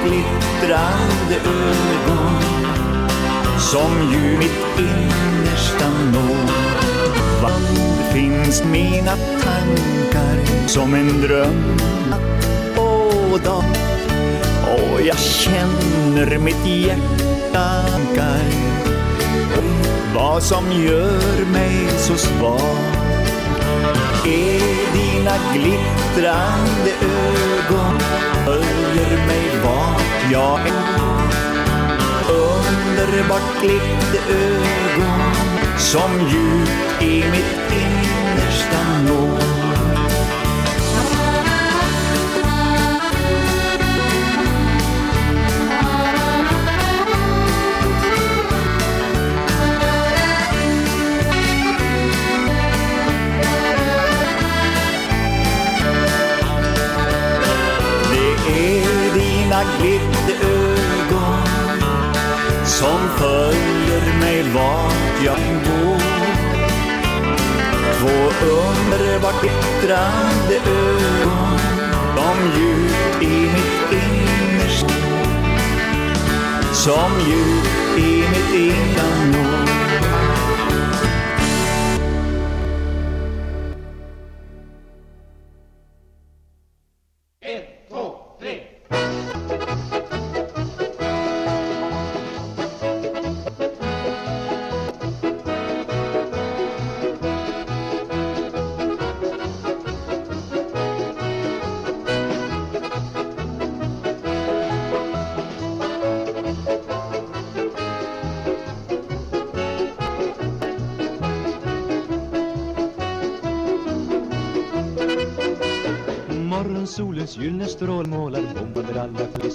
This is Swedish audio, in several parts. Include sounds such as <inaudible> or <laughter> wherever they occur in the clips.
underbart glittrande ögon som ju mitt innersta når Vad finns mina tankar som en dröm och dag och jag känner mitt hjärta ankar. Vad som gör mig så svag dina glittrande ögon följer mig vart jag än går underbart glitterögon som djupt i mitt innersta når klippte ögon som följer mig vart jag än går. Två underbart glittrande ögon De djupt i mitt innersta Som djupt i mitt innersta når Morgonsolens gyllene strål målar bombade alla för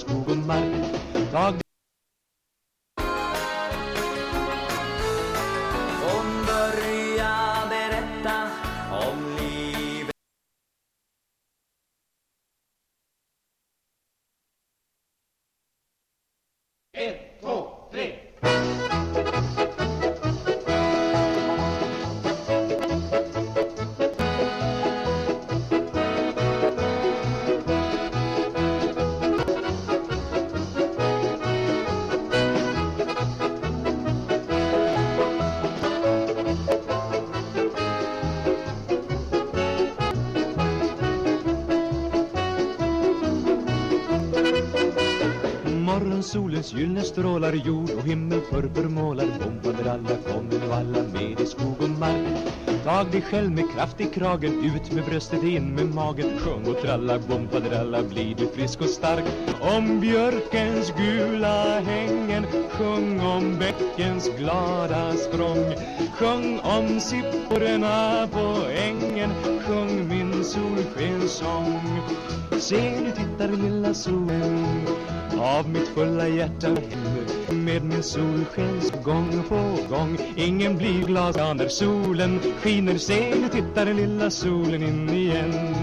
strålar jord och himmel purpurmålar Bombade alla kommer nu alla med i skog och mark. Tag dig själv med kraft i kragen Ut med bröstet in med magen. Sjung och tralla, bompadralla Blir du frisk och stark. Om björkens gula hängen Sjung om bäckens glada språng Sjung om sipporna på ängen Sjung min solskenssång Se nu tittar lilla solen av mitt fulla hjärta med min solskens gång på gång. Ingen blir glad ja, när solen skiner Se nu tittar den lilla solen in igen.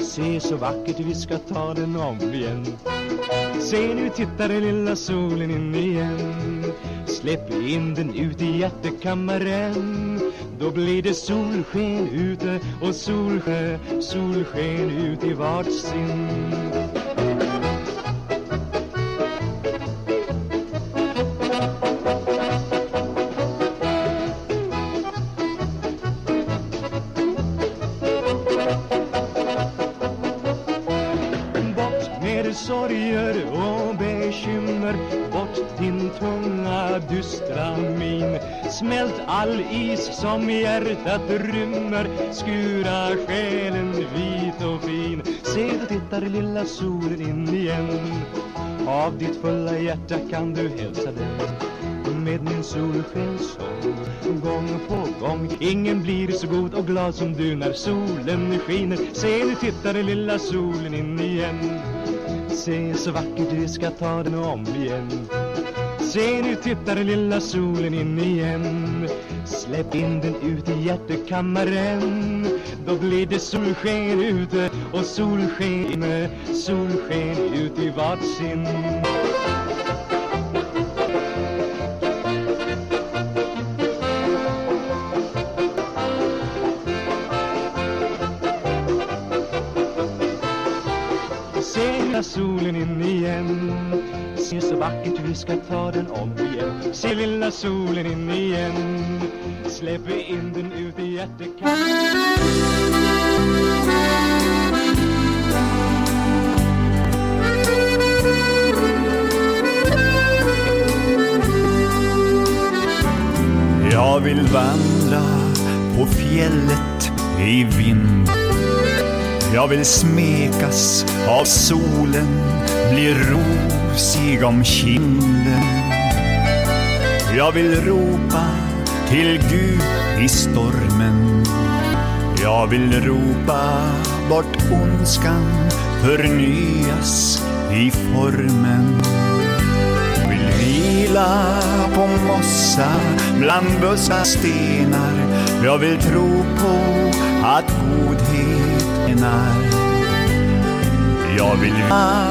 Se så vackert vi ska ta den om igen. Se nu tittar den lilla solen in igen. Släpp in den ut i hjärtekammaren. Då blir det solsken ute och solsken, solsken ut i vart sin bekymmer Bort din tunga dystra min. Smält all is som hjärtat rymmer Skura själen vit och fin. Se, då tittar lilla solen in igen. Av ditt fulla hjärta kan du hälsa den. Med min solskenssång Gång på gång. Ingen blir så god och glad som du när solen skiner. Se nu tittar den lilla solen in igen. Se så vackert du ska ta den om igen. Se nu tittar lilla solen in igen. Släpp in den ut i hjärtekammaren. Då blir det solsken ute och solsken inne. Solsken ut i varsin vi ska ta den om igen. Se lilla solen in igen. Släpp in den ut i hjärtekanten Jag vill vandra på fjället i vind. Jag vill smekas av solen Bli sig om kinden. Jag vill ropa till Gud i stormen. Jag vill ropa bort ondskan Förnyas i formen. Vill vila på mossa bland bussar stenar. Jag vill tro på att godhet är jag vill vila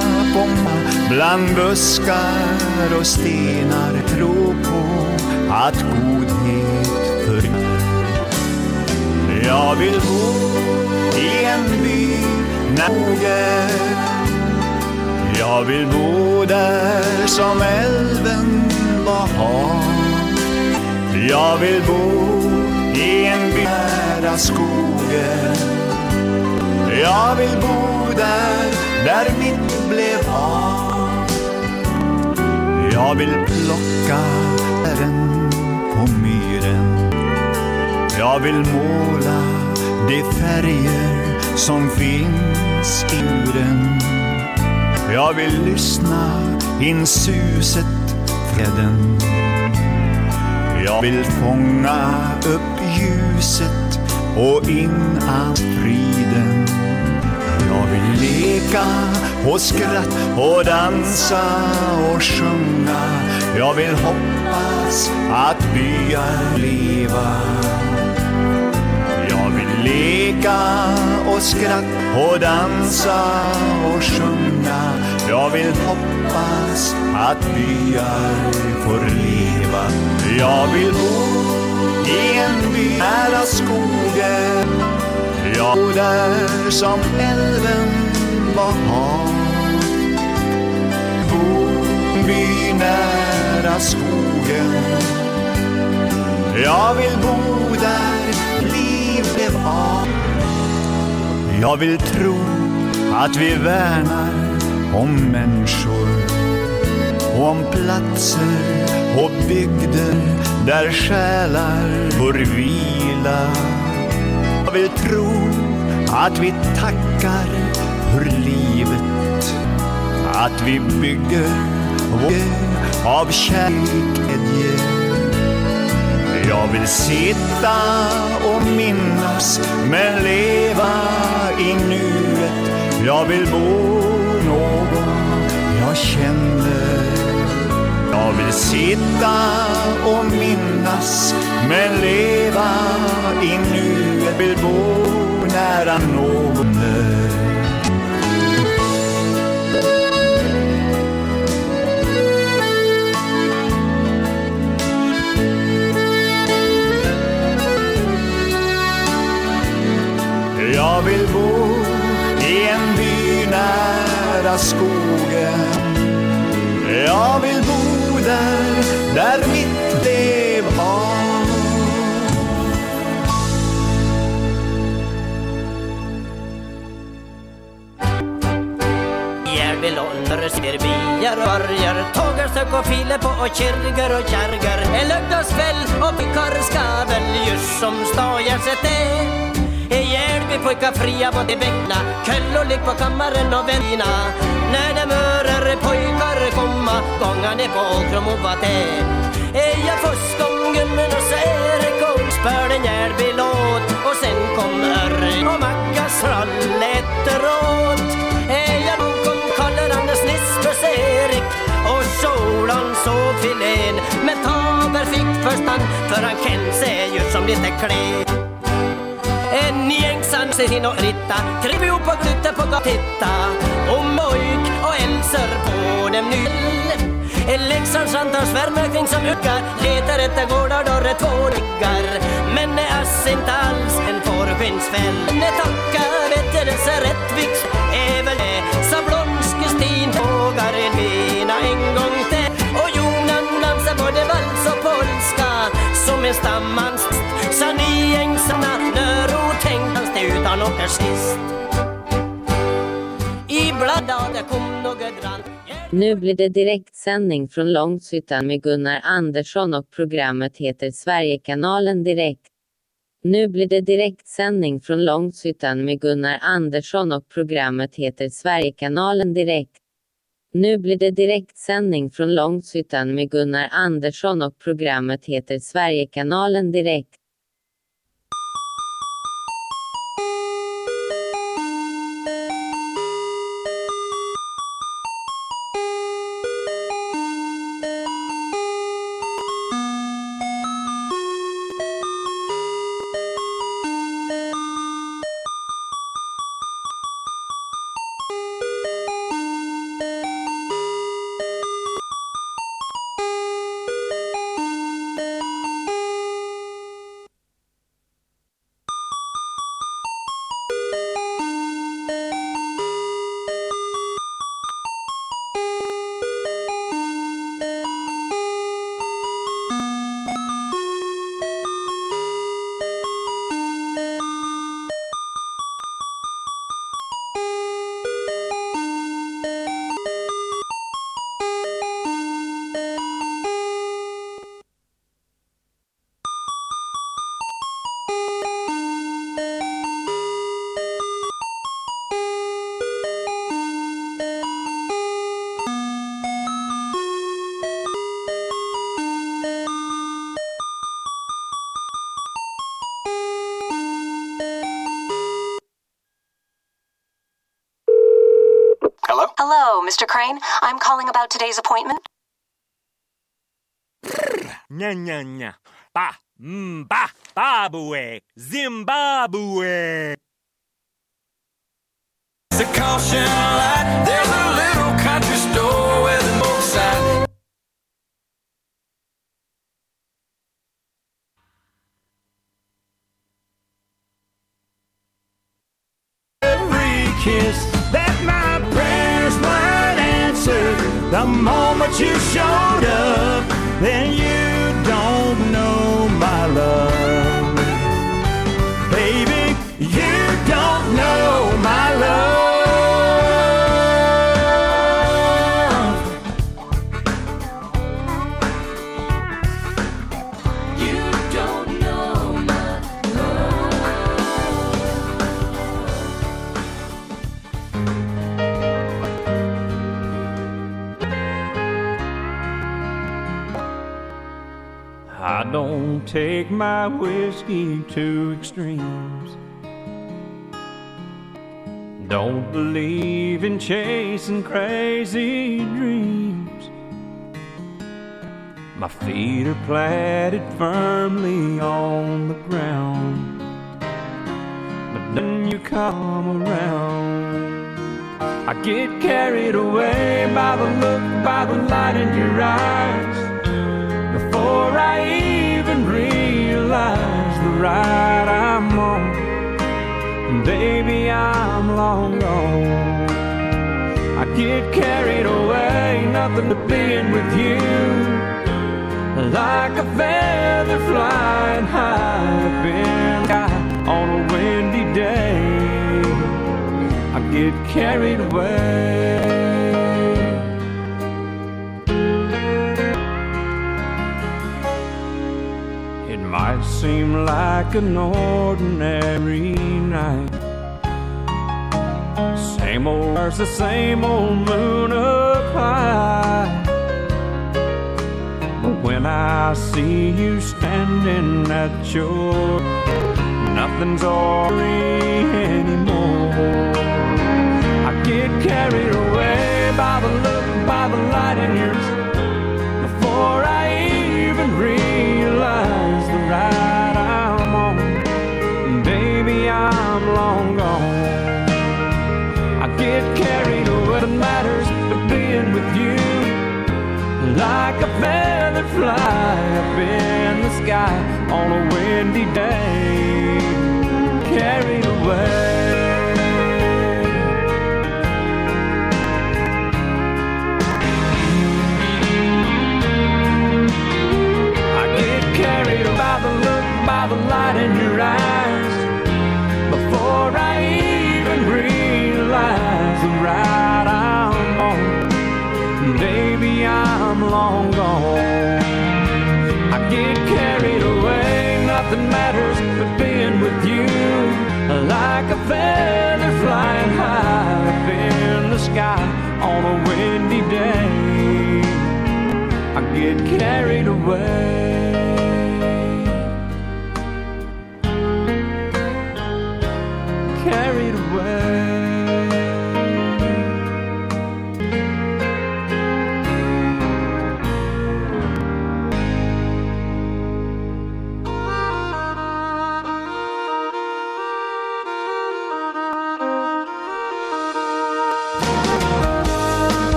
bland buskar och stenar. Tro på att godhet förgår. Jag vill bo i en by nära jag vill bo där som älven var hav Jag vill bo i en by nära skogen. Jag vill bo där, där mitt blev av. Jag vill plocka bären på myren Jag vill måla de färger som finns i den. jag vill lyssna in suset träden. Jag vill fånga upp ljuset och in allt friden jag vill leka och skratta och dansa och sjunga. Jag vill hoppas att byar leva jag vill leka och skratta och dansa och sjunga. Jag vill hoppas att byar får leva. Jag vill bo i en by nära skogen. Jag bor där som älven var hav Bo i en by nära skogen. Jag vill bo där liv blev av. Jag vill tro att vi värnar om människor och om platser och bygder där själar får vila vill tro att vi tackar för livet. Att vi bygger vår av kärlek jag vill sitta och minnas men leva i nuet. Jag vill bo någon jag känner. Jag vill sitta och minnas men leva i nuet Vill bo nära någon Jag vill bo i en by nära skogen. Jag vill bo där, där mitt sök och filer på och kirger och kärgar. En lördagskväll och pickar ska väl just som stajar sig det I Hjälby pojkar fria både bäckna Köll och ligg på kammaren och vänna När de mörer pojkar komma Gångar ner på Åkrom och Vaté Eja fuskången och så Erik och spör den Hjälby-låt Och sen kommer, och Mackas roll efteråt solan så filén Men taber fick förstand, för han kände sig ju som lite klen en gängsan sig hin och ritta Triv ihop och knytte på gatan. titta Och mojk och älser på dem nyll Leksands antar svärmar kring som uckar Letar efter gårdar då det två ryggar. Men det är inte alls en fårskinnsfäll Det tackar Vätterens Rättviks är väl det Sa Blomske Stin vågar en vina en gång till Jonan dansar både vals och polska Som är stammans Sa ni ängsarna när ro tänkans det utan åker sist Ibland har det kom något drann Nu blir det direktsändning från Långshyttan med Gunnar Andersson och programmet heter Sverigekanalen Direkt. Nu blir det direktsändning från Långshyttan med Gunnar Andersson och programmet heter Sverigekanalen Direkt. Nu blir det direktsändning från Långshyttan med Gunnar Andersson och programmet heter Sverigekanalen Direkt.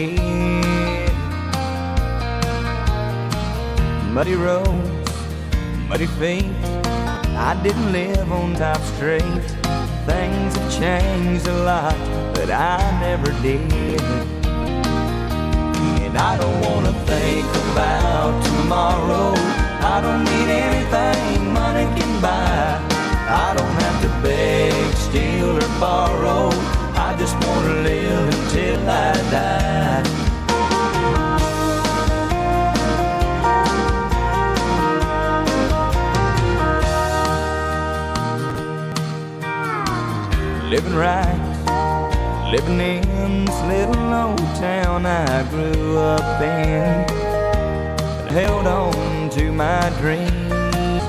Kid. Muddy roads, muddy feet. I didn't live on top straight. Things have changed a lot, but I never did. And I don't wanna think about tomorrow. I don't need anything money can buy. I don't have to beg, steal, or borrow. Just wanna live until I die. Living right, living in this little old town I grew up in. But held on to my dreams.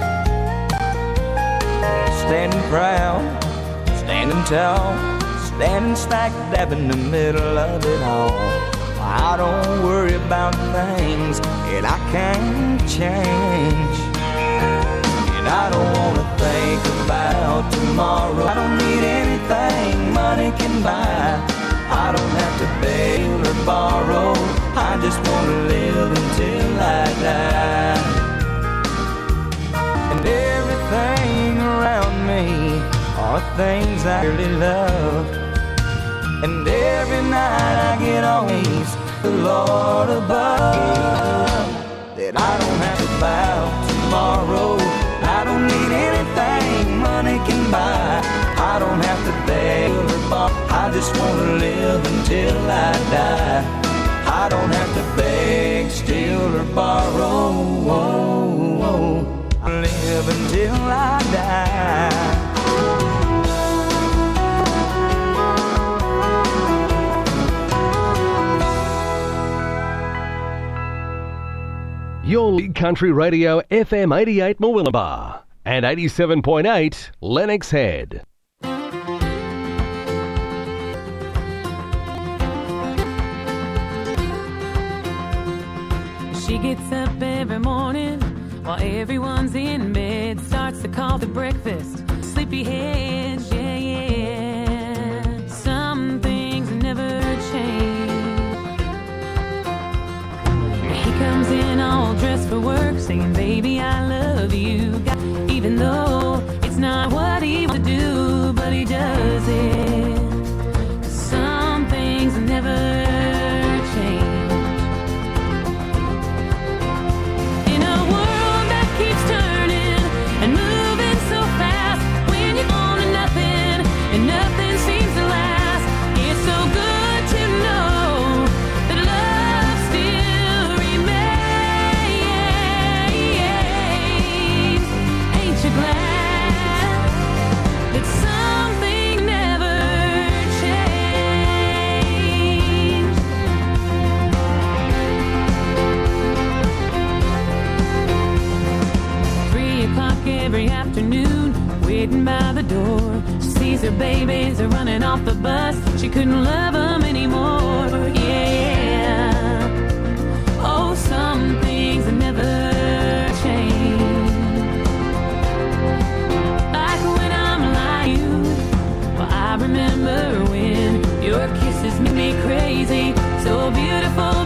Standing proud, standing tall, standing smack dab in the middle of it all. I don't worry about things that I can't change. And I don't wanna think about tomorrow. I don't need anything money can buy. I don't have to beg or borrow. I just wanna live until I die. And everything around me are things I really love. And every night I get knees, the Lord above. That I don't have to bow tomorrow. I don't need anything money can buy. I don't have to beg or borrow. I just wanna live until I die. I don't have to beg, steal, or borrow. I live until I die. Your League Country Radio FM 88 Mawillaba and 87.8 Lennox Head. She gets up every morning while everyone's in bed. Starts to call for breakfast. Sleepy Sleepyhead, dressed for work, saying, Baby, I love you. Even though it's not what he would do, but he does it. afternoon, waiting by the door. She sees her babies are running off the bus. She couldn't love them anymore. Yeah. Oh, some things never change. Like when I'm lying, well, I remember when your kisses made me crazy, so beautiful.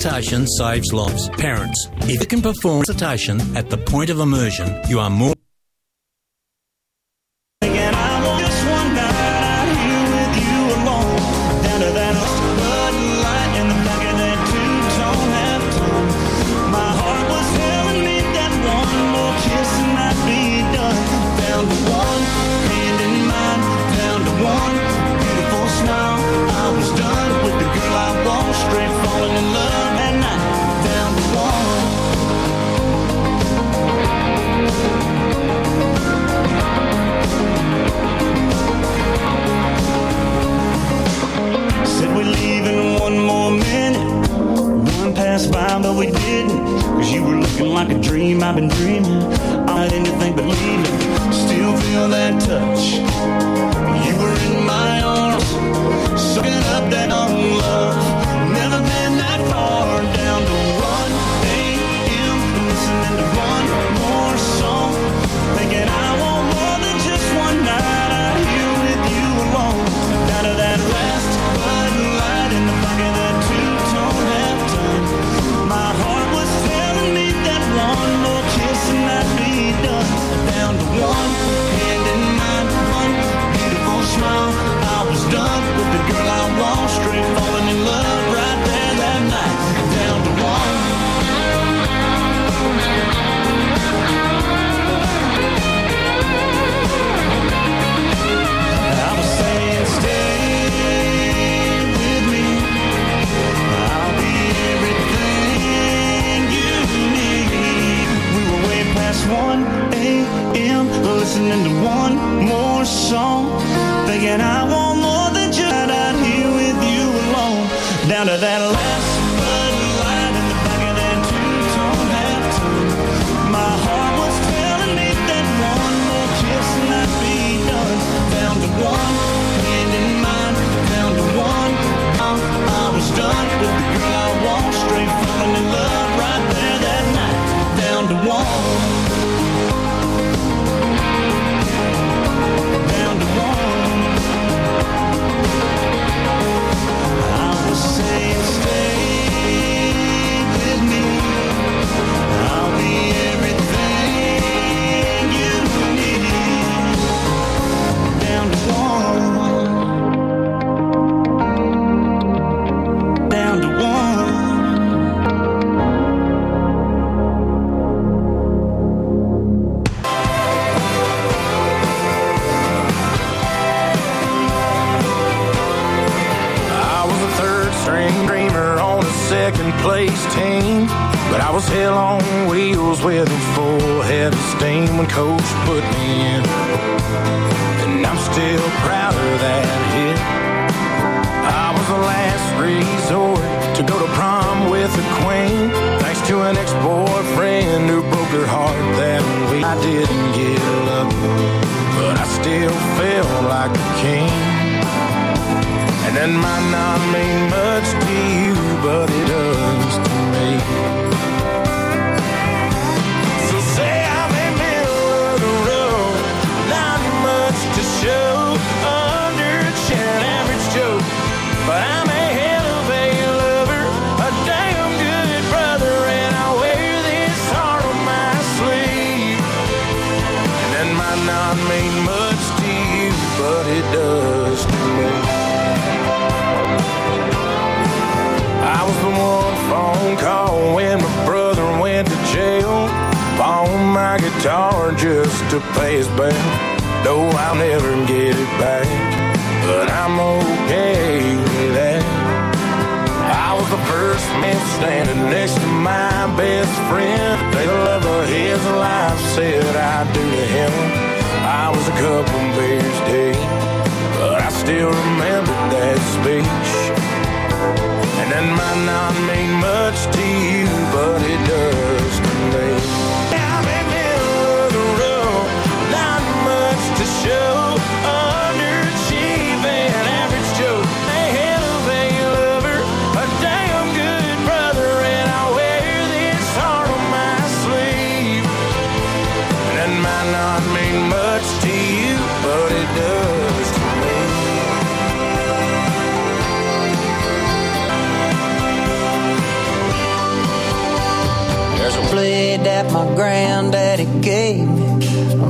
Resuscitation saves lives. Parents, if you can perform resuscitation at the point of immersion, you are more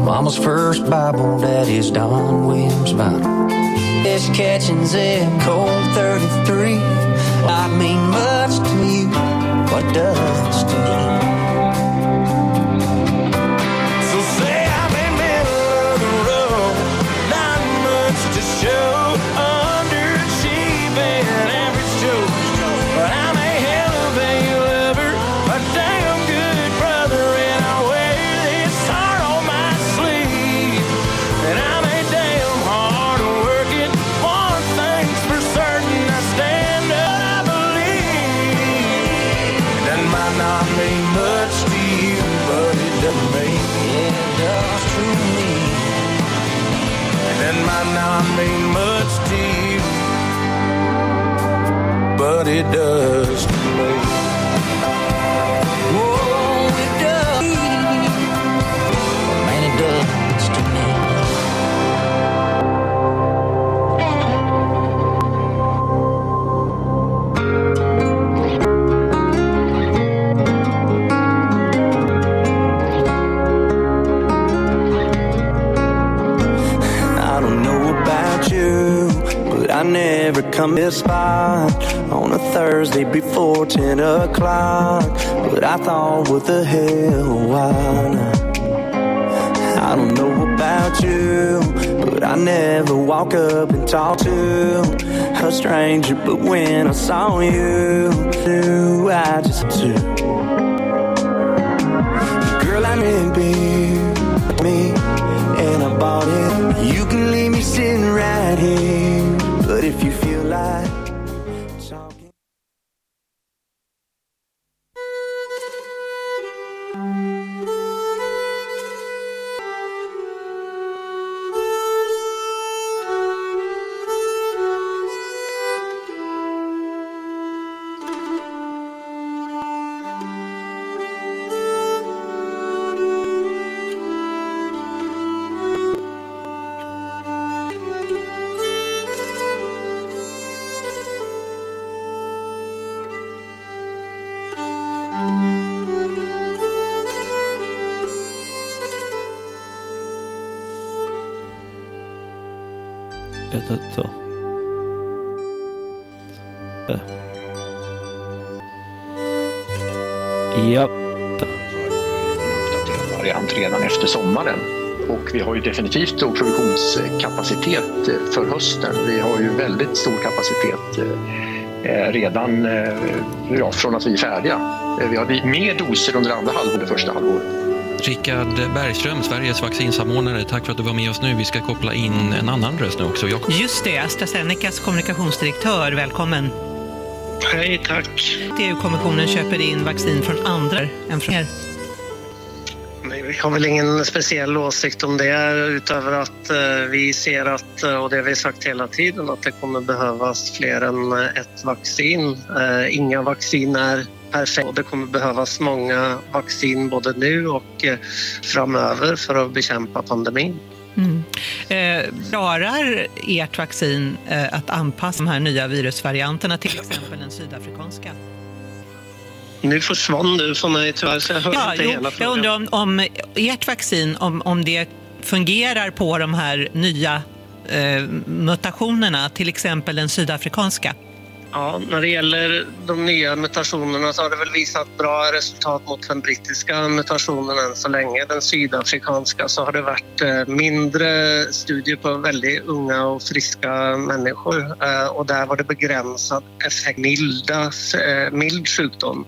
Mama's first Bible, Daddy's Don Williams vinyl. It's catching zip cold 33. I mean much to you, what does to me? what it does. come here spot on a Thursday before 10 o'clock. But I thought, what the hell, why not? I don't know about you, but I never walk up and talk to a stranger. But when I saw you, two, I just knew. Girl, I'm in bed, me, and I bought it. You can leave me sitting right here. vi har ju definitivt stor produktionskapacitet för hösten. Vi har ju väldigt stor kapacitet eh, redan eh, ja, från att vi är färdiga. Eh, vi har mer doser under andra halvåret än första halvåret. Rickard Bergström, Sveriges vaccinsamordnare, tack för att du var med oss nu. Vi ska koppla in en annan röst nu också. Jacob. Just det, AstraZenecas kommunikationsdirektör, välkommen. Hej, tack. EU-kommissionen köper in vaccin från andra än från er. Har väl ingen speciell åsikt om det utöver att eh, vi ser att, eh, och det har vi sagt hela tiden, att det kommer behövas fler än eh, ett vaccin. Inga vaccin är perfekt och det kommer behövas många vaccin både nu och framöver för att bekämpa pandemin. Mm. Eh, klarar ert vaccin eh, att anpassa de här nya virusvarianterna, till exempel den sydafrikanska? Nu försvann du för mig tyvärr så jag hörde Ja, inte jo, hela jag frågan. undrar om, om ert vaccin, om, om det fungerar på de här nya eh, mutationerna, till exempel den sydafrikanska. Ja, när det gäller de nya mutationerna så har det väl visat bra resultat mot den brittiska mutationen än så länge. Den sydafrikanska så har det varit eh, mindre studier på väldigt unga och friska människor eh, och där var det begränsad effekt, milda, eh, mild sjukdom.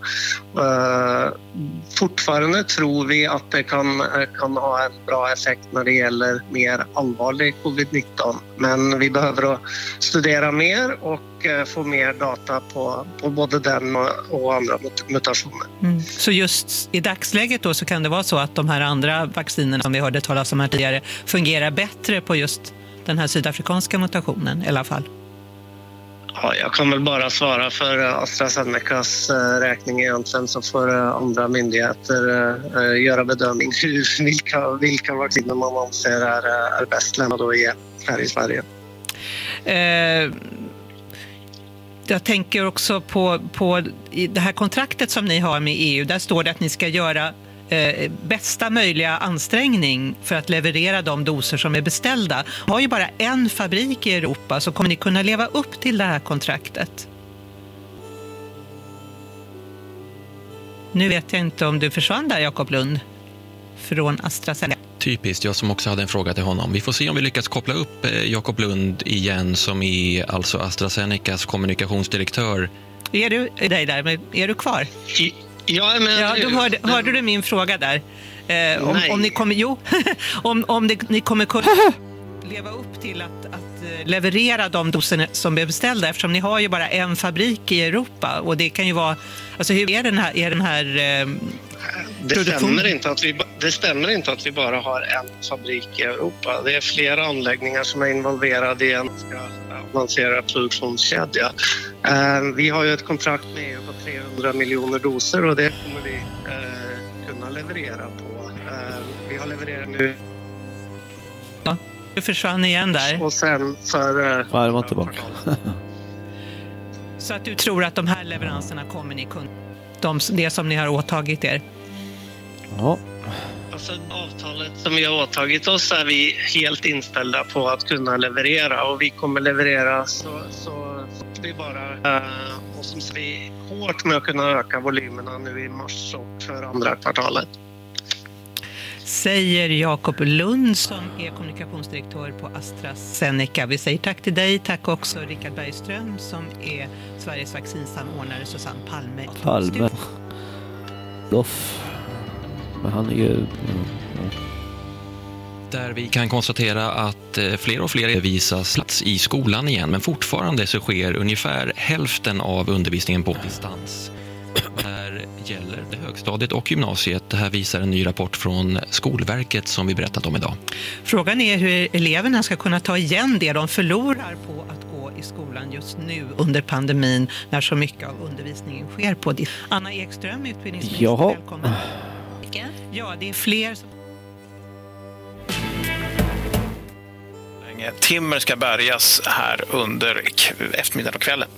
Fortfarande tror vi att det kan, kan ha en bra effekt när det gäller mer allvarlig covid-19 men vi behöver studera mer och eh, få mer data på, på både den och, och andra mut- mutationer. Mm. Så just i dagsläget då så kan det vara så att de här andra vaccinerna som vi hörde talas om här tidigare fungerar bättre på just den här sydafrikanska mutationen i alla fall? Ja, jag kan väl bara svara för eh, AstraZenecas eh, räkning egentligen så får andra myndigheter göra bedömning <laughs> hur, vilka, vilka vacciner man anser är, är bäst lämnade att ge här i Sverige. Eh, jag tänker också på, på det här kontraktet som ni har med EU. Där står det att ni ska göra eh, bästa möjliga ansträngning för att leverera de doser som är beställda. Vi har ju bara en fabrik i Europa, så kommer ni kunna leva upp till det här kontraktet? Nu vet jag inte om du försvann där, Jakob Lund, från AstraZeneca. Typiskt, jag som också hade en fråga till honom. Vi får se om vi lyckas koppla upp eh, Jakob Lund igen som är alltså AstraZenecas kommunikationsdirektör. Är du, dig där, men är du kvar? Jag är med Ja, då hörde, hörde du min fråga där? Eh, om, om ni kommer, jo, <laughs> om, om det, ni kommer kunna <laughs> leva upp till att, att leverera de doser som är beställda eftersom ni har ju bara en fabrik i Europa och det kan ju vara, alltså hur är den här, är den här eh, Det stämmer, inte att vi, det stämmer inte att vi bara har en fabrik i Europa. Det är flera anläggningar som är involverade i en avancerad produktionskedja. Eh, Vi har ju ett kontrakt med EU på 300 miljoner doser och det kommer vi eh, kunna leverera på. Eh, Vi har levererat nu du försvann igen där. och sen för... eh, Ja, det var tillbaka. Så att du tror att de här leveranserna kommer ni kunna, de, det som ni har åtagit er? Ja. Alltså avtalet som vi har åtagit oss är vi helt inställda på att kunna leverera och vi kommer leverera så, så fort vi bara... eh, och som vi hårt med att kunna öka volymerna nu i mars och för andra kvartalet. Säger Jakob Lund som är kommunikationsdirektör på AstraZeneca. Vi säger tack till dig, tack också Rickard Bergström som är Sveriges vaccinsamordnare Susanne Palme. Palme. Doff. Men han är ju... ja. Där vi kan konstatera att eh, fler och fler visas plats i skolan igen men fortfarande så sker ungefär hälften av undervisningen på distans. Det gäller det högstadiet och gymnasiet. Det här visar en ny rapport från Skolverket som vi berättat om idag. Frågan är hur eleverna ska kunna ta igen det de förlorar på att gå i skolan just nu under pandemin när så mycket av undervisningen sker på distans. Anna Ekström, utbildningsminister, Jaha. välkommen. Ja, det är fler som timmer ska bärgas här under eftermiddagen och kvällen.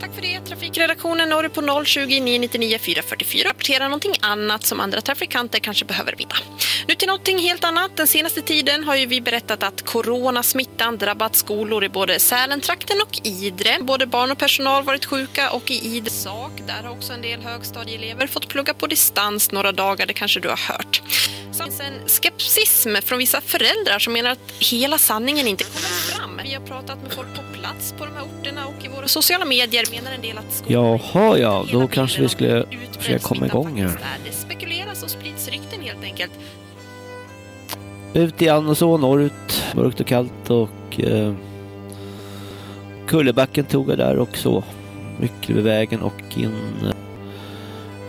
Tack för det. Trafikredaktionen når du på 020 999 444 rapporterar någonting annat som andra trafikanter kanske behöver veta. Nu till någonting helt annat. Den senaste tiden har ju vi berättat att coronasmittan drabbat skolor i både Sälentrakten och Idre. Både barn och personal varit sjuka och i Idre sak, där har också en del högstadieelever fått plugga på distans några dagar, det kanske du har hört. Så finns en skepsism från vissa föräldrar som menar att hela sanningen inte kommer fram. Vi har pratat med folk på plats på de här orterna och i våra sociala medier menar en del att skolan Jaha, ja, då kanske vi skulle försöka komma igång här. det spekuleras och sprids rykten helt enkelt. Ut igen och så, norrut, mörkt och kallt och eh, Kullebacken tog jag där också. Mycket vid vägen och in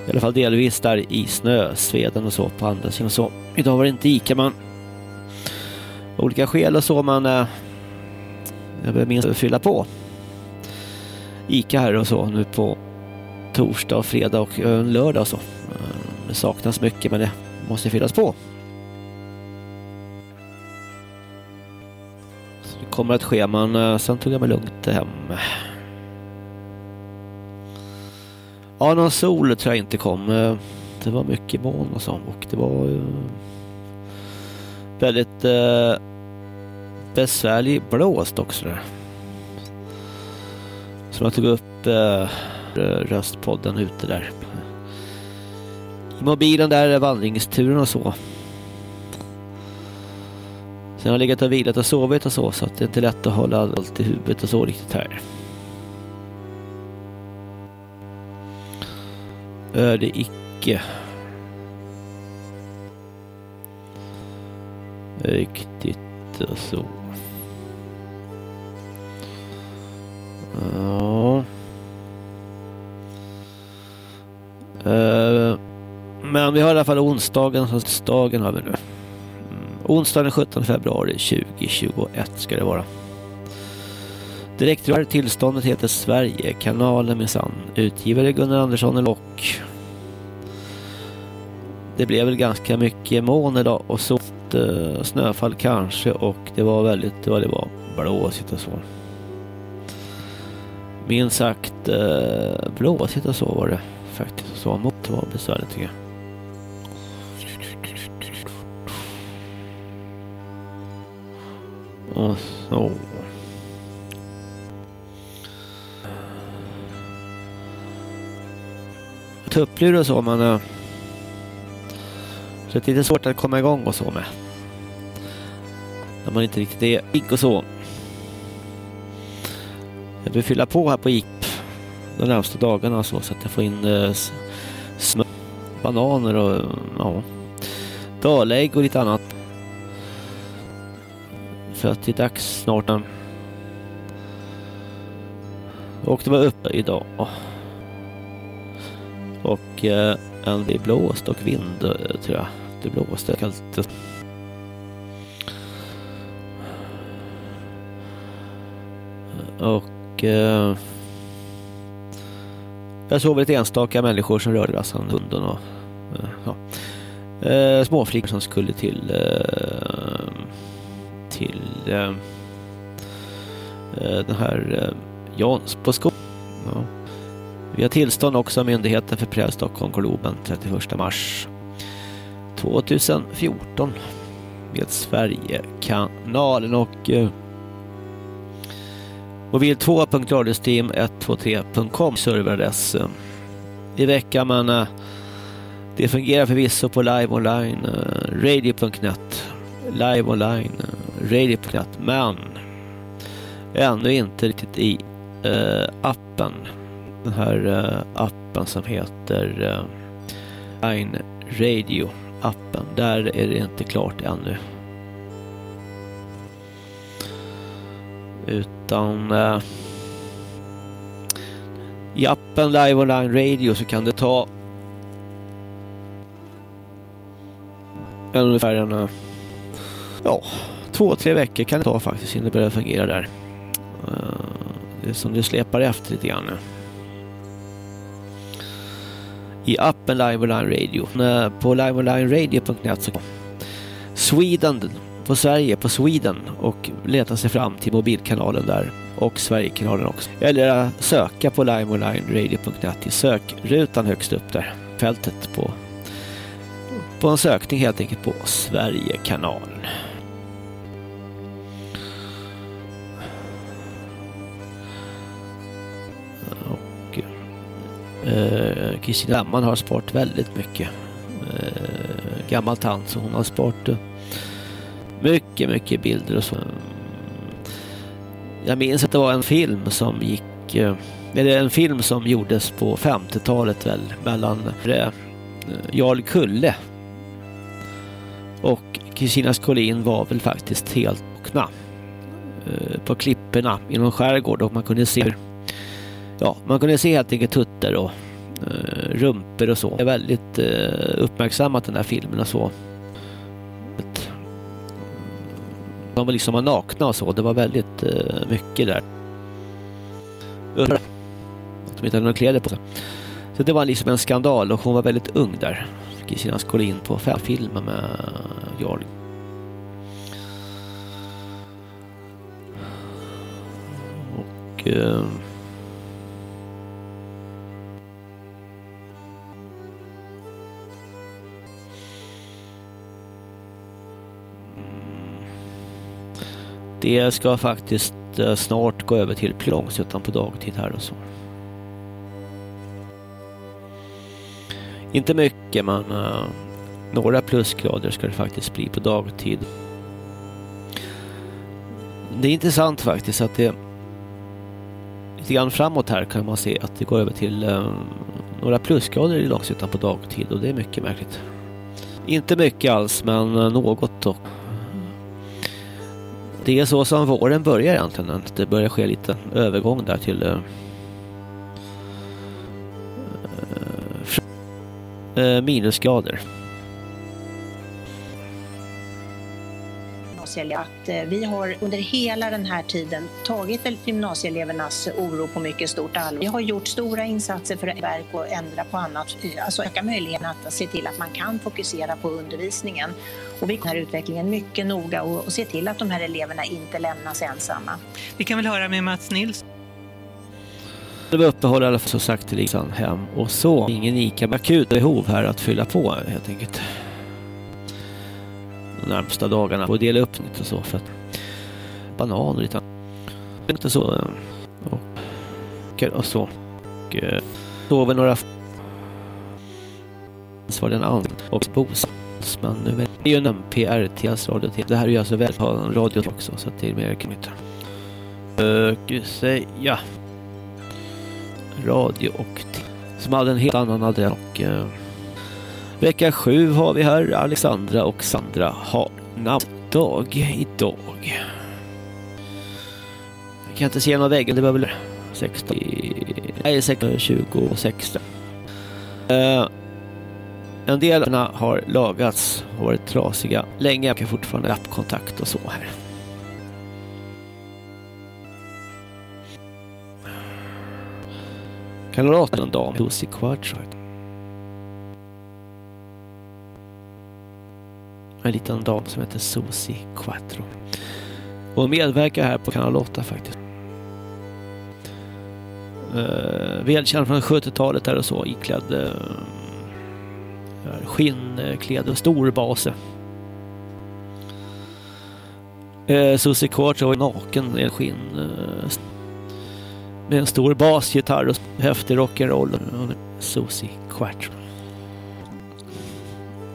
i alla fall delvis där i snösveden och så på andra sidan så. Idag var det inte Ica men olika skäl och så men eh, jag behöver minst fylla på. Ica här och så nu på torsdag och fredag och eh, lördag och så. Eh, det saknas mycket men det måste fyllas på. Så det kommer att ske men eh, sen tog jag mig lugnt hem. Ja, någon sol tror jag inte kom. Eh, det var mycket moln och så och det var eh, väldigt eh, besvärlig blåst också där. Så jag tog upp röstpodden ute där. I mobilen där, vandringsturen och så. Sen har jag legat och vilat och sovit och så, så att det är inte lätt att hålla allt i huvudet och så riktigt här. Är det icke. Riktigt och så. Ja. Eh, men vi har i alla fall onsdagen, dagen har vi nu. Mm, onsdagen den 17 februari 2021 ska det vara. Direkt tillståndet heter Sverige, kanalen minsann. Utgivare Gunnar Andersson och det blev väl ganska mycket moln idag och så ett snöfall kanske och det var väldigt, vad det var, blåsigt och så. Minst sagt eh, blåsigt och så var det faktiskt. Så mot det var besvärligt tycker jag. Och så. Tupplur och så man eh, så det är lite svårt att komma igång och så med. När man inte riktigt är pigg och så. Jag vill fylla på här på IP de närmaste dagarna och så, så att jag får in eh, smör, bananer och ja, dalägg och lite annat. För att det är dags snart. Eh. Och det var uppe idag. Och eh, en det blåst och vind eh, tror jag. Det blåste kallt. Och eh, jag såg lite enstaka människor som rörde rassan hunden och eh, ja. eh, småflickor som skulle till eh, till eh, eh den här eh, Jansboskolan. Ja. Vi har tillstånd också av Myndigheten för press Stockholm Globen 31 mars 2014 med Sverigekanalen. Och eh, mobil2.radiosteam123.com serveradress eh, i veckan. Men eh, det fungerar förvisso på live online eh, radio.net live online eh, radio.net men ännu inte riktigt i eh, appen den här eh, appen som heter eh, Line Radio appen. Där är det inte klart ännu. Utan eh, i appen Live Online Radio så kan det ta ungefär en eh, ja, två, tre veckor kan det ta faktiskt innan det börjar fungera där. Det är som det släpar efter lite grann nu i appen Live Online Radio. På liveonlineradio.net så Sweden på Sverige på Sweden och leta sig fram till mobilkanalen där och Sverigekanalen också. Eller söka på liveonlineradio.net i sökrutan högst upp där. Fältet på på en sökning helt enkelt på Sverigekanalen. Eh, Kristina Lamman har sparat väldigt mycket. Eh, gammal tant så hon har sparat eh, mycket, mycket bilder och så. Jag minns att det var en film som gick, eh, eller en film som gjordes på 50-talet väl, mellan eh, Jarl Kulle och Kristina Skolin var väl faktiskt helt nakna eh, på klipporna i någon skärgård och man kunde se hur ja, man kunde se helt enkelt tutter och eh, rumper och så. Det är väldigt eh, uppmärksammat den här filmen och så. De var liksom nakna och så. Det var väldigt eh, mycket där. Att de inte hade några kläder på sig. Så det var liksom en skandal och hon var väldigt ung där. Kristina Skolin på filmen med Jarl. Och... Eh, Det ska faktiskt eh, snart gå över till Långsuttan på dagtid här och så. Inte mycket men uh, några plusgrader ska det faktiskt bli på dagtid. Det är intressant faktiskt att det lite grann framåt här kan man se att det går över till uh, några plusgrader i Långsuttan på dagtid och det är mycket märkligt. Inte mycket alls men något dock det är så som våren börjar egentligen. Det börjar ske lite övergång där till uh, uh, minusgrader. att vi har under hela den här tiden tagit gymnasieelevernas oro på mycket stort allvar. Vi har gjort stora insatser för att verk och ändra på annat, alltså öka möjligheten att se till att man kan fokusera på undervisningen. Och vi kommer utvecklingen mycket noga och, och se till att de här eleverna inte lämnas ensamma. Vi kan väl höra med Mats Nils. Det var uppehåll i alla fall så sagt till Lisan hem och så. Ingen ICA akut behov här att fylla på helt enkelt. Närmsta dagarna och dela upp lite så för att bananer och lite inte så och, och så. Och eh, sover några så var den andra och bos men nu är det ju en PRTs radio till. Det här är ju alltså väl radio också så det är mer knytt. Och eh, säga radio och som hade en helt annan adress och uh, vecka sju har vi här Alexandra och Sandra har namnsdag idag. Jag kan inte se någon väggen, det var väl 16, nej 16, 26. Uh, en del har lagats och varit trasiga länge. Jag kan fortfarande appkontakt och så här. Kan låta en dam, Lucy med En liten dam som heter Susi Quattro. Och medverkar här på kanal 8 faktiskt. Uh, välkänd från 70-talet där och så, iklädd eh, uh, skinnkläder och stor base. Uh, Susie Quartz var naken i skinn. uh, med en stor basgitarr och häftig rock'n'roll. Susie Quartz.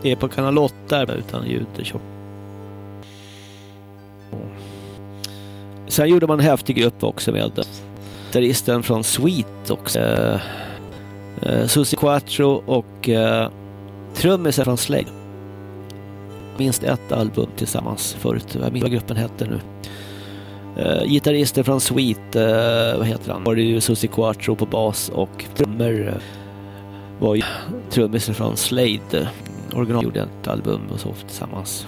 Det är på kanal 8 utan ljud. Sen gjorde man en häftig grupp också med gitarristen från Sweet också. Eh, eh, Susie Quattro och eh, Trummisen från Slade. Minst ett album tillsammans förut. Jag minns vad gruppen hette nu. Eh, gitarristen från Sweet, eh, vad heter han? Var det ju Susie Quattro på bas och trummor eh, var ju trummisen från Slade. Original gjorde ett album och så tillsammans.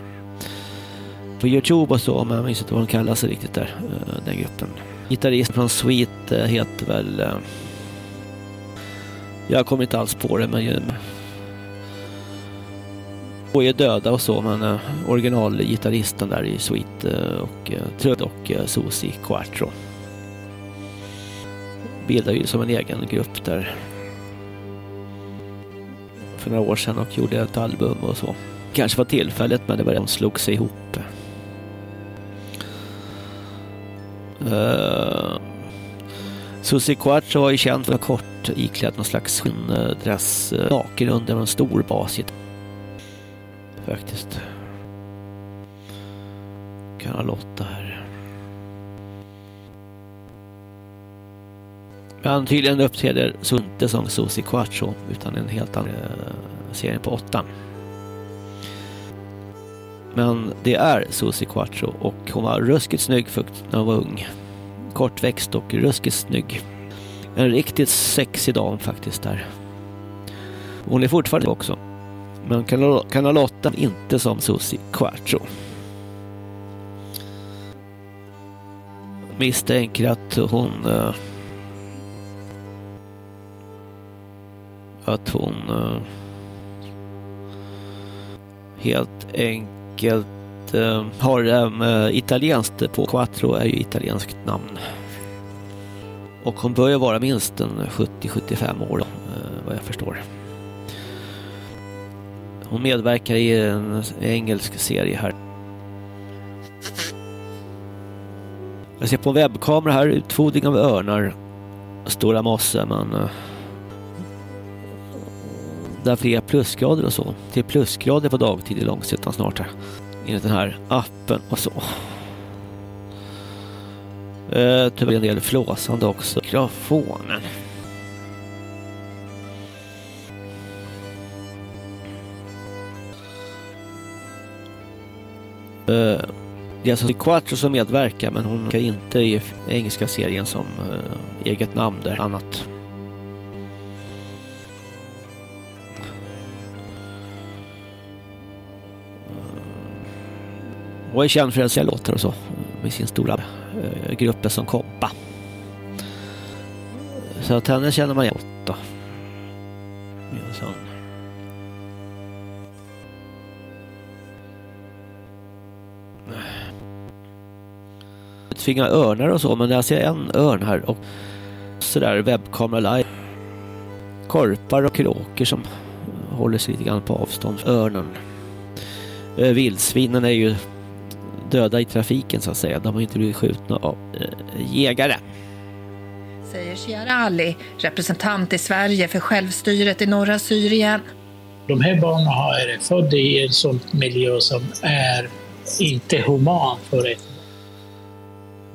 På Youtube och så, men jag minns inte vad de kallar sig riktigt där, eh, den gruppen. Gitarristen från Sweet eh, heter väl... Eh, jag kommer inte alls på det, men och är döda och så, men originalgitarristen där i Sweet och uh, Trud och uh, Susie Quattro bildar ju som en egen grupp där för några år sedan och gjorde ett album och så. Kanske var tillfället, men det var det de slog sig ihop. Uh, Susie Quattro var ju känd för kort iklädd någon slags skinndress naken eh, under en stor basgitarr faktiskt. Kanal 8 här. Men tydligen uppträder så inte som Susi Quattro utan en helt annan eh, serie på åttan. Men det är Susi Quattro och hon var ruskigt snygg för när hon var ung. Kortväxt och ruskigt snygg. En riktigt sexig dam faktiskt där. Hon är fortfarande också. Men Kanal 8 inte som Susi Quattro. Misstänker att hon eh, att hon eh, helt enkelt eh, har um, italienskt på Quattro är ju italienskt namn. Och hon bör ju vara minst en 70-75 år eh, vad jag förstår. Hon medverkar i en engelsk serie här. Jag ser på en webbkamera här, utfodring av örnar. Stora mosse, men... Där fler plusgrader och så. Till plusgrader på dagtid i Långshyttan snart här. Enligt den här appen och så. Eh, tyvärr en del flåsande också. Mikrofonen. Uh, det är alltså Quattro som medverkar men hon kan inte i engelska serien som uh, eget namn där annat. Hon är känd för att säga låtar och så med sin stora eh, grupp som kompa. Så att henne känner man igen. Sån. utvinga örnar och så, men jag ser en örn här och sådär webbkamera live. Korpar och kråkor som håller sig lite grann på avstånd. Örnen. Eh, vildsvinen är ju döda i trafiken så att säga. De har inte blivit skjutna av äh, jägare. Säger Shiara Ali, representant i Sverige för självstyret i norra Syrien. De här barnen är födda i en sån miljö som är inte human för ett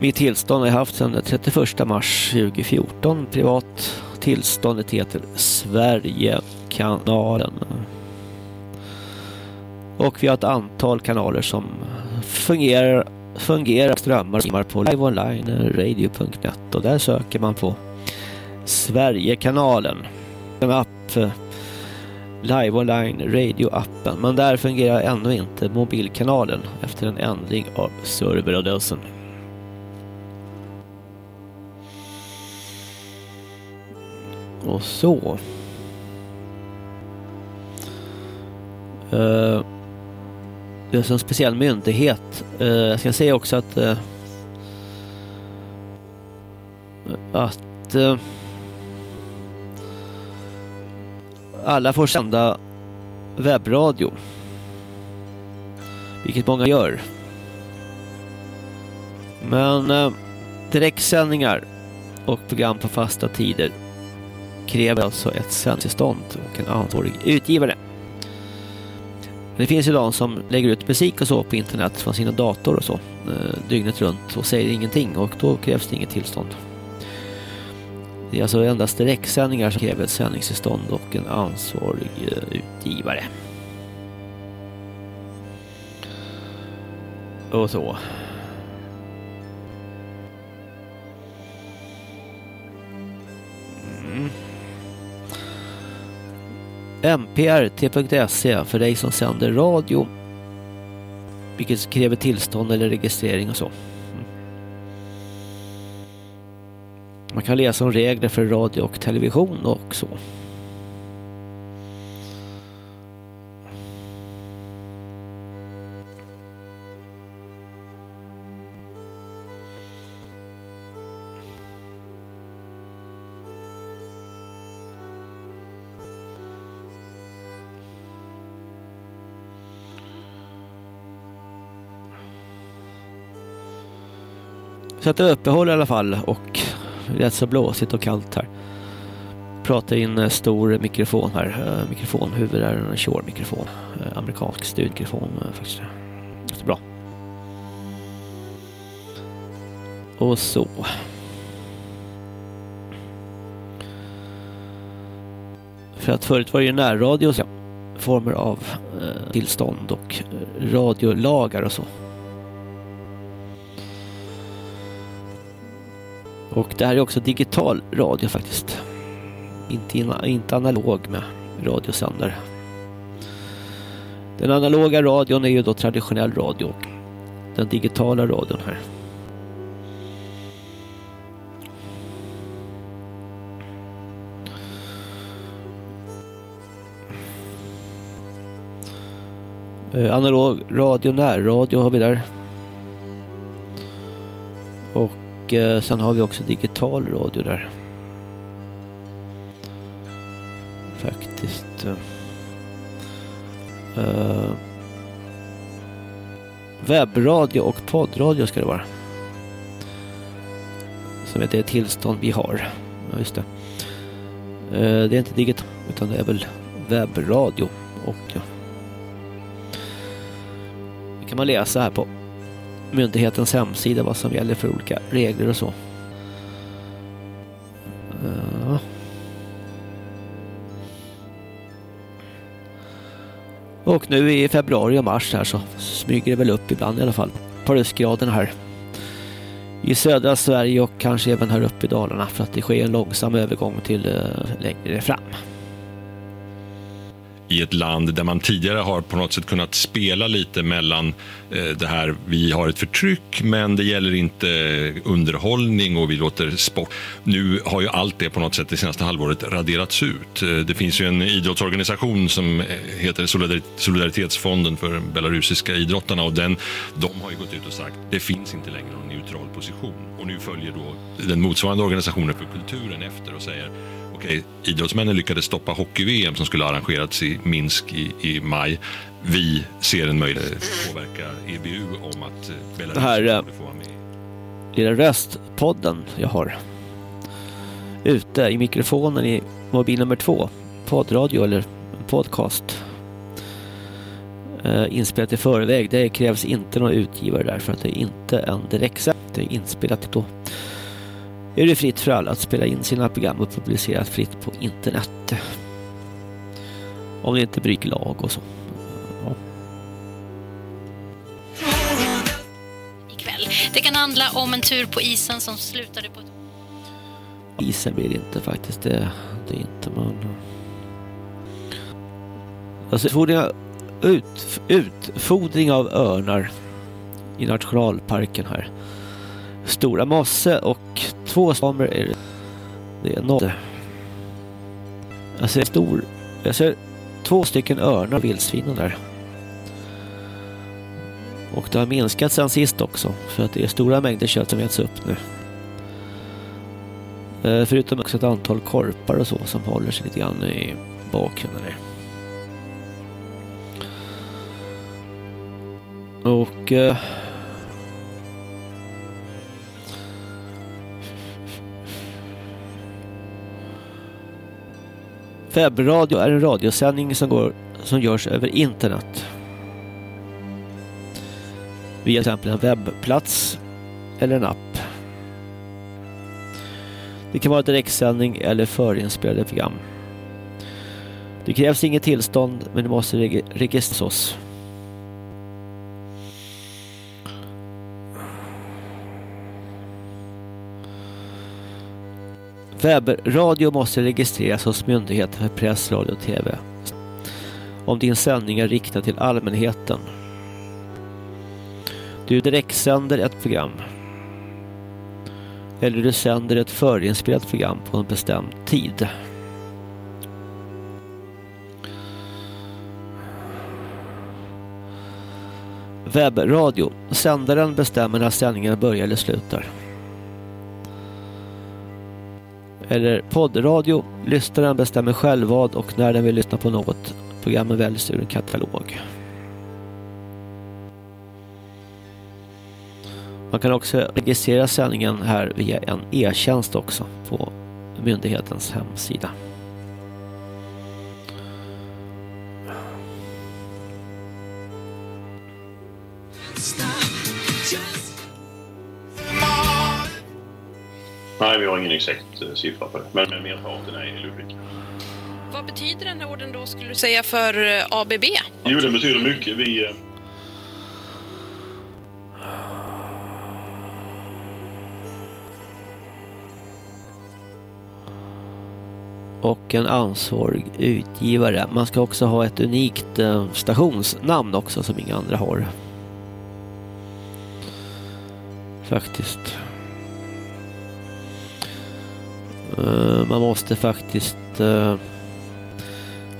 mitt tillstånd har jag haft sedan 31 mars 2014. Privat tillståndet heter Sverigekanalen. Och vi har ett antal kanaler som fungerar, fungerar strömmar på liveonline.radio.net och där söker man på Sverigekanalen. En app eh, Live Online Radio-appen men där fungerar ännu inte mobilkanalen efter en ändring av serveradressen. och så. Uh, det är en speciell myndighet. Eh, jag ska säga också att eh, att eh, alla får sända webbradio. Vilket många gör. Men eh, direktsändningar och program på fasta tider kräver alltså ett sändningstillstånd och en ansvarig utgivare. Men Det finns ju de som lägger ut musik och så på internet från sina dator och så eh, dygnet runt och säger ingenting och då krävs det inget tillstånd. Det är alltså endast direktsändningar som kräver ett sändningstillstånd och en ansvarig eh, utgivare. Och så. Mm mprt.se för dig som sänder radio vilket kräver tillstånd eller registrering och så. Mm. Man kan läsa om regler för radio och television och så. Så att det uppehåll i alla fall och rätt så blåsigt och kallt här. Pratar in en stor mikrofon här. Eh, mikrofonhuvud är en Shure-mikrofon. Eh, amerikansk amerikansk studmikrofon Det faktiskt. Bra. Och så. För att förut var det ju närradio så former av eh, tillstånd och eh, radiolagar och så. Och det här är också digital radio faktiskt. Inte, inte analog med radiosändare. Den analoga radion är ju då traditionell radio och den digitala radion här. Eh, analog radio, närradio har vi där. Och eh, sen har vi också digital radio där. Faktiskt. Eh, eh webbradio och poddradio ska det vara. Som är det tillstånd vi har. Ja, just det. Eh, det är inte digitalt utan det är väl webbradio. Och ja. Det kan man läsa här på myndighetens hemsida vad som gäller för olika regler och så. Eh, ja. Och nu i februari och mars här så smyger det väl upp ibland i alla fall. plusgraderna här. I södra Sverige och kanske även här uppe i Dalarna för att det sker en långsam övergång till eh, längre fram i ett land där man tidigare har på något sätt kunnat spela lite mellan eh, det här, vi har ett förtryck men det gäller inte underhållning och vi låter sport. Nu har ju allt det på något sätt det senaste halvåret raderats ut. Eh, det finns ju en idrottsorganisation som eh, heter Solidaritetsfonden för belarusiska idrottarna och den, de har ju gått ut och sagt det finns inte längre någon neutral position och nu följer då den motsvarande organisationen för kulturen efter och säger okej, idrottsmännen lyckades stoppa hockey-VM som skulle arrangerats i Minsk i, i maj. Vi ser en möjlighet att påverka EBU om att eh, Belarus det här, skulle få vara med. lilla röstpodden jag har ute i mikrofonen i mobil nummer två, poddradio eller podcast uh, inspelat i förväg. Det krävs inte någon utgivare där för att det är inte en direktsänd. Det är inspelat då är det fritt för alla att spela in sina program och publicera fritt på internet. Om det inte bryter lag och så. Ja. Ikväll. Det kan handla om en tur på isen som slutade på... Isen blir det inte faktiskt. Det, det är inte man... Alltså utfodring, ut, utfodring av örnar i nationalparken här. Stora mosse och två samer är det. Det är noll. Jag ser stor. Jag ser två stycken örnar och vildsvinen där. Och det har minskat sen sist också. För att det är stora mängder kött som äts upp nu. Eh, förutom också ett antal korpar och så som håller sig lite grann i bakgrunden. Och... Eh, Webbradio är en radiosändning som, går, som görs över internet. Via till exempel en webbplats eller en app. Det kan vara direktsändning eller förinspelade program. Det krävs inget tillstånd men det måste reg registreras Webbradio måste registreras hos Myndigheten för press, radio och tv. Om din sändning är riktad till allmänheten. Du direktsänder ett program. Eller du sänder ett förinspelat program på en bestämd tid. Webbradio. Sändaren bestämmer när sändningen börjar eller slutar. Eller poddradio. Lyssnaren bestämmer själv vad och när den vill lyssna på något. Programmen väljs ur en katalog. Man kan också registrera sändningen här via en e-tjänst också på myndighetens hemsida. Nej, vi har ingen exakt eh, siffra på det. Men, men merparten är i Ludvika. Vad betyder den här orden då skulle du säga för eh, ABB? Jo, det betyder mycket. Vi, eh, och en ansvarig utgivare. Man ska också ha ett unikt stationsnamn också som inga andra har. Faktiskt. Eh, man måste faktiskt eh,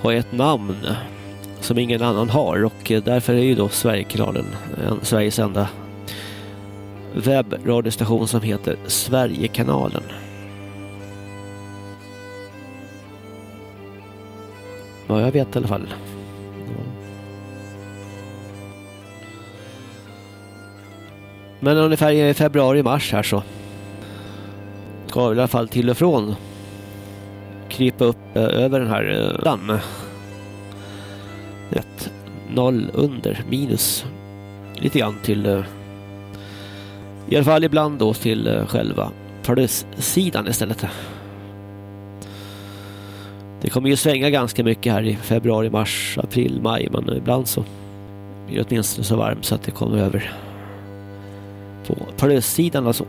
ha ett namn som ingen annan har och eh, därför är ju då Sverigekanalen Sveriges enda webbradiostation som heter Sverigekanalen. Ja, jag vet i alla fall. Men ungefär i februari-mars här så ska i alla fall till och från krypa upp eh, över den här eh, damm. Rätt. Noll under minus. Lite grann till eh, i alla fall ibland då till själva plussidan istället. Det kommer ju svänga ganska mycket här i februari, mars, april, maj men ibland så blir det åtminstone så varmt så att det kommer över på plussidan och så.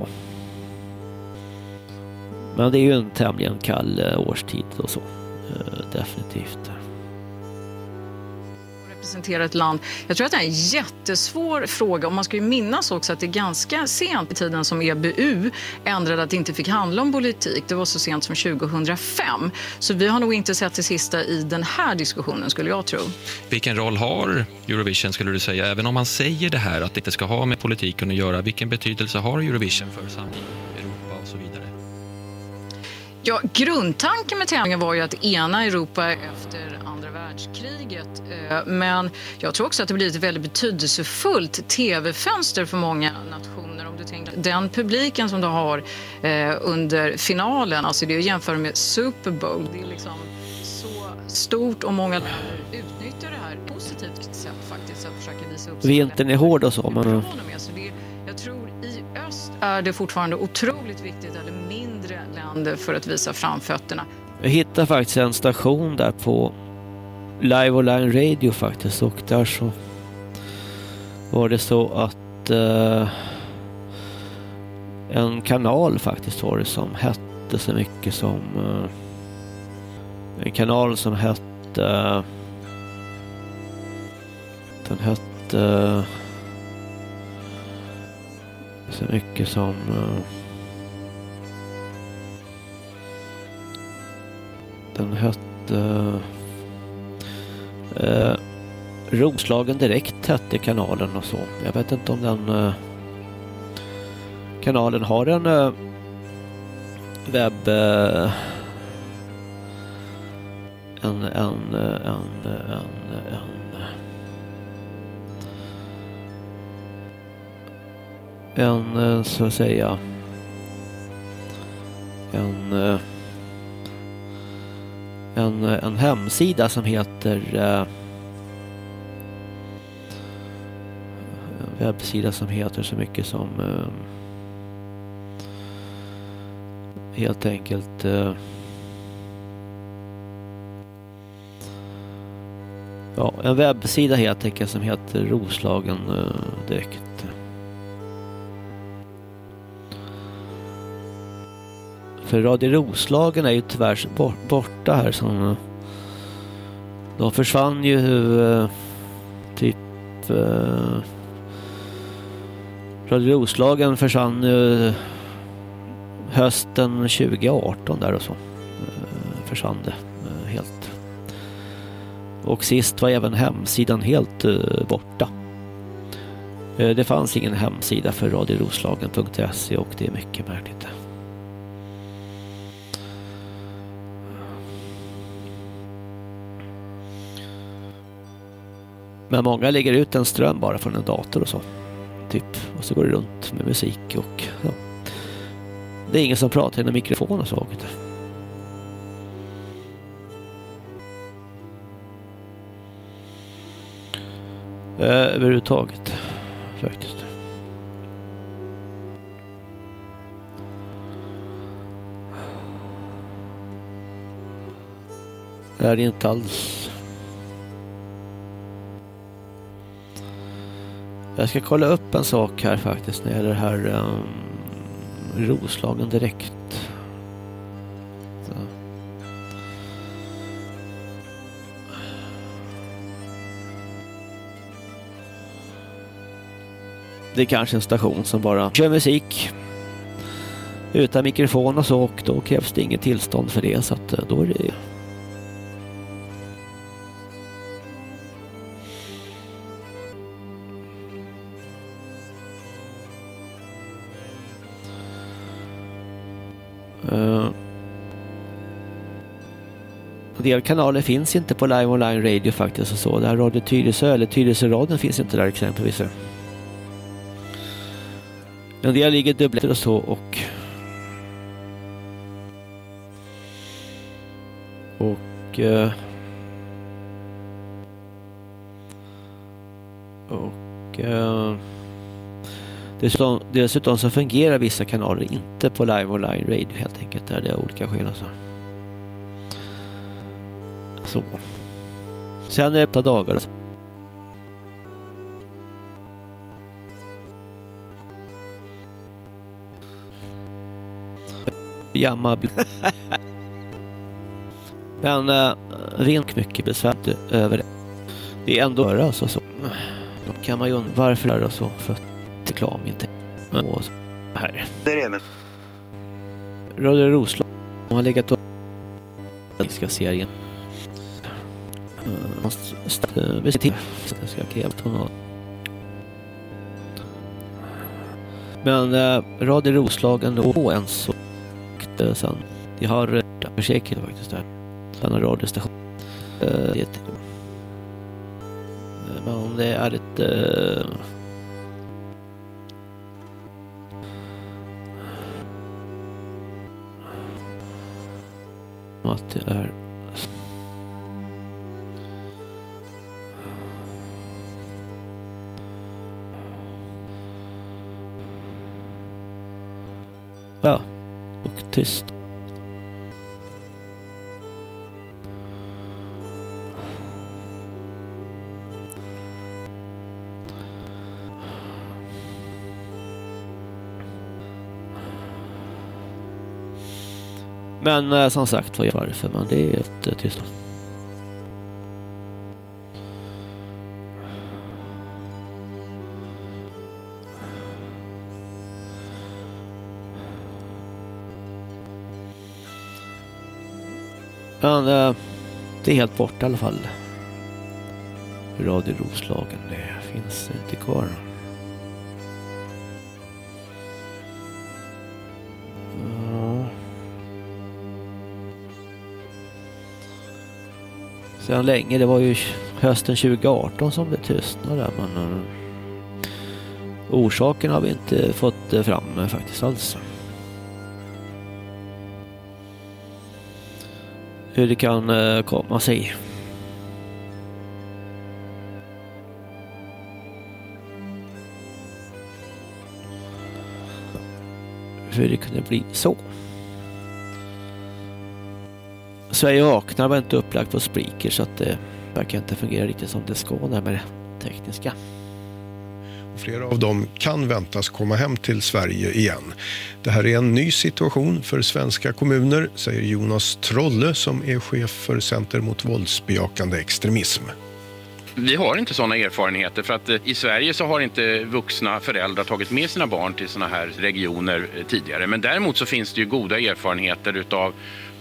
Men det är ju en tämligen kall eh, årstid och så. Eh, Definitivt. representera ett land. Jag tror att det är en jättesvår fråga och man ska ju minnas också att det är ganska sent i tiden som EBU ändrade att det inte fick handla om politik. Det var så sent som 2005. Så vi har nog inte sett det sista i den här diskussionen skulle jag tro. Vilken roll har Eurovision skulle du säga, även om man säger det här att det inte ska ha med politiken att göra, vilken betydelse har Eurovision för samhället, Ja, grundtanken med tävlingen var ju att ena Europa efter andra världskriget. Eh, Men jag tror också att det blir ett väldigt betydelsefullt tv-fönster för många nationer. Om du tänker den publiken som du har eh, under finalen, alltså det är att jämföra med Super Bowl. Det är liksom så stort och många länder utnyttjar det här positivt sätt faktiskt. Att försöka visa upp Vintern är hård och så men jag tror i öst är det fortfarande otroligt viktigt, eller land för att visa framfötterna. jag hittade faktiskt en station där på Live Online Radio faktiskt och där så var det så att eh, en kanal faktiskt var det som hette så mycket som eh, en kanal som hette eh, den hette så mycket som eh, den hette eh, Roslagen Direkt hette kanalen och så. Jag vet inte om den eh, kanalen har en eh, webb eh, en, en, eh, en, eh, en, en, en, en, så att säga en eh, en, en hemsida som heter eh, en webbsida som heter så mycket som eh, helt enkelt eh, ja, en webbsida helt enkelt som heter Roslagen eh, direkt. För Radio Roslagen är ju tyvärr borta här som eh, de försvann ju eh, typ eh, Radio Roslagen försvann ju hösten 2018 där och så försvann det helt. Och sist var även hemsidan helt borta. Det fanns ingen hemsida för radioroslagen.se och det är mycket märkligt. Men många lägger ut en ström bara från en dator och så. Typ. Och så går det runt med musik och ja. Det är ingen som pratar i en mikrofon och så. Eh, överhuvudtaget. Faktiskt. Det är inte alls. Jag ska kolla upp en sak här faktiskt när det gäller det här um, Roslagen direkt. Så. Det är kanske en station som bara kör musik utan mikrofon och så och då krävs det inget tillstånd för det så att eh, då är det Uh, en del kanaler finns inte på Live Online Radio faktiskt och så. Där Radio Tyresö eller Tyresöradion finns inte där exempelvis. En del ligger dubbelt och så och och uh, och uh, Dessutom, dessutom så fungerar vissa kanaler inte på live online radio helt enkelt. Där det är olika skäl alltså. Så. Sen är det ett par dagar. Jamma. <laughs> Men äh, rent mycket besvärt över det. Det är ändå alltså så. Då kan man ju undra varför det är så. För reklam inte. Och här. Det är det. Radio Roslag har legat och ska serien. Måste till. Jag ska kräva honom. Men äh, Radio Roslagen och en så och sen jag har äh, försäkring faktiskt där. Sen har radiostation. Äh, det, men det är ett äh, att det är Ja, och tyst. Men eh, som sagt var varför men det är ett eh, tillstånd. Men eh, det är helt borta i alla fall. Radio Roslagen, det finns inte kvar. Sedan länge, det var ju hösten 2018 som det tystnade men uh, orsaken har vi inte fått eh, fram uh, faktiskt alls. Hur det kan uh, komma sig. Hur det kunde bli så. Sverige vaknar var inte upplagt på spriker så att det verkar inte fungera riktigt som det ska där med det tekniska. Flera av dem kan väntas komma hem till Sverige igen. Det här är en ny situation för svenska kommuner, säger Jonas Trolle som är chef för Center mot våldsbejakande extremism. Vi har inte sådana erfarenheter för att eh, i Sverige så har inte vuxna föräldrar tagit med sina barn till sådana här regioner eh, tidigare. Men däremot så finns det ju goda erfarenheter utav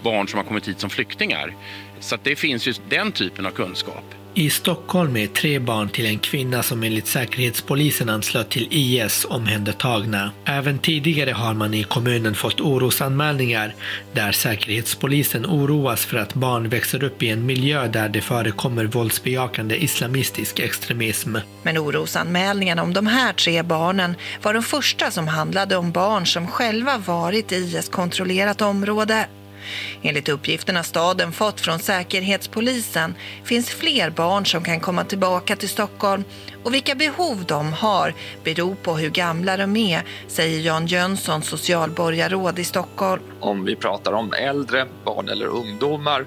barn som har kommit hit som flyktingar. Så att det finns ju den typen av kunskap. I Stockholm är tre barn till en kvinna som enligt Säkerhetspolisen anslöt till IS omhändertagna. Även tidigare har man i kommunen fått orosanmälningar där Säkerhetspolisen oroas för att barn växer upp i en miljö där det förekommer våldsbejakande islamistisk extremism. Men orosanmälningarna om de här tre barnen var de första som handlade om barn som själva varit i IS-kontrollerat område. Enligt uppgifterna staden fått från Säkerhetspolisen finns fler barn som kan komma tillbaka till Stockholm och vilka behov de har beror på hur gamla de är, säger Jan Jönsson, socialborgarråd i Stockholm. Om vi pratar om äldre, barn eller ungdomar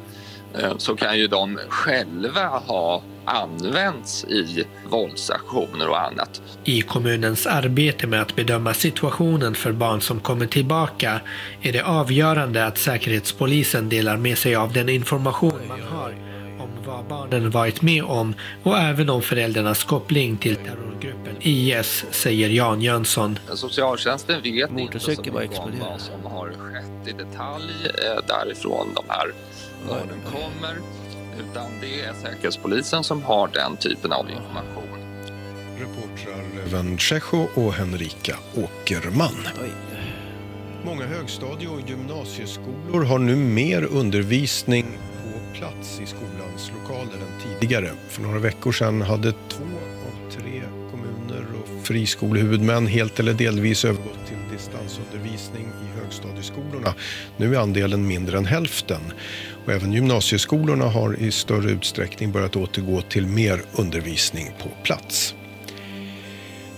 eh, så kan ju de själva ha använts i våldsaktioner och annat. I kommunens arbete med att bedöma situationen för barn som kommer tillbaka är det avgörande att Säkerhetspolisen delar med sig av den information man har om vad barnen varit med om och även om föräldrarnas koppling till terrorgruppen IS, säger Jan Jönsson. Socialtjänsten vet inte så mycket om vad som har skett i detalj eh, därifrån de här barnen kommer utan det är Säkerhetspolisen som har den typen av information. Reportrar Leven Tjecho och Henrika Åkerman. Många högstadie och gymnasieskolor har nu mer undervisning på plats i skolans lokaler än tidigare. För några veckor sedan hade två av tre kommuner och friskolehuvudmän helt eller delvis övergått till distansundervisning i högstadieskolorna. Nu är andelen mindre än hälften. Och även gymnasieskolorna har i större utsträckning börjat återgå till mer undervisning på plats.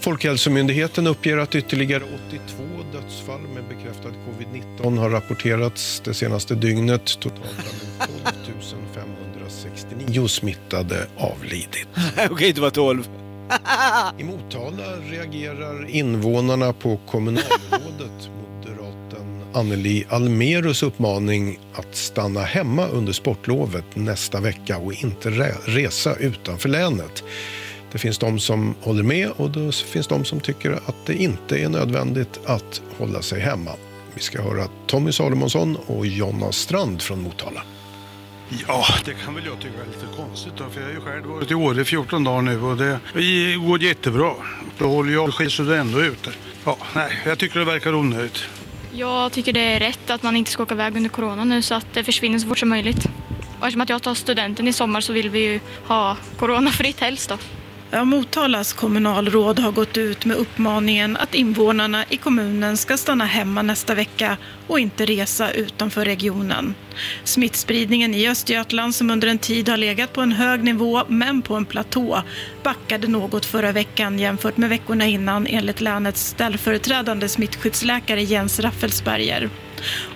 Folkhälsomyndigheten uppger att ytterligare 82 dödsfall med bekräftad covid-19 har rapporterats det senaste dygnet. Totalt har nu 12 569 smittade avlidit. <laughs> Det kan inte vara 12. I Motala reagerar invånarna på kommunalrådet <laughs> Anneli Almerus uppmaning att stanna hemma under sportlovet nästa vecka och inte resa utanför länet. Det finns de som håller med och det finns de som tycker att det inte är nödvändigt att hålla sig hemma. Vi ska höra Tommy Salomonsson och Jonna Strand från Motala. Ja, det kan väl jag tycka är lite konstigt då, för jag har ju själv varit i Åre i 14 dagar nu och det går jättebra. Då håller jag skilsmässa ändå ute. Ja, nej, jag tycker det verkar onödigt. Jag tycker det är rätt att man inte ska åka iväg under corona nu så att det försvinner så fort som möjligt. Och eftersom att jag tar studenten i sommar så vill vi ju ha coronafritt helst då. Ja, Motalas kommunalråd har gått ut med uppmaningen att invånarna i kommunen ska stanna hemma nästa vecka och inte resa utanför regionen. Smittspridningen i Östergötland som under en tid har legat på en hög nivå men på en platå backade något förra veckan jämfört med veckorna innan enligt länets ställföreträdande smittskyddsläkare Jens Raffelsberger.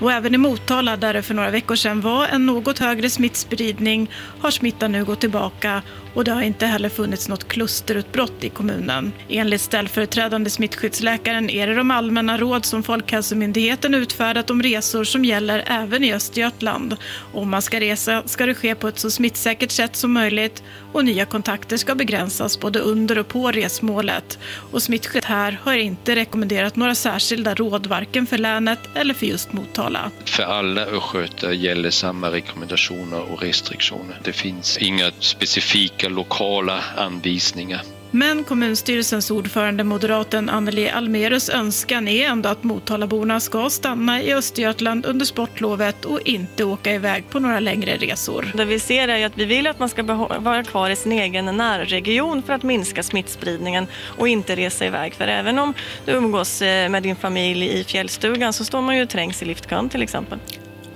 Och även i Motala, där det för några veckor sedan var en något högre smittspridning, har smittan nu gått tillbaka och det har inte heller funnits något klusterutbrott i kommunen. Enligt ställföreträdande smittskyddsläkaren är det de allmänna råd som Folkhälsomyndigheten utfärdat om resor som gäller även i Östergötland. Om man ska resa ska det ske på ett så smittsäkert sätt som möjligt och nya kontakter ska begränsas både under och på resmålet. Och smittskydd här har inte rekommenderat några särskilda råd varken för länet eller för just Motala. För alla östgötar gäller samma rekommendationer och restriktioner. Det finns inga specifika lokala anvisningar. Men kommunstyrelsens ordförande moderaten Anneli Almerus önskan är ändå att Motalaborna ska stanna i Östergötland under sportlovet och inte åka iväg på några längre resor. Det vi ser är att vi vill att man ska vara kvar i sin egen närregion för att minska smittspridningen och inte resa iväg. För även om du umgås eh, med din familj i fjällstugan så står man ju trängs i liftkön till exempel.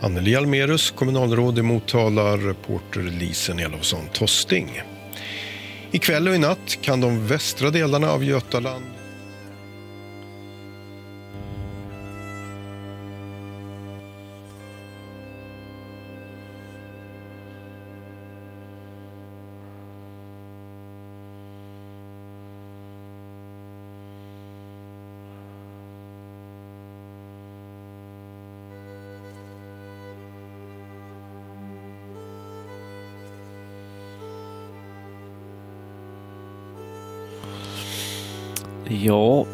Anneli Almerus, kommunalråd i Motala, reporter Lisen Elofsson Tosting. Ikväll och i natt kan de västra delarna av Götaland Ja.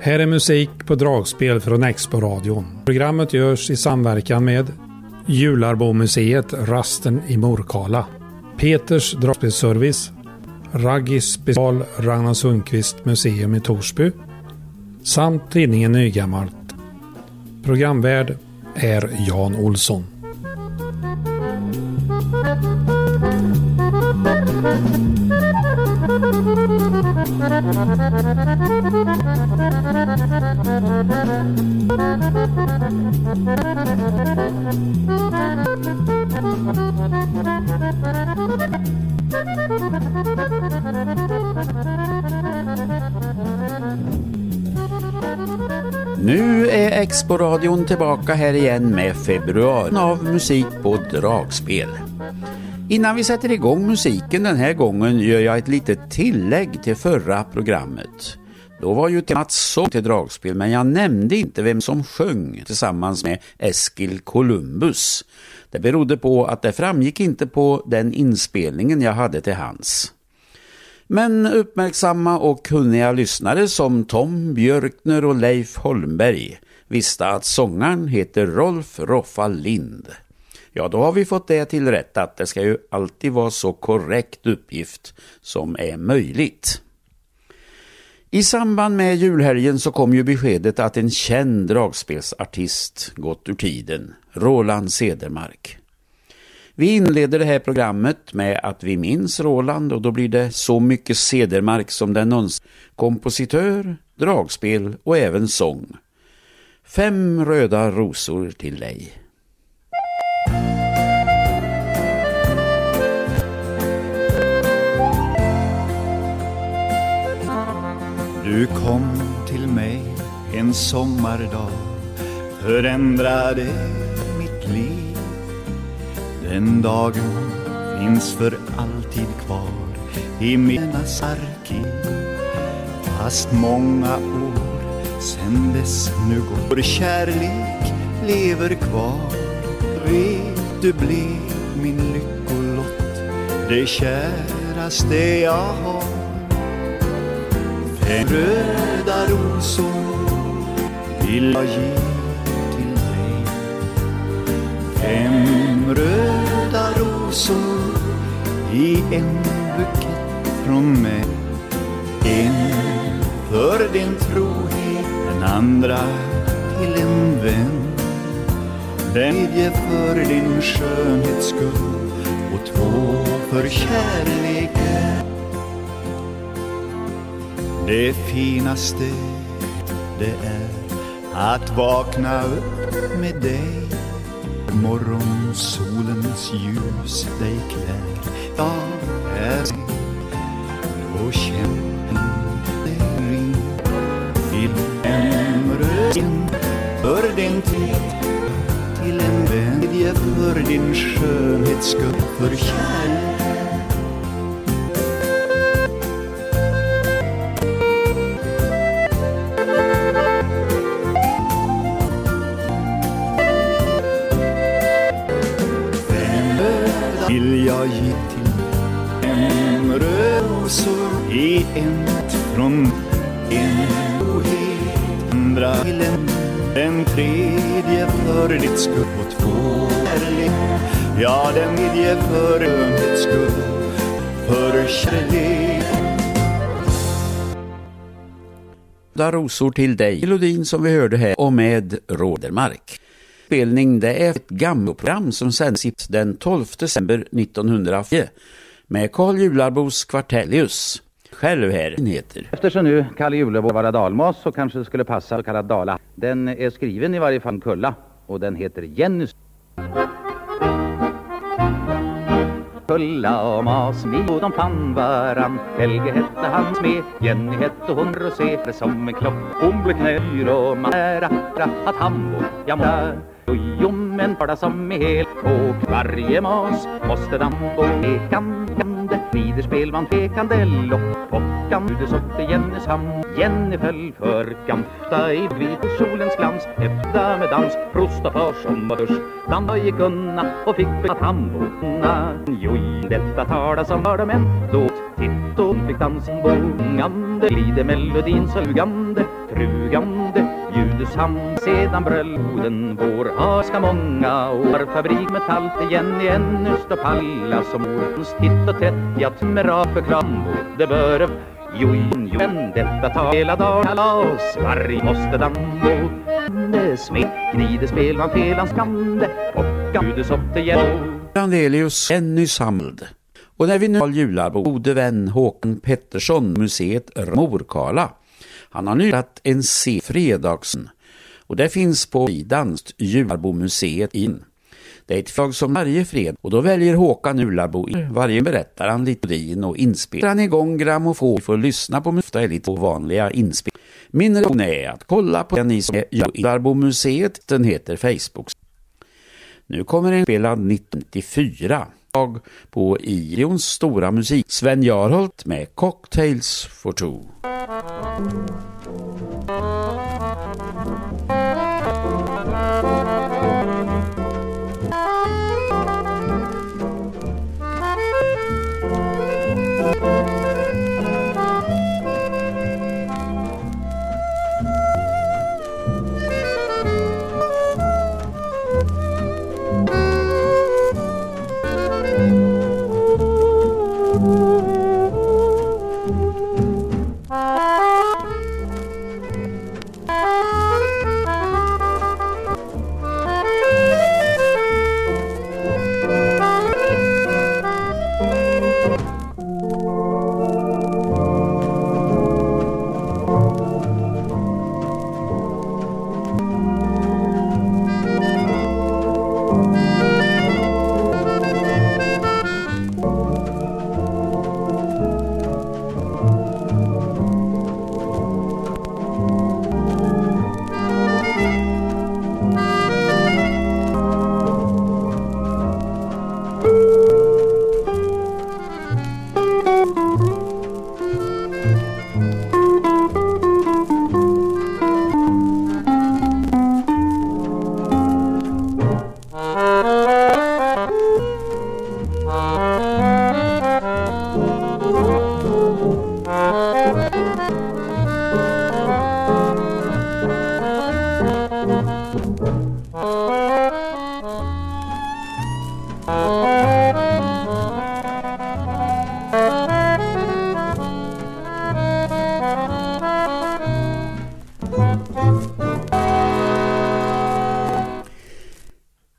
Här är musik på dragspel från Expo-radion. Programmet görs i samverkan med Jularbomuseet Rasten i Morkala, Peters dragspelsservice, Raggis special Ragnar Sundqvist museum i Torsby samt tidningen Nygammalt. Programvärd är Jan Olsson. Är radion tillbaka här igen med februari av musik på dragspel. Innan vi sätter igång musiken den här gången gör jag ett litet tillägg till förra programmet. Då var ju temat sång till dragspel men jag nämnde inte vem som sjöng tillsammans med Eskil Columbus. Det berodde på att det framgick inte på den inspelningen jag hade till hans. Men uppmärksamma och kunniga lyssnare som Tom Björkner och Leif Holmberg visste att sångaren heter Rolf Roffa Lind. Ja, då har vi fått det tillrättat. Det ska ju alltid vara så korrekt uppgift som är möjligt. I samband med julhelgen så kom ju beskedet att en känd dragspelsartist gått ur tiden, Roland Sedermark. Vi inleder det här programmet med att vi minns Roland och då blir det så mycket Sedermark som den någonsin. Kompositör, dragspel och även sång. Fem röda rosor till dig. Du kom till mig en sommardag förändrade mitt liv. Den dagen finns för alltid kvar i minnas arkiv. Fast många år sen dess nu går vår kärlek lever kvar. Vet du blev min lyckolott det käraste jag har. Fem röda rosor vill jag ge till dig. Fem röda rosor i en bukett från mig. En för din trohet, den andra till en vän. Den tredje för din skönhets skull och två för kärleken. Det finaste det är att vakna upp med dig Morgonsolens ljus dig klär Jag är och känner in för din tid Till en vädje för din skönhets skull För kärlek. Vill jag ge till? En rosor i en från ditt skull och två kärlek ja den tredje för skönhets skull för kärlek Röda rosor till dig, melodin som vi hörde här och med Rådermark spelning det är ett gammoprogram som sänds den 12 december 1904 med Carl Jularbos Kvartellius. Själv här heter. Eftersom nu Kalle Julebo var dalmas så kanske det skulle passa så kallad Dala. Den är skriven i varje fall Kulla och den heter Jenny. Kulla och mas, och de fann varann. Helge hette han med, Jenny hette hon Rosé. Som en klock, hon blev knär och man nära Att han bor, jag och Jo men bara som är hel Och varje mas måste dan och ekande. Viderspel man tvekande lopp Pockan gjordes upp Jennys hamn Jenny föll för gamfta i vit solens glans. Häfta med dans, prosta för som var dusch. Blanda gick unna och fick att handbona Jo, detta talas som hörde män då Titt och fick dansen bångande, Glider melodin sugande, trugande. Nynäshamn sedan brölden vår. Har ska många år Fabrik metall igen i ännu stå palla som ordens titt och tätt. Jag med rak förkram det bör Jo, jo, men detta tar hela dagen kalas. Varg måste dammo Det smet, gnidespel var felans gamle. Och Ljudus upp till Jenny Andelius ännu samlad. Och när vi nu har jular, gode vän Håkan Pettersson, museet Morkala. Han har nu nylat en C fredagsen och det finns på sidan Jularbomuseet in. Det är ett förslag som varje fred och då väljer Håkan Ularbo varje berättar han lite vin och inspelar han igång grammofon för att lyssna på ofta är lite ovanliga inspel. Min råd är att kolla på den i som är Jularbomuseet, den heter Facebook. Nu kommer en spelad 1994 på Irions stora musik. Sven Jarholt med Cocktails for two.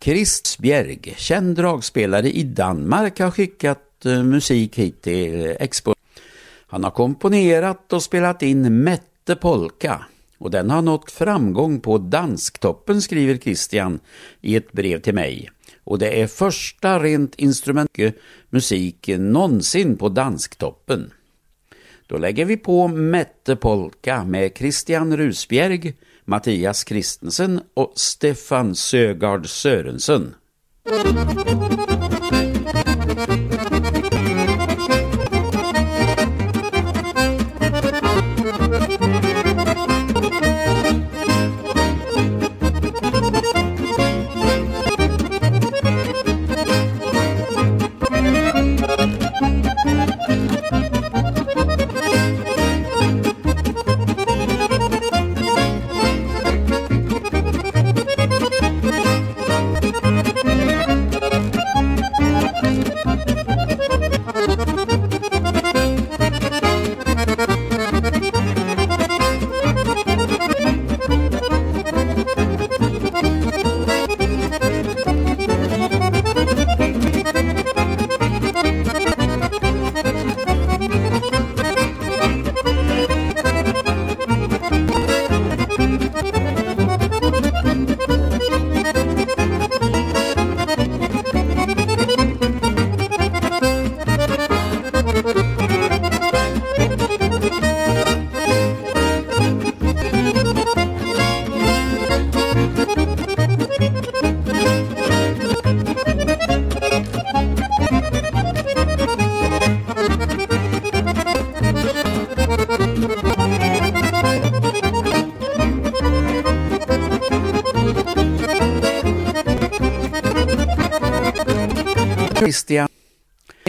Chris Bjerg, känd dragspelare i Danmark, har skickat eh, musik hit till eh, Expo. Han har komponerat och spelat in Mette Polka och den har nått framgång på Dansktoppen skriver Christian i ett brev till mig. Och det är första rent instrumentmusik någonsin på Dansktoppen. Då lägger vi på Mette Polka med Christian Rusbjerg Mattias Kristensen och Stefan Sögaard Sörensen.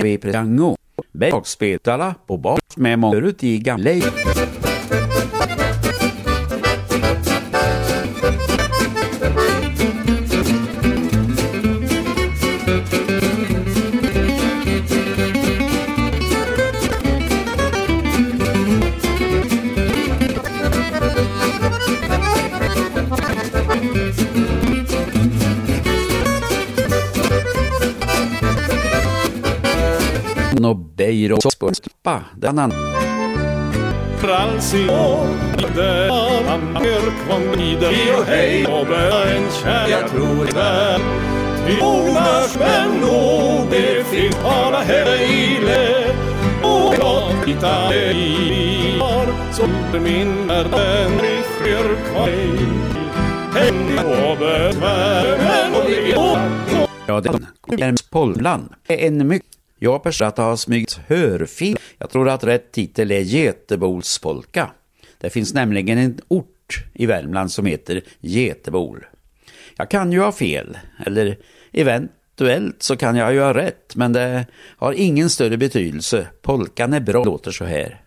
Vi Vepretango. Dragspelare på bas med många i gamla börja en kär. Jag tror väl Vi onars men nog det finns bara här i lä Och låt titta i har som min är den i fler kvar. Hem och besvär och är Ja, det är Polland. En mycket jag personligen att ha smygt hörfil. Jag tror att rätt titel är Getebolspolka. Det finns nämligen en ort i Värmland som heter Getebol. Jag kan ju ha fel, eller eventuellt så kan jag ju ha rätt, men det har ingen större betydelse. Polkan är bra, låter så här.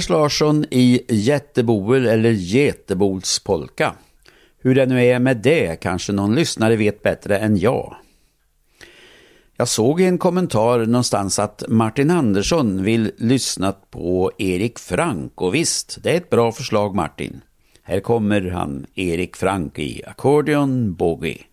Anders Larsson i Jätteboel eller Getebolspolka. Hur det nu är med det kanske någon lyssnare vet bättre än jag. Jag såg i en kommentar någonstans att Martin Andersson vill lyssna på Erik Frank och visst, det är ett bra förslag Martin. Här kommer han, Erik Frank i Accordion Boogie.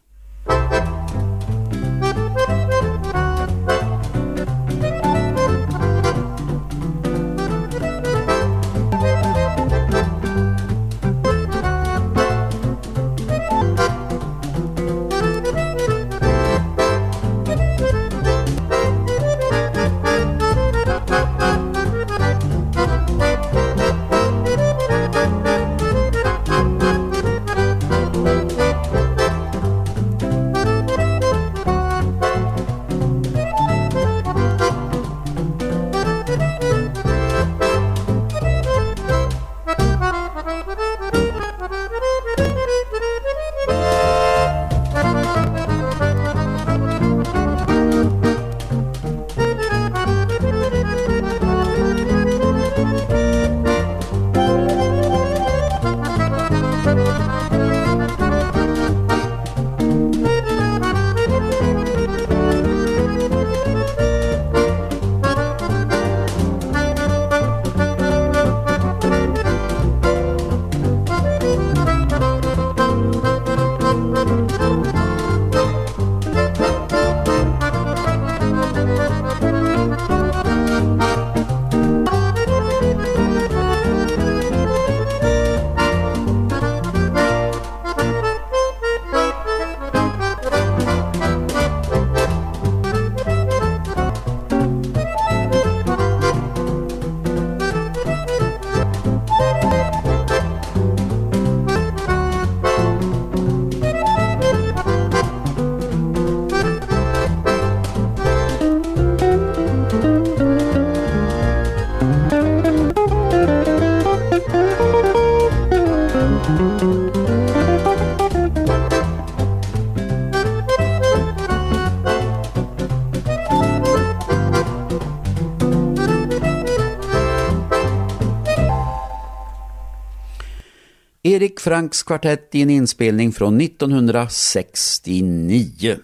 Erik Franks kvartett i en inspelning från 1969.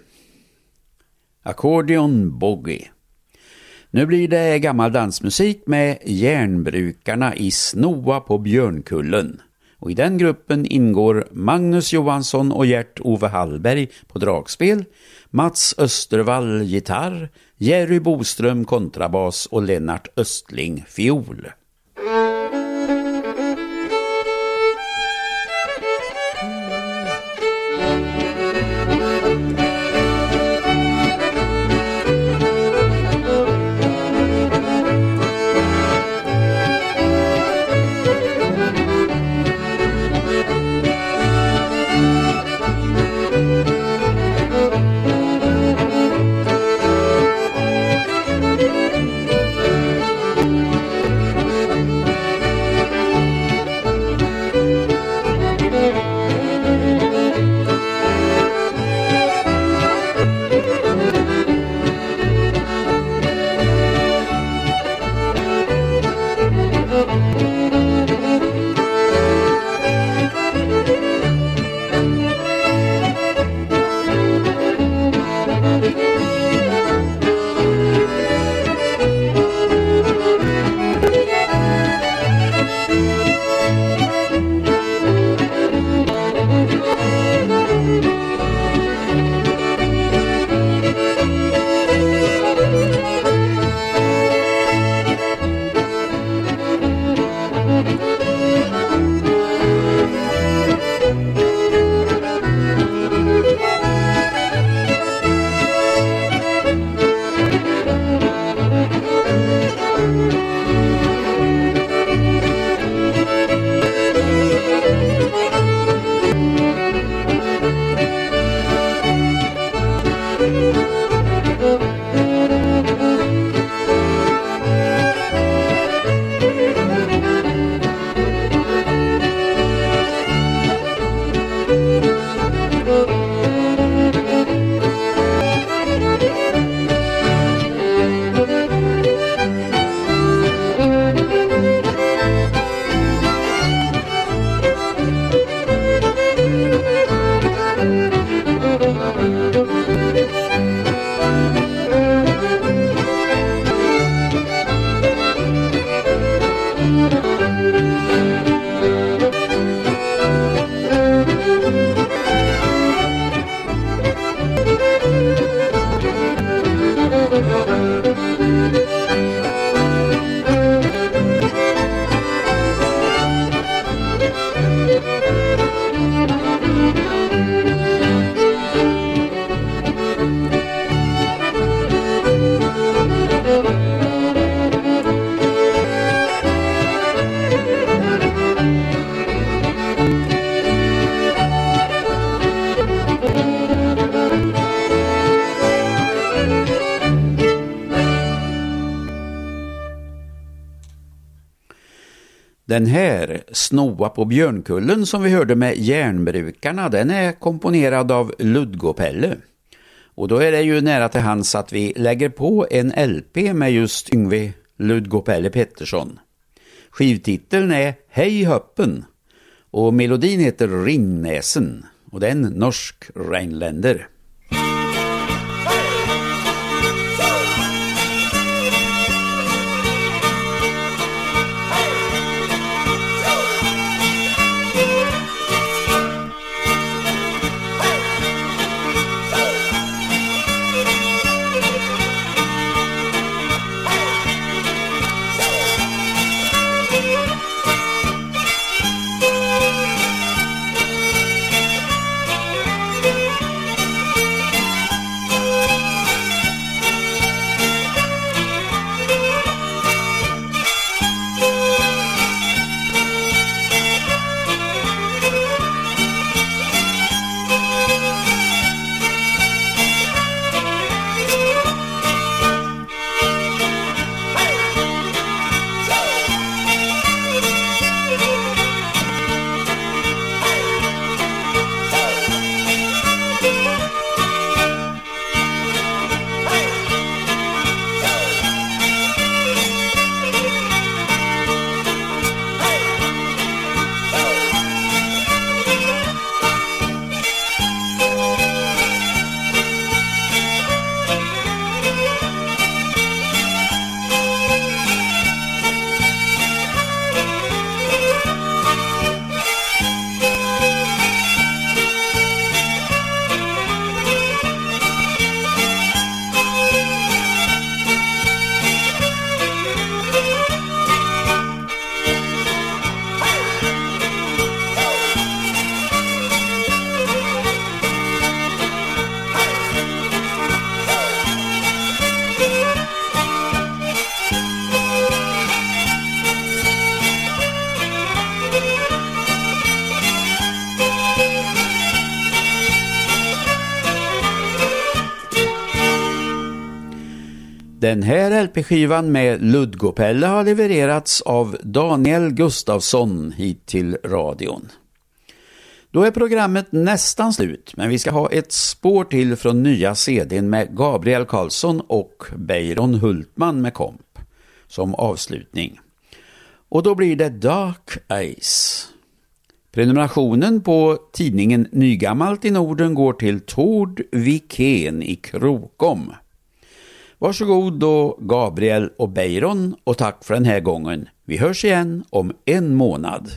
Accordion Boogie. Nu blir det gammal dansmusik med järnbrukarna i Snoa på Björnkullen. Och i den gruppen ingår Magnus Johansson och Gert-Ove Hallberg på dragspel, Mats Östervall gitarr, Jerry Boström kontrabas och Lennart Östling fiol. Den här Snoa på Björnkullen som vi hörde med järnbrukarna den är komponerad av Ludgo-Pelle. Och då är det ju nära till hands att vi lägger på en LP med just Yngve Ludgo-Pelle Pettersson. Skivtiteln är Hej höppen och melodin heter Ringnäsen och det är en norsk rheinländer. LP-skivan med Ludgopelle har levererats av Daniel Gustafsson hit till radion. Då är programmet nästan slut, men vi ska ha ett spår till från nya CDn med Gabriel Karlsson och Beiron Hultman med komp som avslutning. Och då blir det Dark Ice. Prenumerationen på tidningen Nygammalt i Norden går till Tord Wikén i Krokom. Varsågod då Gabriel och Beiron och tack för den här gången. Vi hörs igen om en månad.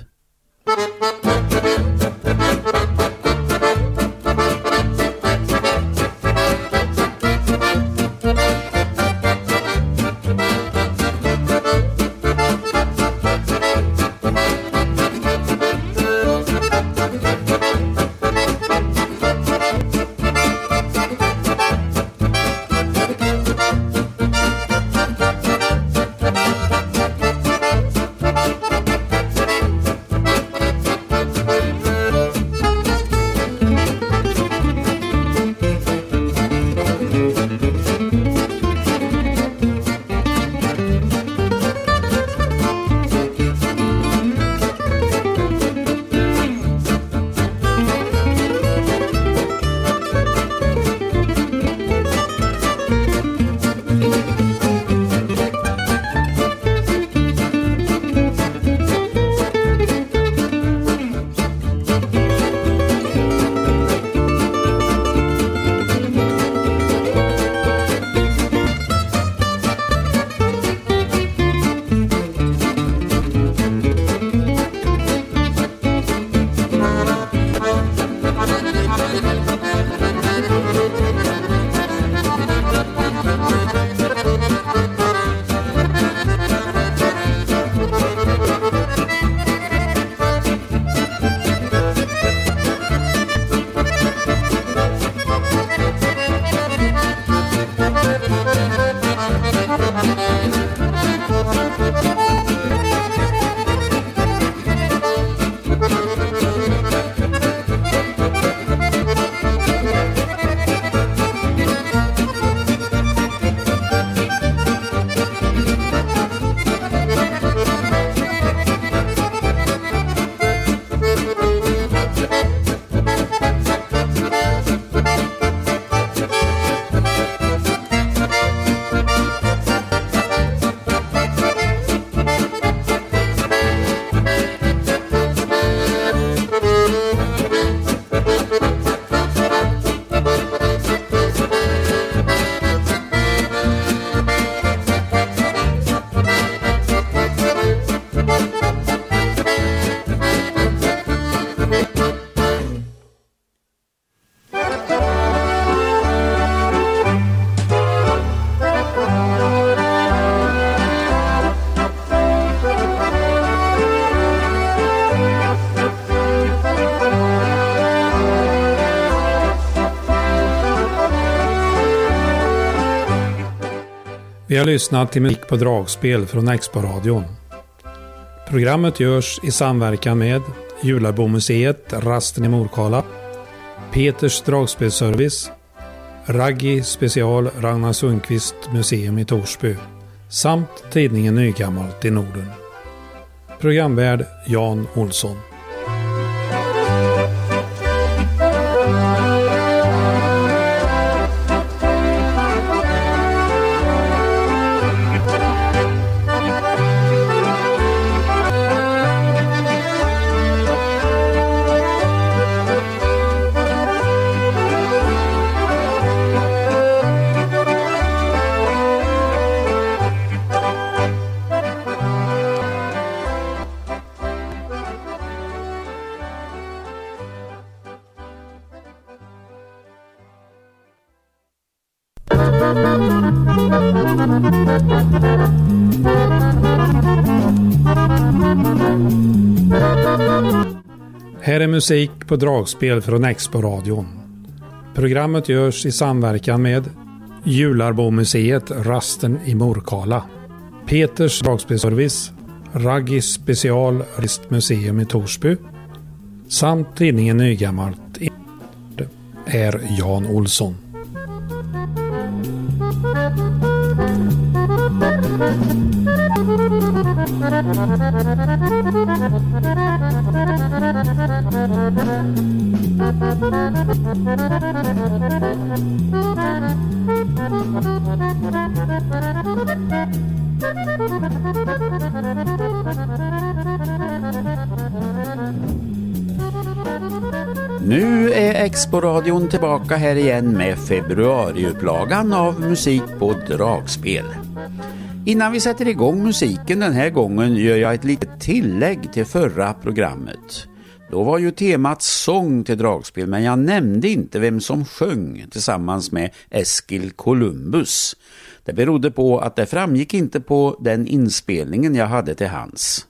Vi har lyssnat till musik på dragspel från Expo-radion. Programmet görs i samverkan med Jularbomuseet, Rasten i Morkala, Peters dragspelservice, Raggi special Ragnar Sundqvist museum i Torsby samt tidningen Nygammalt i Norden. Programvärd Jan Olsson. Musik på dragspel från Expo-radion. Programmet görs i samverkan med Jularbomuseet Rasten i Morkala, Peters dragspelservice, Raggis special Ristmuseum i Torsby samt tidningen Nygammalt är Jan Olsson. Nu är Exporadion tillbaka här igen med februariupplagan av musik på dragspel. Innan vi sätter igång musiken den här gången gör jag ett litet tillägg till förra programmet. Då var ju temat sång till dragspel men jag nämnde inte vem som sjöng tillsammans med Eskil Columbus. Det berodde på att det framgick inte på den inspelningen jag hade till hans.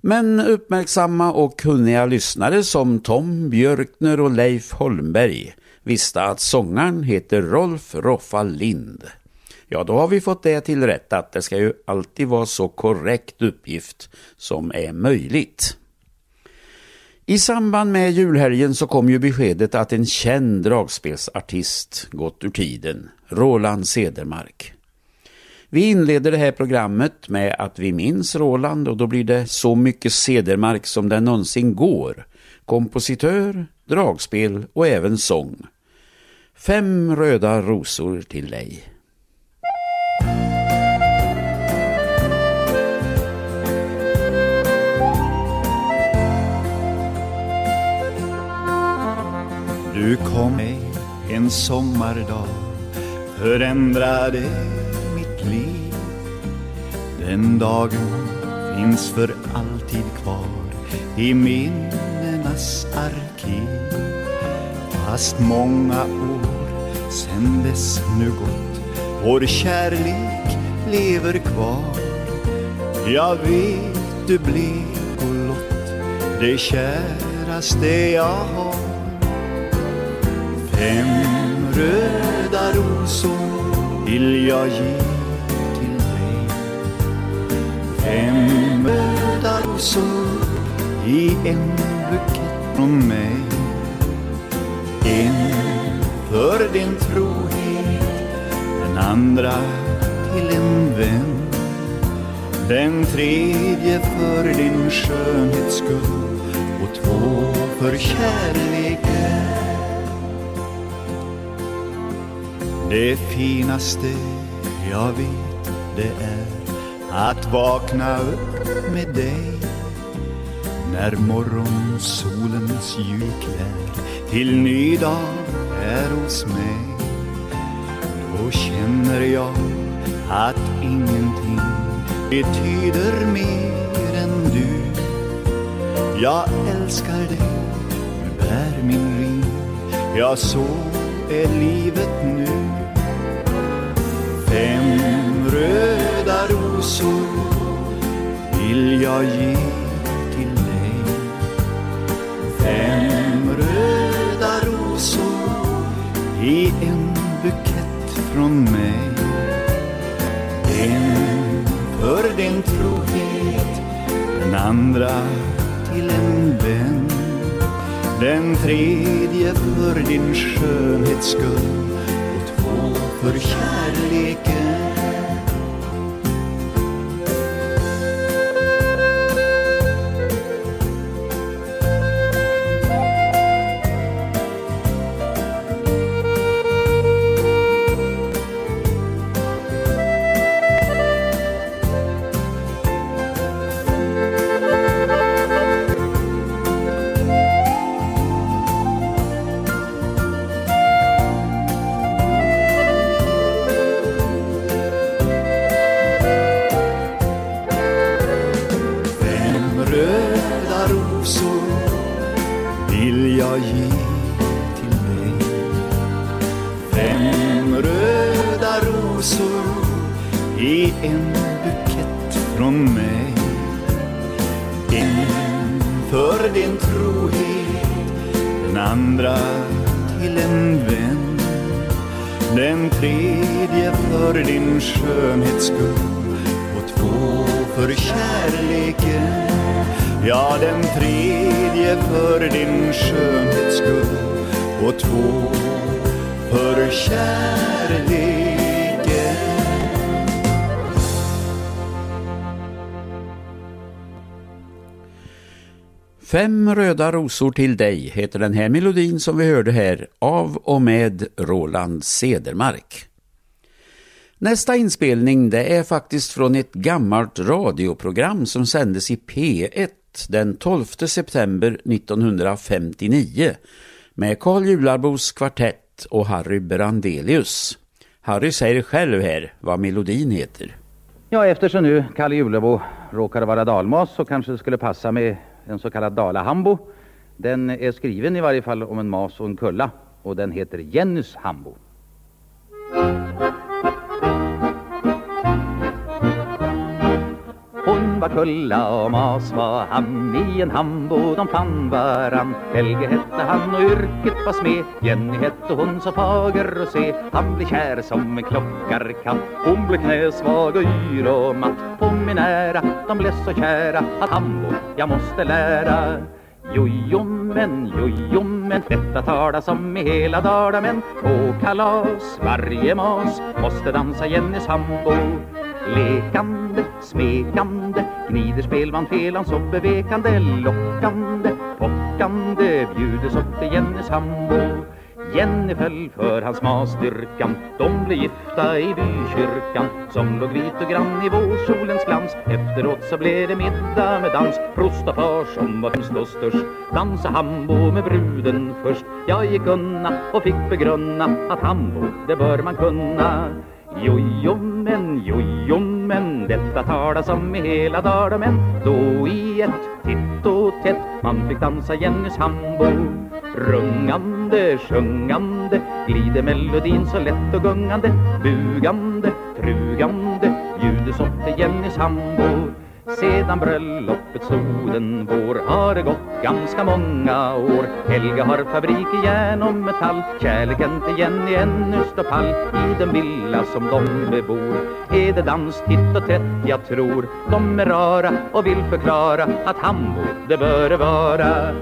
Men uppmärksamma och kunniga lyssnare som Tom Björkner och Leif Holmberg visste att sångaren heter Rolf Roffa Lind. Ja, då har vi fått det tillrättat. Det ska ju alltid vara så korrekt uppgift som är möjligt. I samband med julhelgen så kom ju beskedet att en känd dragspelsartist gått ur tiden, Roland Sedermark. Vi inleder det här programmet med att vi minns Roland och då blir det så mycket Sedermark som det någonsin går. Kompositör, dragspel och även sång. Fem röda rosor till dig. Du kom mig en sommardag förändrade mitt liv. Den dagen finns för alltid kvar i minnenas arkiv. Fast många år sen dess nu gått vår kärlek lever kvar. Jag vet du blek och lott Det käraste jag har. Fem röda rosor vill jag ge till dig. Fem röda rosor i en bukett från mig. En för din tro den andra till en vän. Den tredje för din skönhets skull och två för kärleken. Det finaste jag vet det är att vakna upp med dig när morgonsolens ljusklär till ny dag är hos mig. Då känner jag att ingenting betyder mer än du. Jag älskar dig, du bär min ring. Ja, så är livet nu. Fem röda rosor vill jag ge till dig. Fem röda rosor i en från mig. En för din trohet, den andra till en vän. Den tredje för din skönhets skull och två för kärleken. Fem röda rosor till dig heter den här melodin som vi hörde här av och med Roland Sedermark. Nästa inspelning det är faktiskt från ett gammalt radioprogram som sändes i P1 den 12 september 1959 med Carl Jularbos kvartett och Harry Brandelius. Harry säger själv här vad melodin heter. Ja, eftersom nu Kalle Julebo råkar vara dalmas så kanske det skulle passa med en så kallad Dalahambo. Den är skriven i varje fall om en mas och en kulla och den heter Jennys Hambo. Hon var kulla och mas var han I en hambo. De fann varann. Helge hette han och yrket var smed. Jenny hette hon så fager och se. Han blev kär som en klockarkatt. Hon blev knäsvag och yr och matt. På min de blev så kära Att hambo jag måste lära. Jojomen, jojomen, detta talas om i hela Dalarmen På kalas, varje mas måste dansa Jennys hambo Lekande, smekande, gnider spelman felan så bevekande. Lockande, pockande, bjudes upp till Jennys hambo Jenny föll för hans masdyrkan De blev gifta i bykyrkan. Som låg vit och grann i vårsolens glans. Efteråt så blev det middag med dans. Prost och far som var främst och störst. Dansa hambo med bruden först. Jag gick unna och fick begrunna Att hambo, det bör man kunna. Jojommen, jojommen, detta talas om i hela Dalarmen Då i ett titt och tätt man fick dansa Jennys hambo. Rungande, sjungande, glider melodin så lätt och gungande Bugande, trugande, ljudet upp till Jennys hambo. Sedan bröllopet stod en vår har det gått ganska många år. Helga har fabrik i järn och metall Kärleken till Jenny ännu står pall I den villa som de bebor. Är det dans titt och tätt? Jag tror De är rara och vill förklara Att Hambo det bör det vara.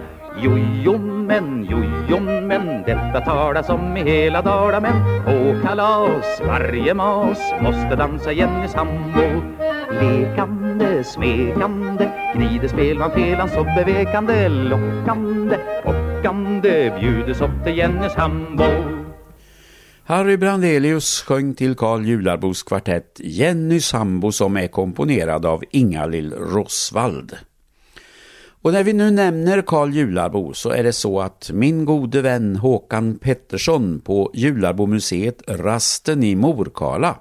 Jojomän, jojomän, detta talas om i hela Dalamän På kalas, varje mas måste dansa Jennys hambo Lekande, smekande, gnider spelman felan så bevekande. Lockande, pockande, bjudes upp till Jennys hambo Harry Brandelius sjöng till Carl Jularbos kvartett Jenny Sambo som är komponerad av Ingalill Rosvald. Och när vi nu nämner Karl Jularbo så är det så att min gode vän Håkan Pettersson på Jularbomuseet Rasten i Morkala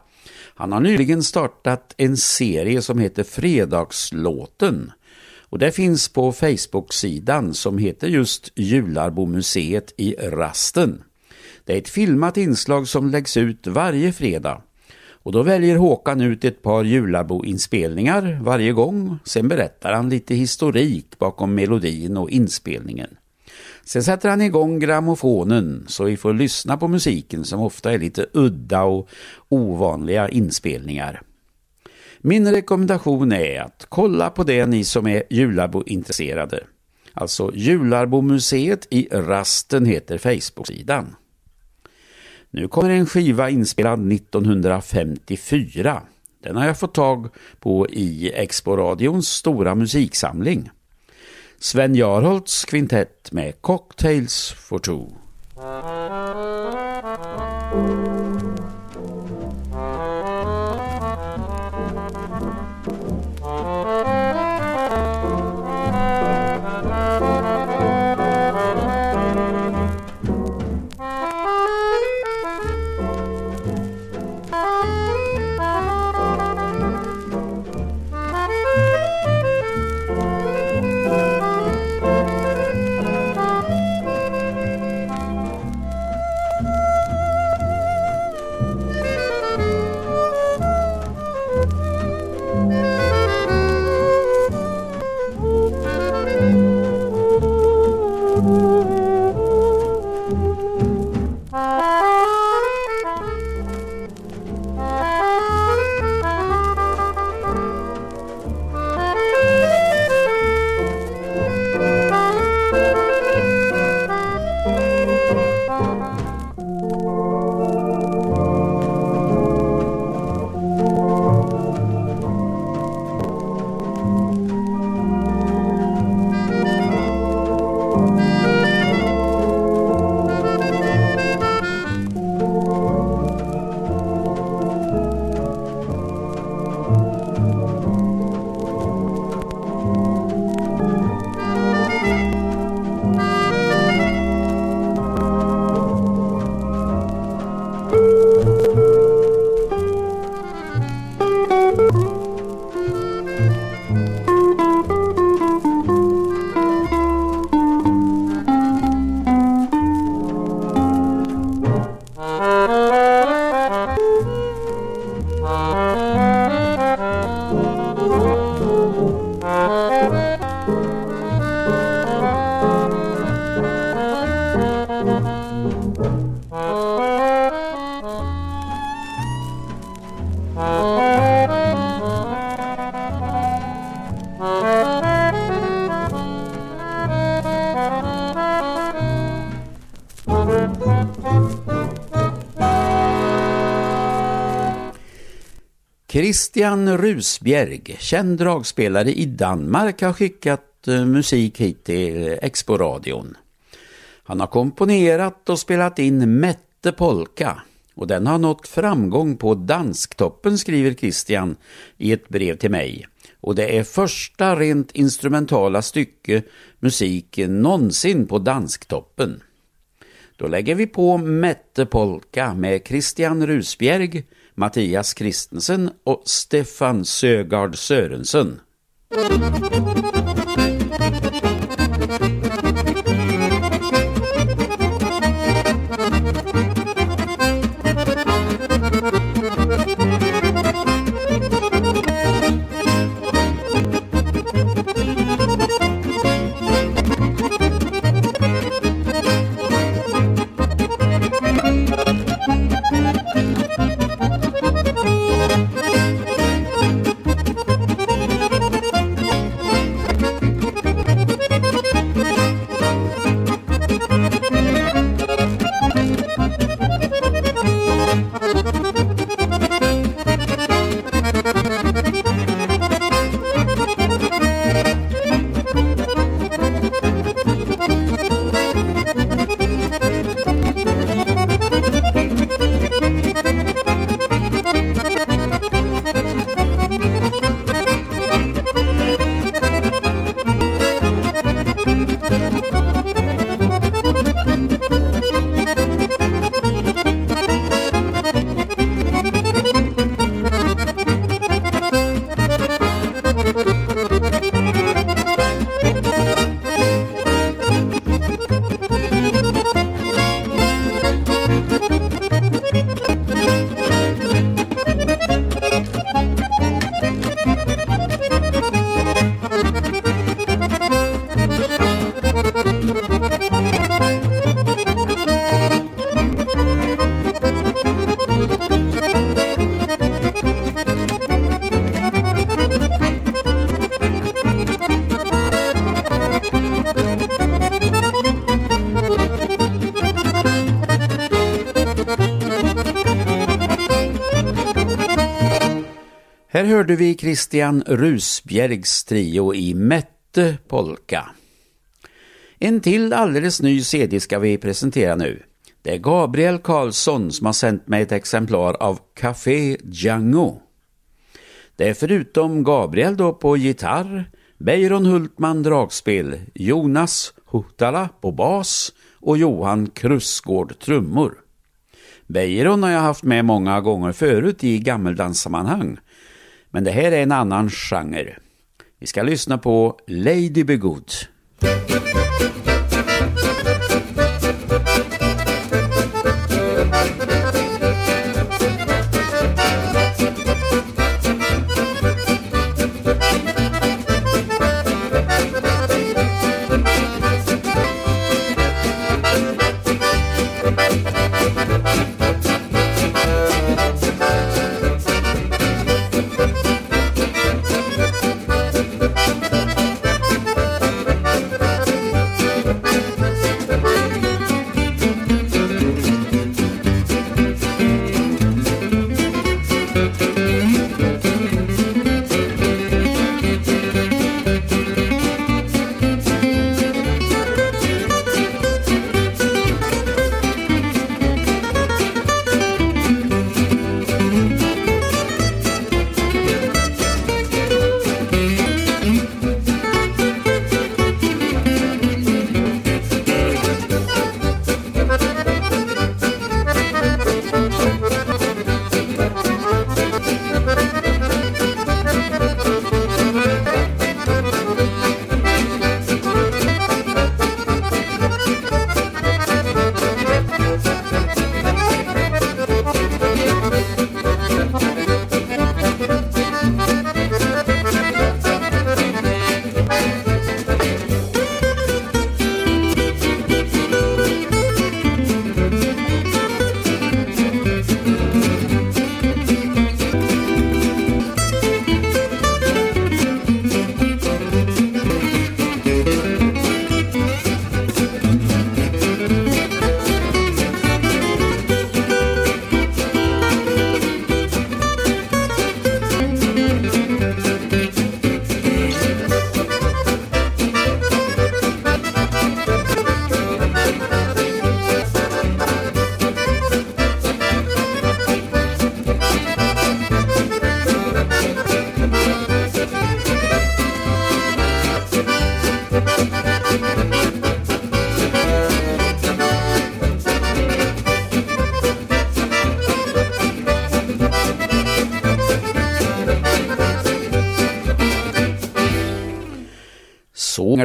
han har nyligen startat en serie som heter Fredagslåten. Och det finns på Facebook-sidan som heter just Jularbomuseet i Rasten. Det är ett filmat inslag som läggs ut varje fredag. Och då väljer Håkan ut ett par Julabo-inspelningar varje gång. Sen berättar han lite historik bakom melodin och inspelningen. Sen sätter han igång grammofonen så vi får lyssna på musiken som ofta är lite udda och ovanliga inspelningar. Min rekommendation är att kolla på det ni som är Jularbo-intresserade. Alltså Jularbomuseet i Rasten heter Facebook-sidan. Nu kommer en skiva inspelad 1954. Den har jag fått tag på i Exporadions stora musiksamling. Sven Jarholts kvintett med Cocktails for Two. Christian Rusbjerg, känd dragspelare i Danmark, har skickat eh, musik hit till Exporadion. Han har komponerat och spelat in Mette Polka och den har nått framgång på Dansktoppen skriver Christian i ett brev till mig. Och det är första rent instrumentala stycke musik någonsin på Dansktoppen. Då lägger vi på Mette Polka med Christian Rusbjerg, Mattias Kristensen och Stefan Sögaard Sörensen. Hörde vi Christian Rusbjergs trio i Mette Polka. En till alldeles ny CD ska vi presentera nu. Det är Gabriel Karlsson som har sänt mig ett exemplar av Café Django. Det är förutom Gabriel då på gitarr, Beiron Hultman dragspel, Jonas Hutala på bas och Johan Krusgård trummor. Beiron har jag haft med många gånger förut i gammeldanssammanhang men det här är en annan genre. Vi ska lyssna på Lady Be Good.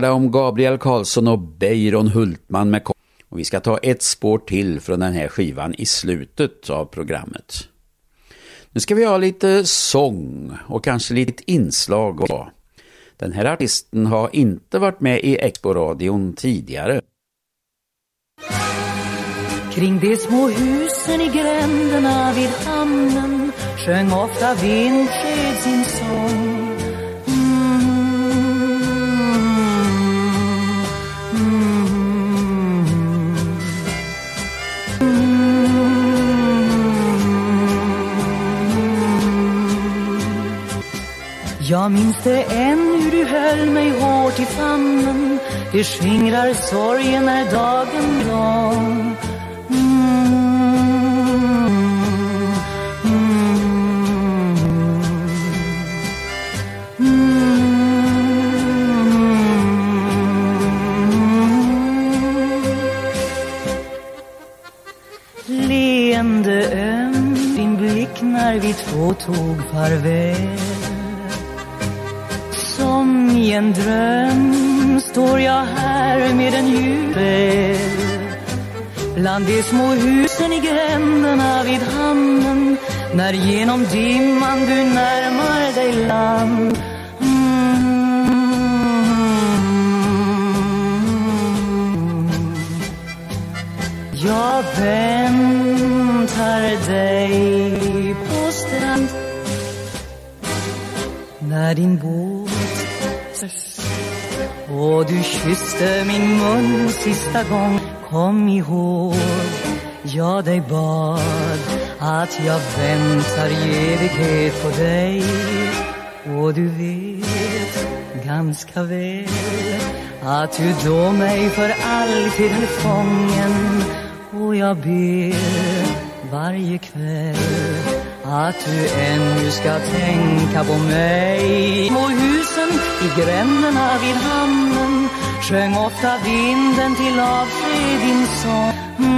Två det om Gabriel Karlsson och Beiron Hultman med och vi ska ta ett spår till från den här skivan i slutet av programmet. Nu ska vi ha lite sång och kanske lite inslag. Den här artisten har inte varit med i Expo-radion tidigare. Kring de små husen i gränderna vid hamnen sjöng ofta vindsked sin sång Jag minns det än hur du höll mig hårt i famnen Det skingrar sorgen när dagen är lång Leende öm, din blick när vi två tog farväl de små husen i gränderna vid hamnen. När genom dimman du närmar dig land. Mm. Jag väntar dig på strand. När din båt och du kysste min mun sista gång. Kom ihåg, jag dig bad att jag väntar i evighet på dig. Och du vet ganska väl att du då mig för alltid höll fången. Och jag ber varje kväll att du ännu ska tänka på mig. Små husen i gränderna vid hamnen sjöng ofta vinden till avsked din sång.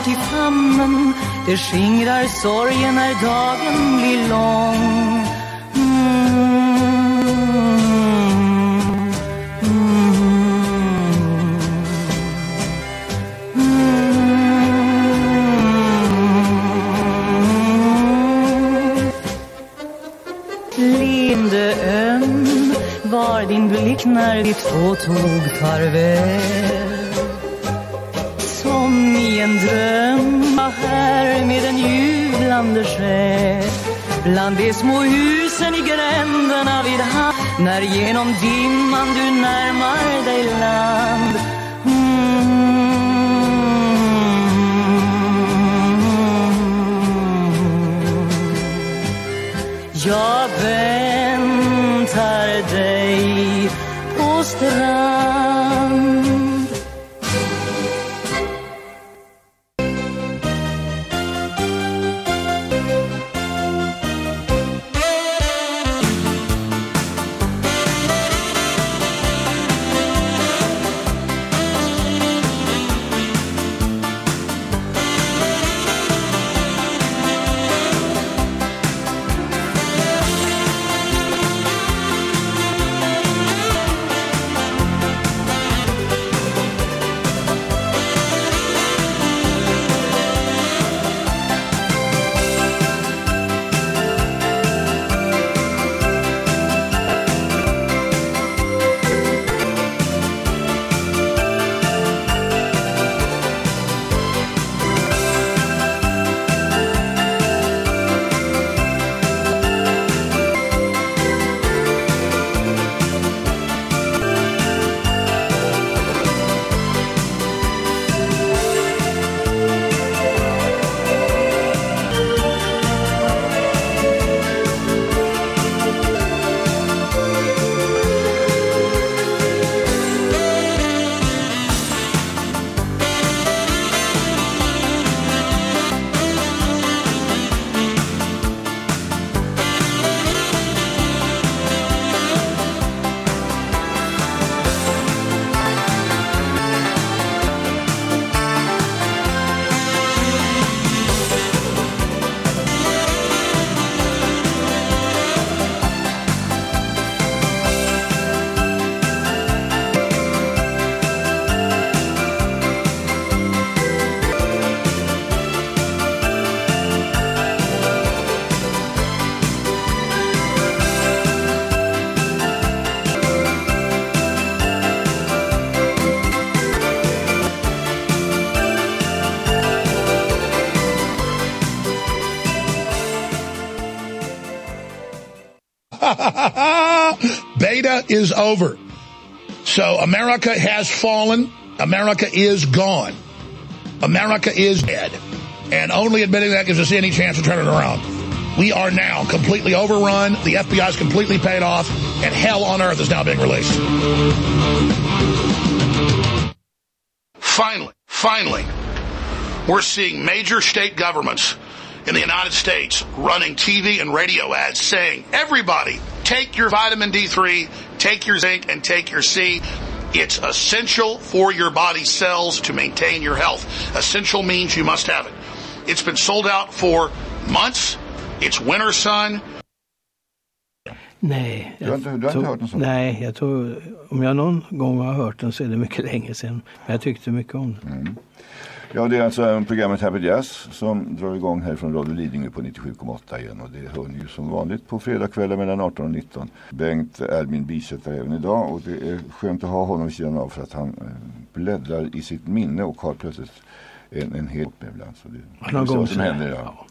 Går till famnen. Det skingrar sorgen när dagen blir lång. Leende öm var din blick när vi två tog farväl i en dröm här med en jublande själ. Bland de små husen i gränderna vid hamn När genom dimman du närmar dig land. Mm. Jag väntar dig på strand is over. So America has fallen. America is gone. America is dead. And only admitting that gives us any chance to turn it around. We are now completely overrun. The FBI is completely paid off. And hell on earth is now being released. Finally, finally, we're seeing major state governments in the United States running TV and radio ads saying, everybody, take your vitamin D3, take your zinc, and take your C. It's essential for your body cells to maintain your health. Essential means you must have it. It's been sold out for months. It's winter sun. Nej, Du har inte- du har inte hört något sånt? Nej, jag tror, om jag någon gång har hört den så är det mycket länge sedan. Men jag tyckte mycket om den. Mm. Ja, det är alltså programmet Happy Jazz som drar igång här från Radio Lidingö på 97,8 igen och det hör ni ju som vanligt på fredagskvällar mellan 18 och 19. Bengt är min bisättare även idag och det är skönt att ha honom vid sidan av för att han eh, bläddrar i sitt minne och har plötsligt en, en hel ibland. Så det, gång vad som händer. Ja.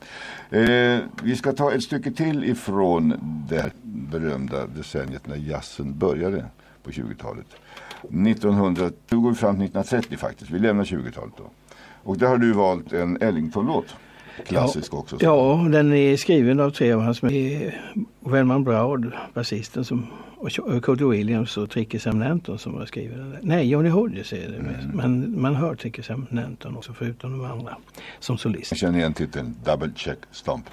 Eh, vi ska ta ett stycke till ifrån det berömda decenniet när jazzen började på 20-talet. 1900, då går vi fram till 1930 faktiskt. Vi lämnar 20-talet då. Och där har du valt en Ellington-låt. Klassisk också. Ja, den är skriven av tre av hans Wellman Brown, basisten, som, och Cody Williams och Tricky Sam Nanton som har skrivit den. där. Nej, Johnny Hodges är det mest. Men man hör Tricky Sam Nanton också förutom de andra som solist. Jag känner igen titeln Double Check Stomp.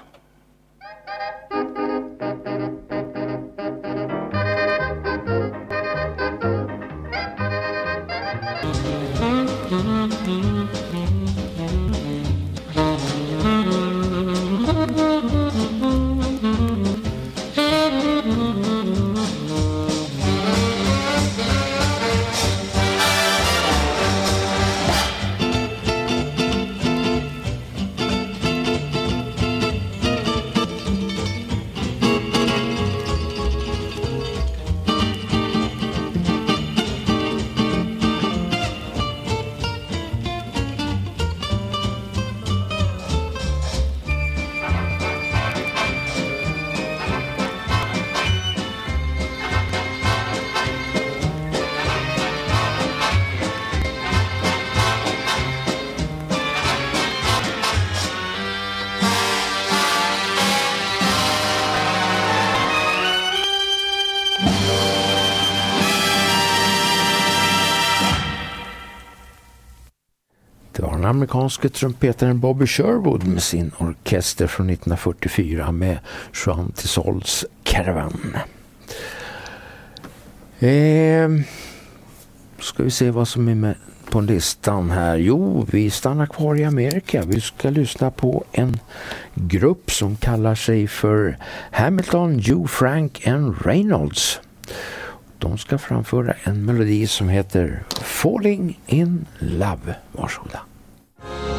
Amerikanske trumpetaren Bobby Sherwood med sin orkester från 1944 med Jean Tissols Caravan. Eh, ska vi se vad som är med på listan här. Jo, vi stannar kvar i Amerika. Vi ska lyssna på en grupp som kallar sig för Hamilton, Hugh Frank and Reynolds. De ska framföra en melodi som heter Falling in Love. Varsågoda. Bye.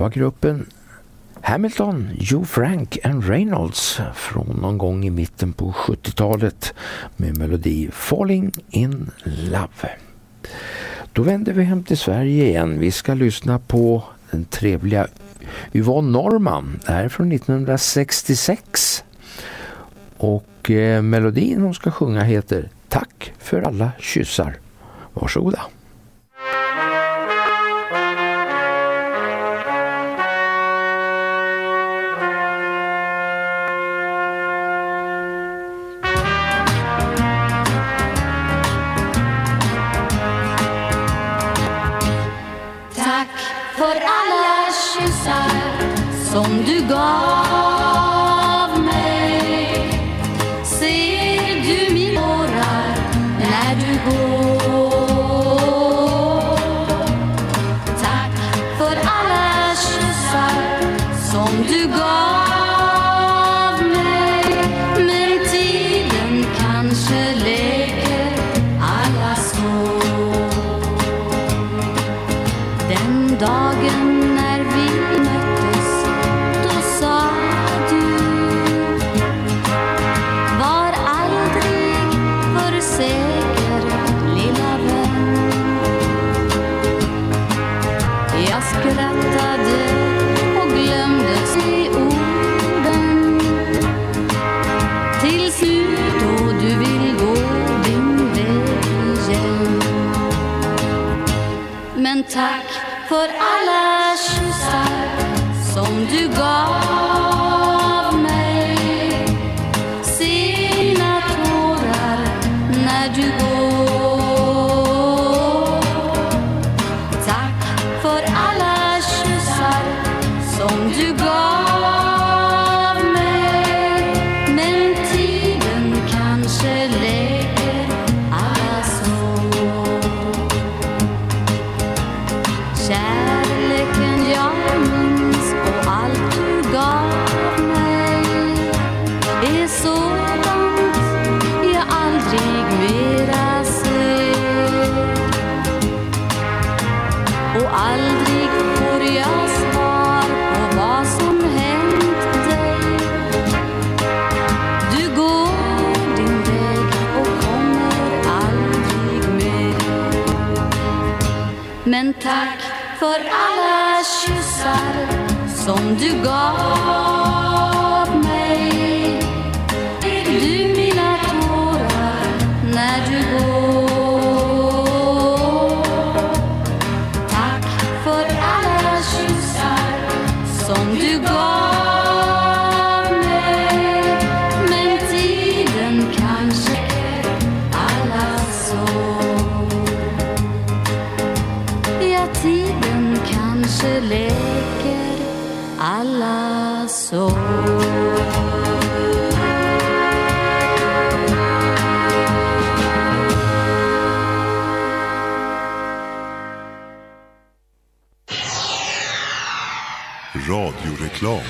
var gruppen Hamilton, Joe Frank and Reynolds från någon gång i mitten på 70-talet med melodi Falling in Love. Då vänder vi hem till Sverige igen. Vi ska lyssna på den trevliga Yvonne Norman. Det här är från 1966. Och eh, melodin hon ska sjunga heter Tack för alla kyssar. Varsågoda. du gars. du gars Claw.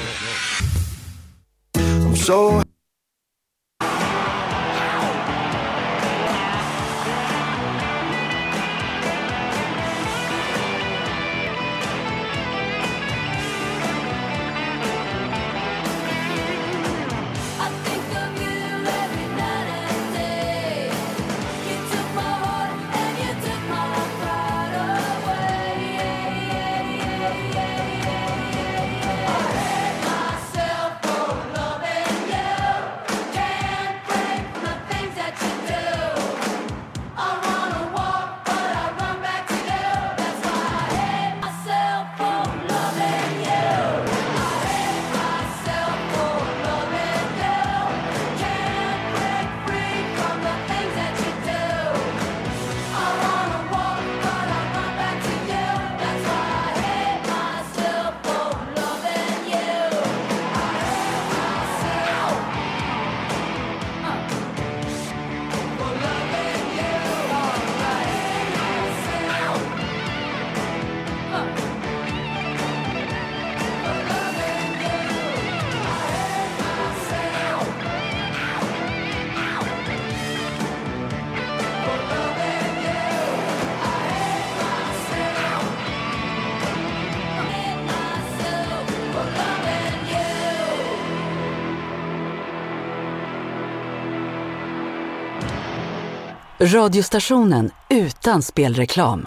Radiostationen utan spelreklam.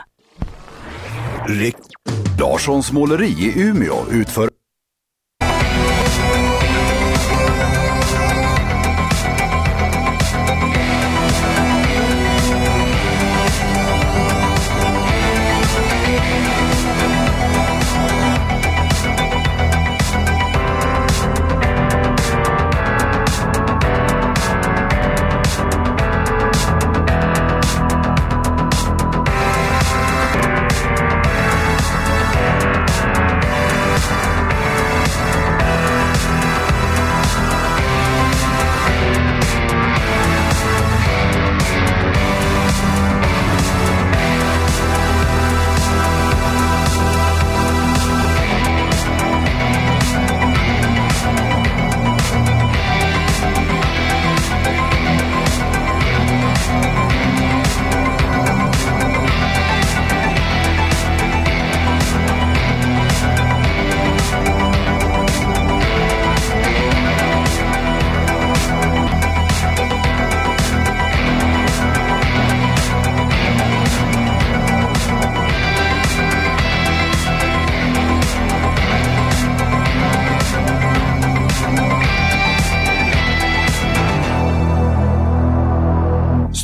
Rick Larssons måleri i Umeå utför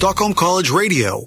Stockholm College Radio.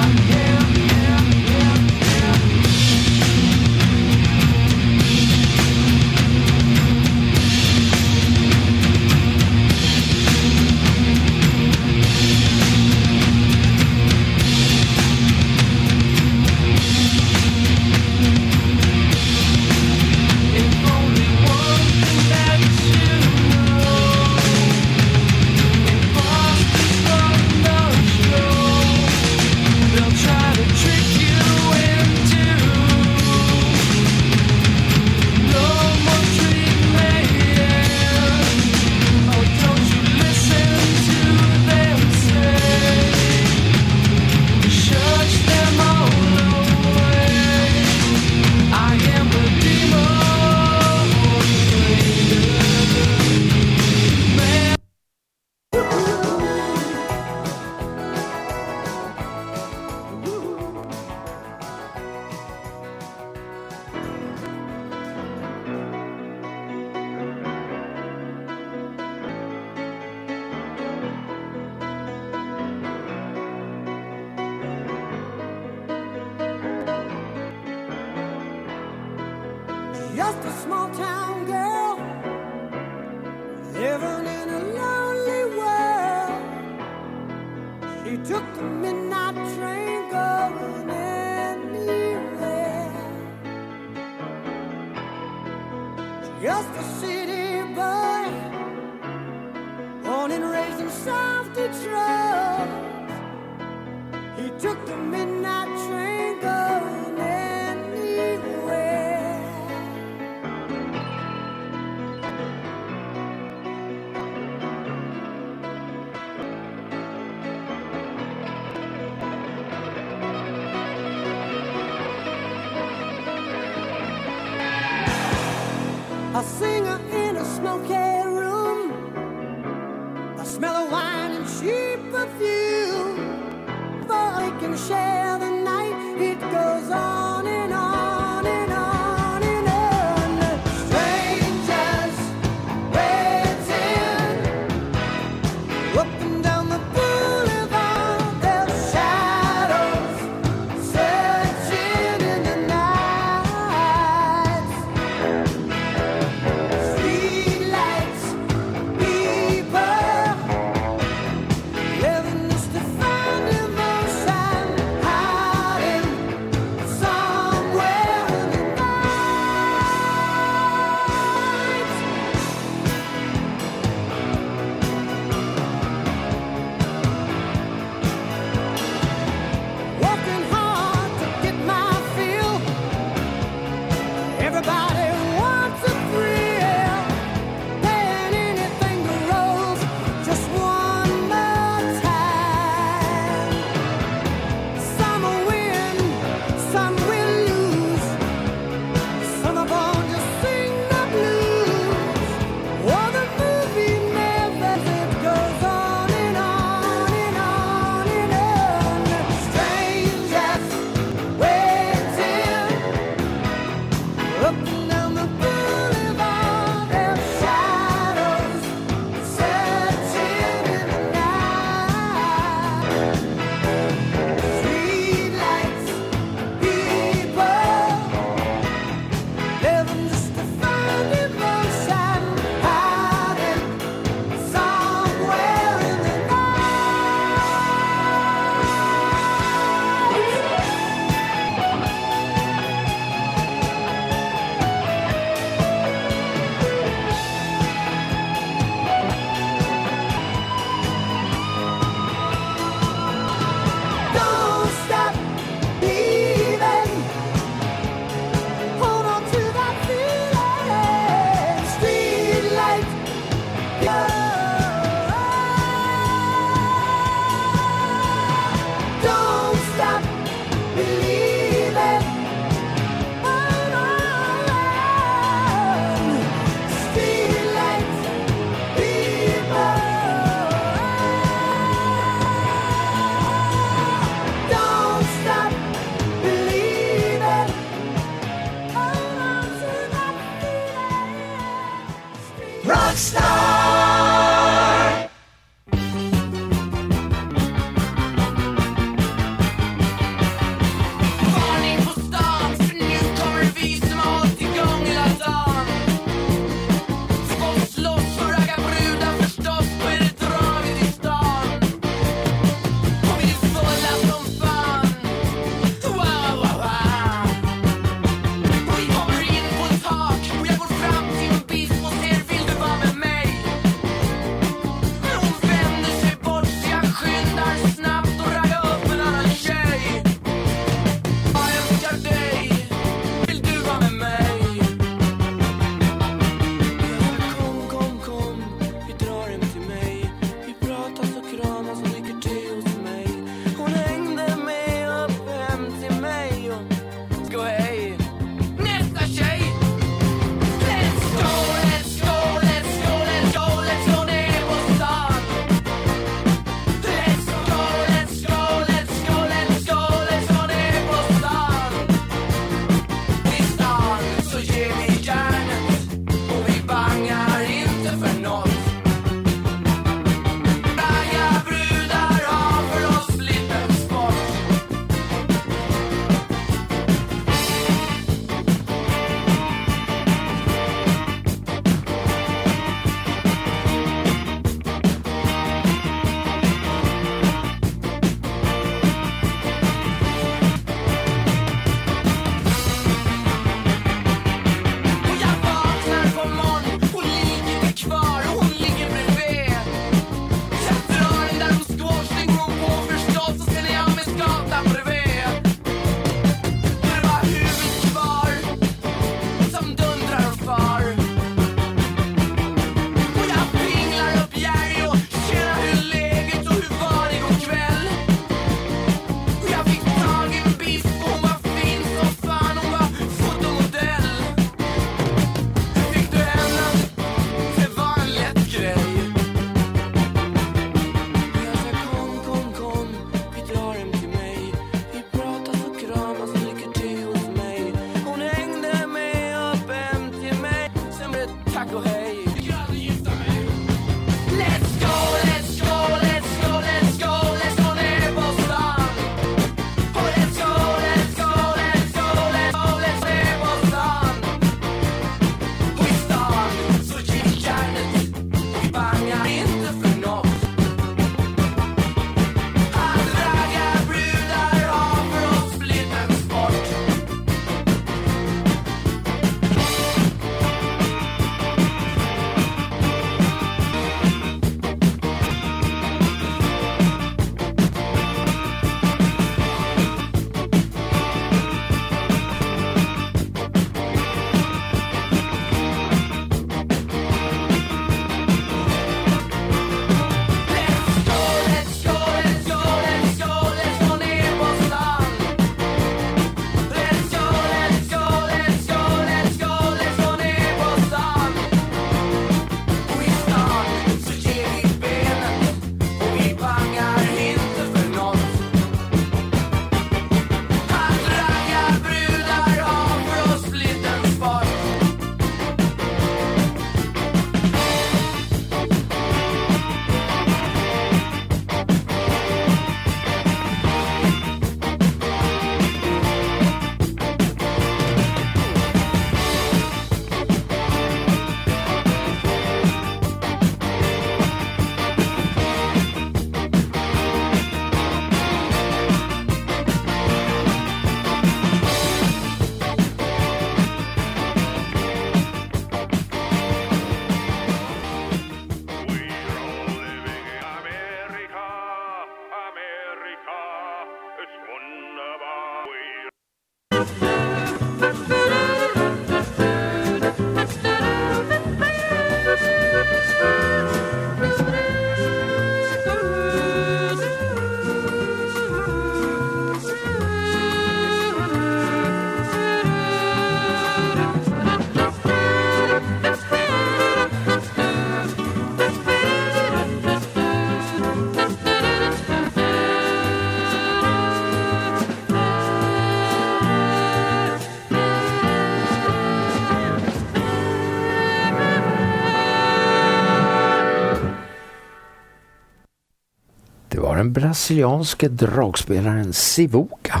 Den brasilianske dragspelaren Sivuca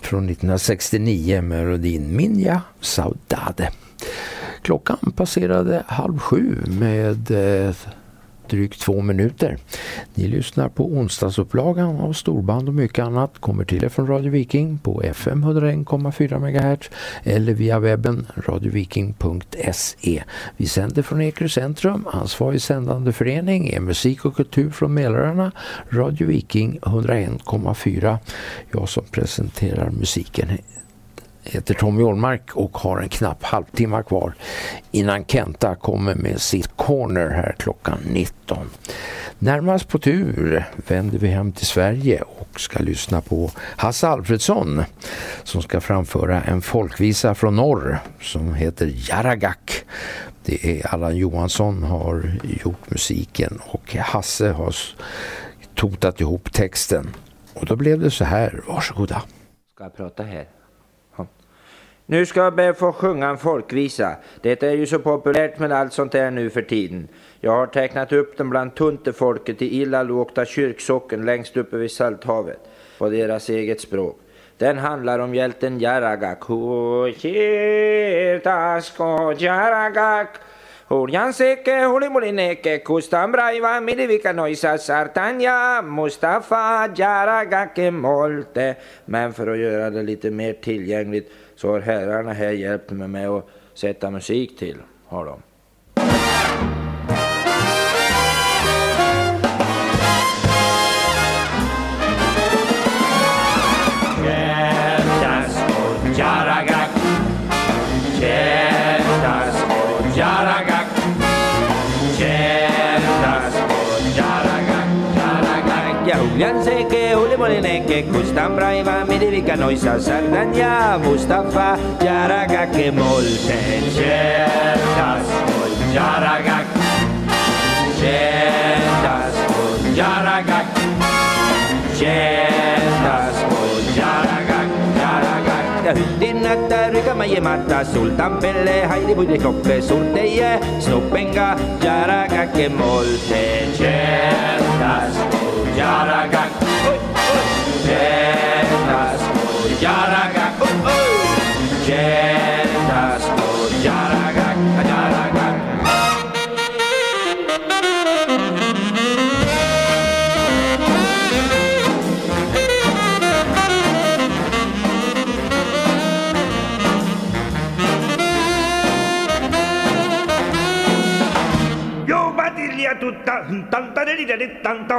från 1969 med melodin Minja Saudade. Klockan passerade halv sju med eh, drygt två minuter. Ni lyssnar på onsdagsupplagan av Storband och mycket annat kommer till er från Radio Viking på FM 101,4 MHz eller via webben radioviking.se. Vi sänder från Ekerö centrum, ansvarig sändande förening är musik och kultur från Mälaröarna, Radio Viking 101,4. Jag som presenterar musiken heter Tommy Olmark och har en knapp halvtimme kvar innan Kenta kommer med sitt corner här klockan 19. Närmast på tur vänder vi hem till Sverige och ska lyssna på Hasse Alfredsson som ska framföra en folkvisa från norr som heter Jaragak. Det är Allan Johansson har gjort musiken och Hasse har totat ihop texten. Och då blev det så här, varsågoda. Ska jag prata här? Nu ska jag be få sjunga en folkvisa. Det är ju så populärt med allt sånt där nu för tiden. Jag har tecknat upp den bland tuntefolket i illa lågta kyrksocken längst uppe vid Salthavet. På deras eget språk. Den handlar om hjälten Jaragak. Hukirtasko Jaragak. Hurjan seke hulimulineke kustan braiva midivika noisa sartanja Mustafa Jaragake molte. Men för att göra det lite mer tillgängligt så har herrarna här hjälpt mig med att sätta musik till. Har de. Hjärtas och Jaragak Hjärtas och Jaragak Hjärtas Erika Noisa, Sardagna, Mustafa, ja raga che molte certas, ja raga, certas, ja raga, certas, ja raga, ja raga. ja hütinata rügamaiemata, sul tampele hailipuid ei kokku, sul teie snupenga, ja raga, che molte certas, ja raga, certas. Och Jaragak Hjärtas och Jaragak Jaragak Yo batiglia tutta tanta di tanto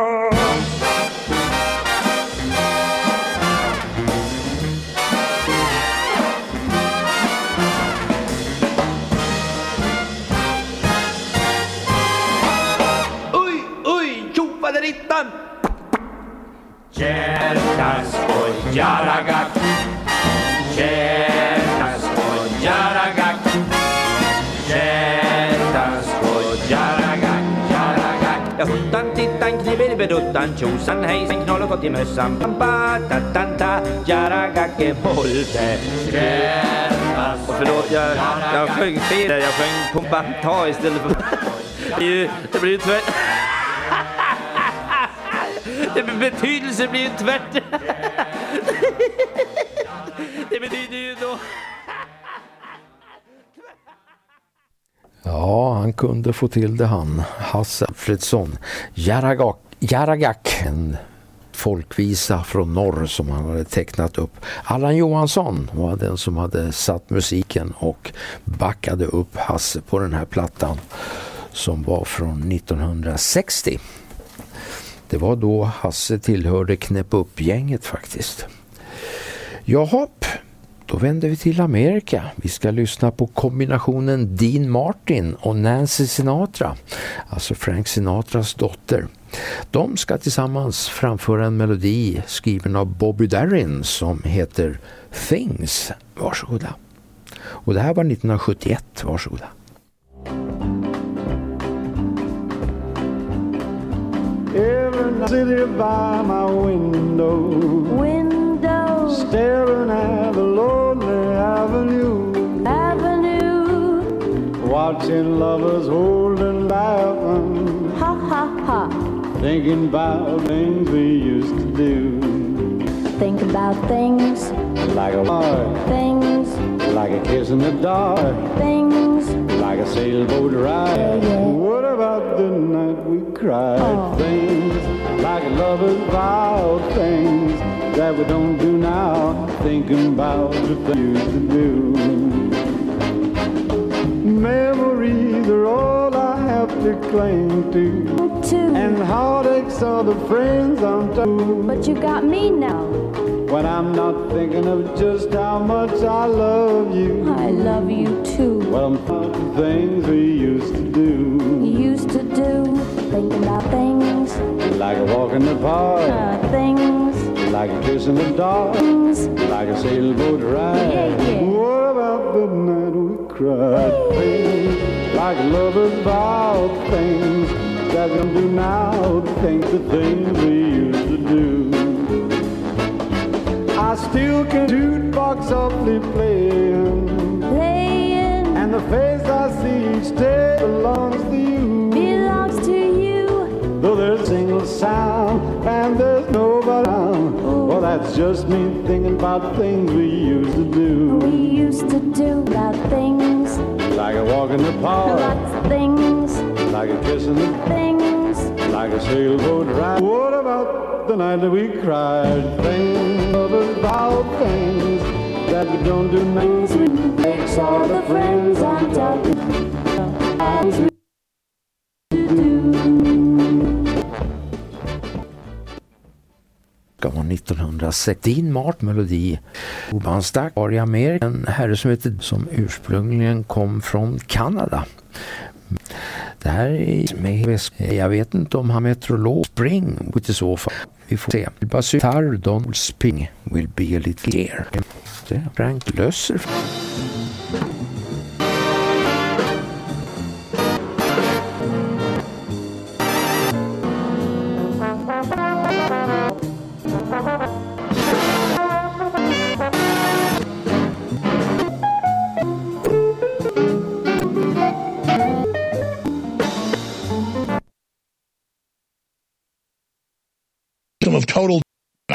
Jaragak Hjärtas och Jaragak Hjärtas och Jaragak Jaragak Ja, huttan, tittan, knibbelibeduttan, tjosan, hejsan, knoll och gott i mössan, pampa, tatanta, jaragake, molte. Hjärtas Och förlåt, jag, jag sjöng fel där, jag sjöng pumpanta istället för... <laughs> Det, är blir ju tvärt... Det blir- Betydelse blir ju tvärt. Det betyder ju då... Ja, han kunde få till det han, Hasse Alfredsson. Jaragak, Jaragak, en folkvisa från norr som han hade tecknat upp. Allan Johansson var den som hade satt musiken och backade upp Hasse på den här plattan som var från 1960. Det var då Hasse tillhörde Knäpp upp-gänget faktiskt. Jaha, då vänder vi till Amerika. Vi ska lyssna på kombinationen Dean Martin och Nancy Sinatra, alltså Frank Sinatras dotter. De ska tillsammans framföra en melodi skriven av Bobby Darin som heter Things. Varsågoda. Och det här var 1971. Varsågoda. Sitting by my window, window, staring at the lonely avenue, avenue, watching lovers holding back, ha ha ha. thinking about things we used to do, Think about things, like a heart, things, like a kiss in the dark, things. like a sailboat ride. Oh, what about the night we cried? Oh. Things like a lovers vow, things that we don't do now. Thinking about the things to do. Memories are all I have to cling to. And heartaches are the friends I'm to. But you got me now. When I'm not thinking of just how much I love you. I love you too. Well, I'm about the things we used to do. Used to do, thinking about things, Like a walk in the park. uh, things, Like a kiss in the dark. Things. Like a sailboat ride. What about the night we cried? Things like lovers vow. Things that we do now. Think the things we used to do. Still can jukebox softly playing. playing, And the face I see each day belongs to you. belongs to you. Though there's a single sound and there's nobody around. Well, that's just me thinking about things we used to do. We used to do about things, Like a walk in the park, lots of things, like a kiss in the things. like a sailboat ride. What about the night that we cried? Things about things that we don't do now. Makes all the friends I'm talking about. Det var 1906. Dean Mart melodi. Obansdack var i Amerika en herre som, heter, som ursprungligen kom från Kanada. Det här är med, jag vet inte om han meteorolog Spring i så fall. Vi får se. Basutar Donald Spring will be a little clear. Frank Lösser.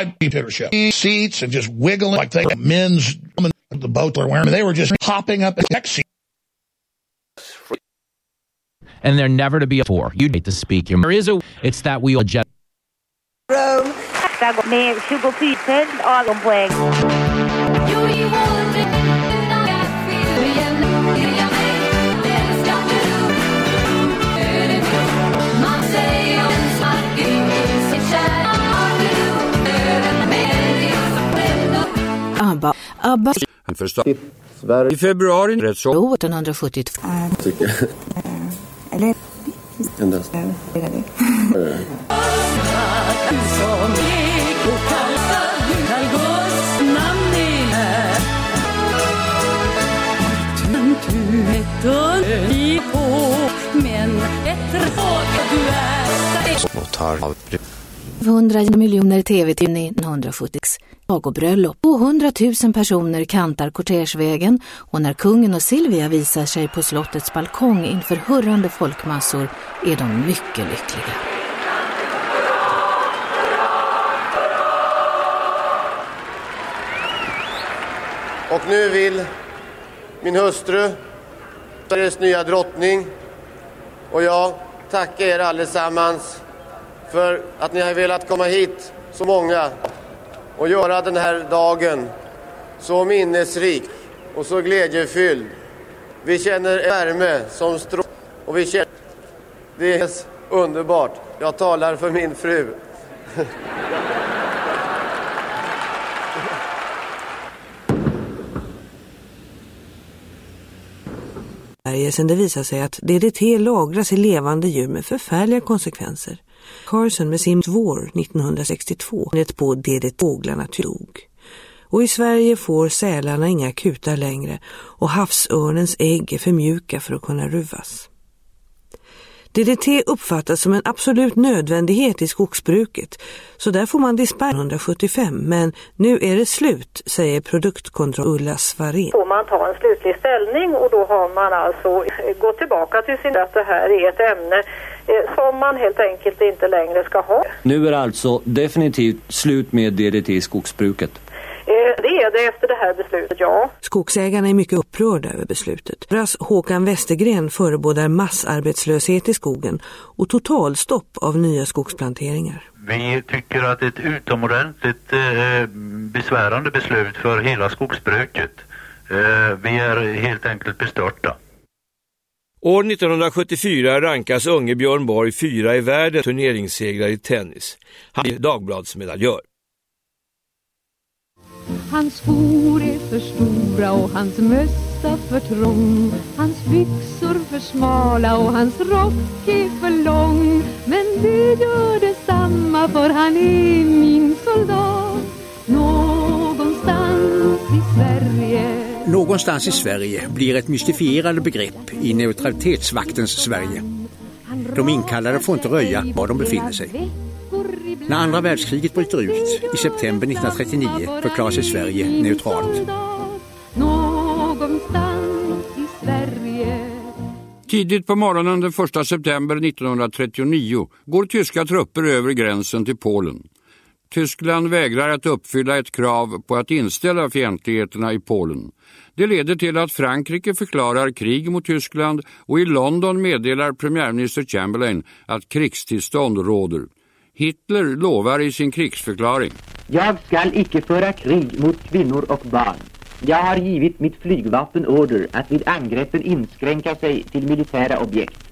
Dictatorship. Seats and just wiggling like they men's the boat they're wearing. They were just hopping up next seat. and they're never to be a four. You hate to speak your. There is a. It's that we all jet. Rome ABBA. Han förstår. Sverige. I februari rätt så. 1972. Tycker Eller? Endast. Och tar av 100 miljoner tv-timmar 1976. Sagobröllop. 200 000 personer kantar kortegevägen och när kungen och Silvia visar sig på slottets balkong inför hurrande folkmassor är de mycket lyckliga. Och nu vill min hustru, Sveriges nya drottning och jag tacka er allesammans för att ni har velat komma hit så många och göra den här dagen så minnesrik och så glädjefylld. Vi känner en värme som strålar och vi känner det är underbart. Jag talar för min fru. Sverige sen det visar sig att DDT lagras i levande djur med förfärliga konsekvenser. Carson med sin vår 1962 på det fåglarna dog. Och i Sverige får sälarna inga kutar längre och havsörnens ägg är för mjuka för att kunna ruvas. DDT uppfattas som en absolut nödvändighet i skogsbruket, så där får man dispens 175, men nu är det slut, säger produktkontroll Ulla Svarén. får man ta en slutlig ställning och då har man alltså gått tillbaka till sin att det här är ett ämne eh, som man helt enkelt inte längre ska ha. Nu är det alltså definitivt slut med DDT i skogsbruket. Eh, Det är det efter det här beslutet, ja. Skogsägarna är mycket upprörda över beslutet. Deras Håkan Westergren förebådar massarbetslöshet i skogen och totalstopp av nya skogsplanteringar. Vi tycker att det är ett utomordentligt eh, besvärande beslut för hela skogsbruket. Eh, vi är helt enkelt bestörta. År 1974 rankas unge Björn Borg fyra i världen turneringssegrare i tennis. Han är Dagbladsmedaljör. Hans skor är för stora och hans mössa för trång. Hans byxor för smala och hans rock är för lång. Men det gör detsamma för han är min soldat. Någonstans i Sverige. Någonstans i Sverige blir ett mystifierande begrepp i neutralitetsvaktens Sverige. De inkallade får inte röja var de befinner sig. När andra världskriget bryter ut i september 1939 förklarar sig Sverige neutralt. Tidigt på morgonen den 1 september 1939 går tyska trupper över gränsen till Polen. Tyskland vägrar att uppfylla ett krav på att inställa fientligheterna i Polen. Det leder till att Frankrike förklarar krig mot Tyskland och i London meddelar premiärminister Chamberlain att krigstillstånd råder. Hitler lovar i sin krigsförklaring. Jag skall icke föra krig mot kvinnor och barn. Jag har givit mitt flygvapen order att vid angreppen inskränka sig till militära objekt.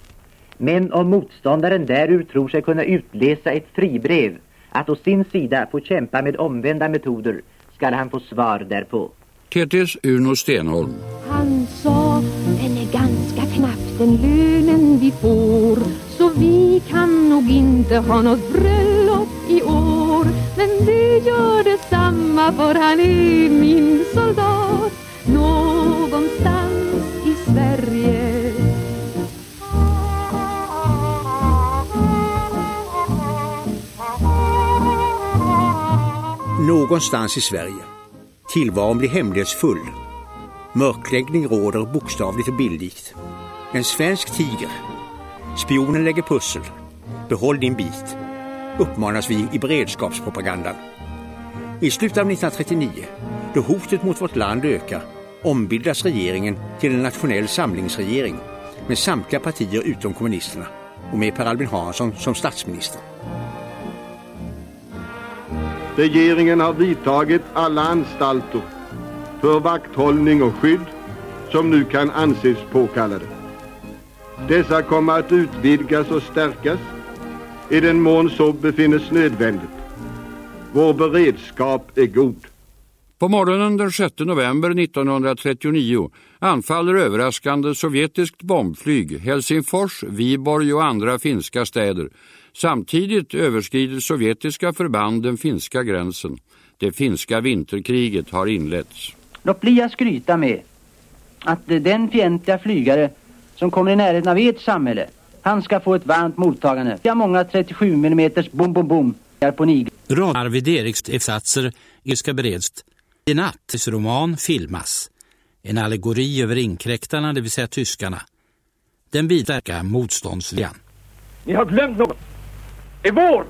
Men om motståndaren därur tror sig kunna utläsa ett fribrev att å sin sida få kämpa med omvända metoder skall han få svar därpå. TTs Uno Stenholm. Han sa, den är ganska knapp den lönen vi får vi kan nog inte ha något bröllop i år Men det gör detsamma för han är min soldat Någonstans i Sverige Någonstans i Sverige. Tillvaron blir hemlighetsfull. Mörkläggning råder bokstavligt och bildligt. En svensk tiger. Spionen lägger pussel. Behåll din bit. Uppmanas vi i beredskapspropagandan. I slutet av 1939, då hotet mot vårt land ökar, ombildas regeringen till en nationell samlingsregering med samtliga partier utom kommunisterna och med Per Albin Hansson som statsminister. Regeringen har vidtagit alla anstalter för vakthållning och skydd som nu kan anses påkallade. Dessa kommer att utvidgas och stärkas i den mån så befinnes nödvändigt. Vår beredskap är god. På morgonen den 6 november 1939 anfaller överraskande sovjetiskt bombflyg Helsingfors, Viborg och andra finska städer. Samtidigt överskrider sovjetiska förband den finska gränsen. Det finska vinterkriget har inletts. Låt bli att skryta med att den fientliga flygare som kommer i närheten av ert samhälle, han ska få ett varmt mottagande. Vi har många 37 mm bom bom bom på Nigel. Arvid Eriks efsatser ska beredst. I natt roman filmas. En allegori över inkräktarna, det vill säga tyskarna. Den bidrar motståndsviljan. Ni har glömt något. är vår.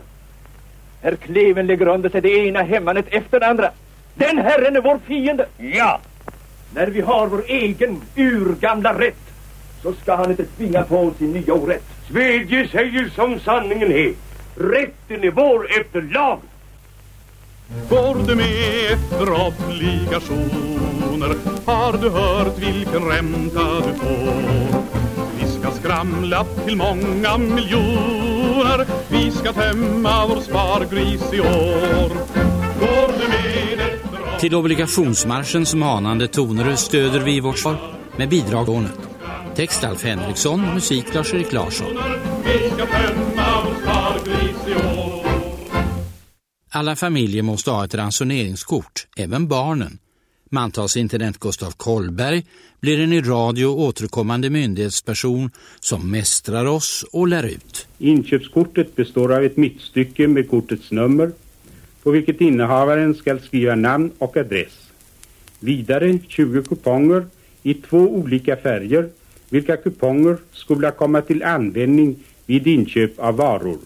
Herr Kleven lägger under sig det ena hemmanet efter det andra. Den herren är vår fiende. Ja. När vi har vår egen urgamla rätt så ska han inte tvinga på oss sin nya orätt. Svedje säger som sanningen är. Rätten är vår efter lag. Går du med efter obligationer Har du hört vilken ränta du får Vi ska skramlat till många miljoner Vi ska tämma vår spargris i år Går du med ett Till obligationsmarschens manande toner stöder vi vårt svar med bidraglånet. Text Alf Henriksson, musik Lars-Erik Larsson. Alla familjer måste ha ett ransoneringskort, även barnen. Mantalsintendent Gustav Kollberg blir en i radio återkommande myndighetsperson som mästrar oss och lär ut. Inköpskortet består av ett mittstycke med kortets nummer på vilket innehavaren ska skriva namn och adress. Vidare 20 kuponger i två olika färger vilka kuponger skulle komma till användning vid inköp av varor.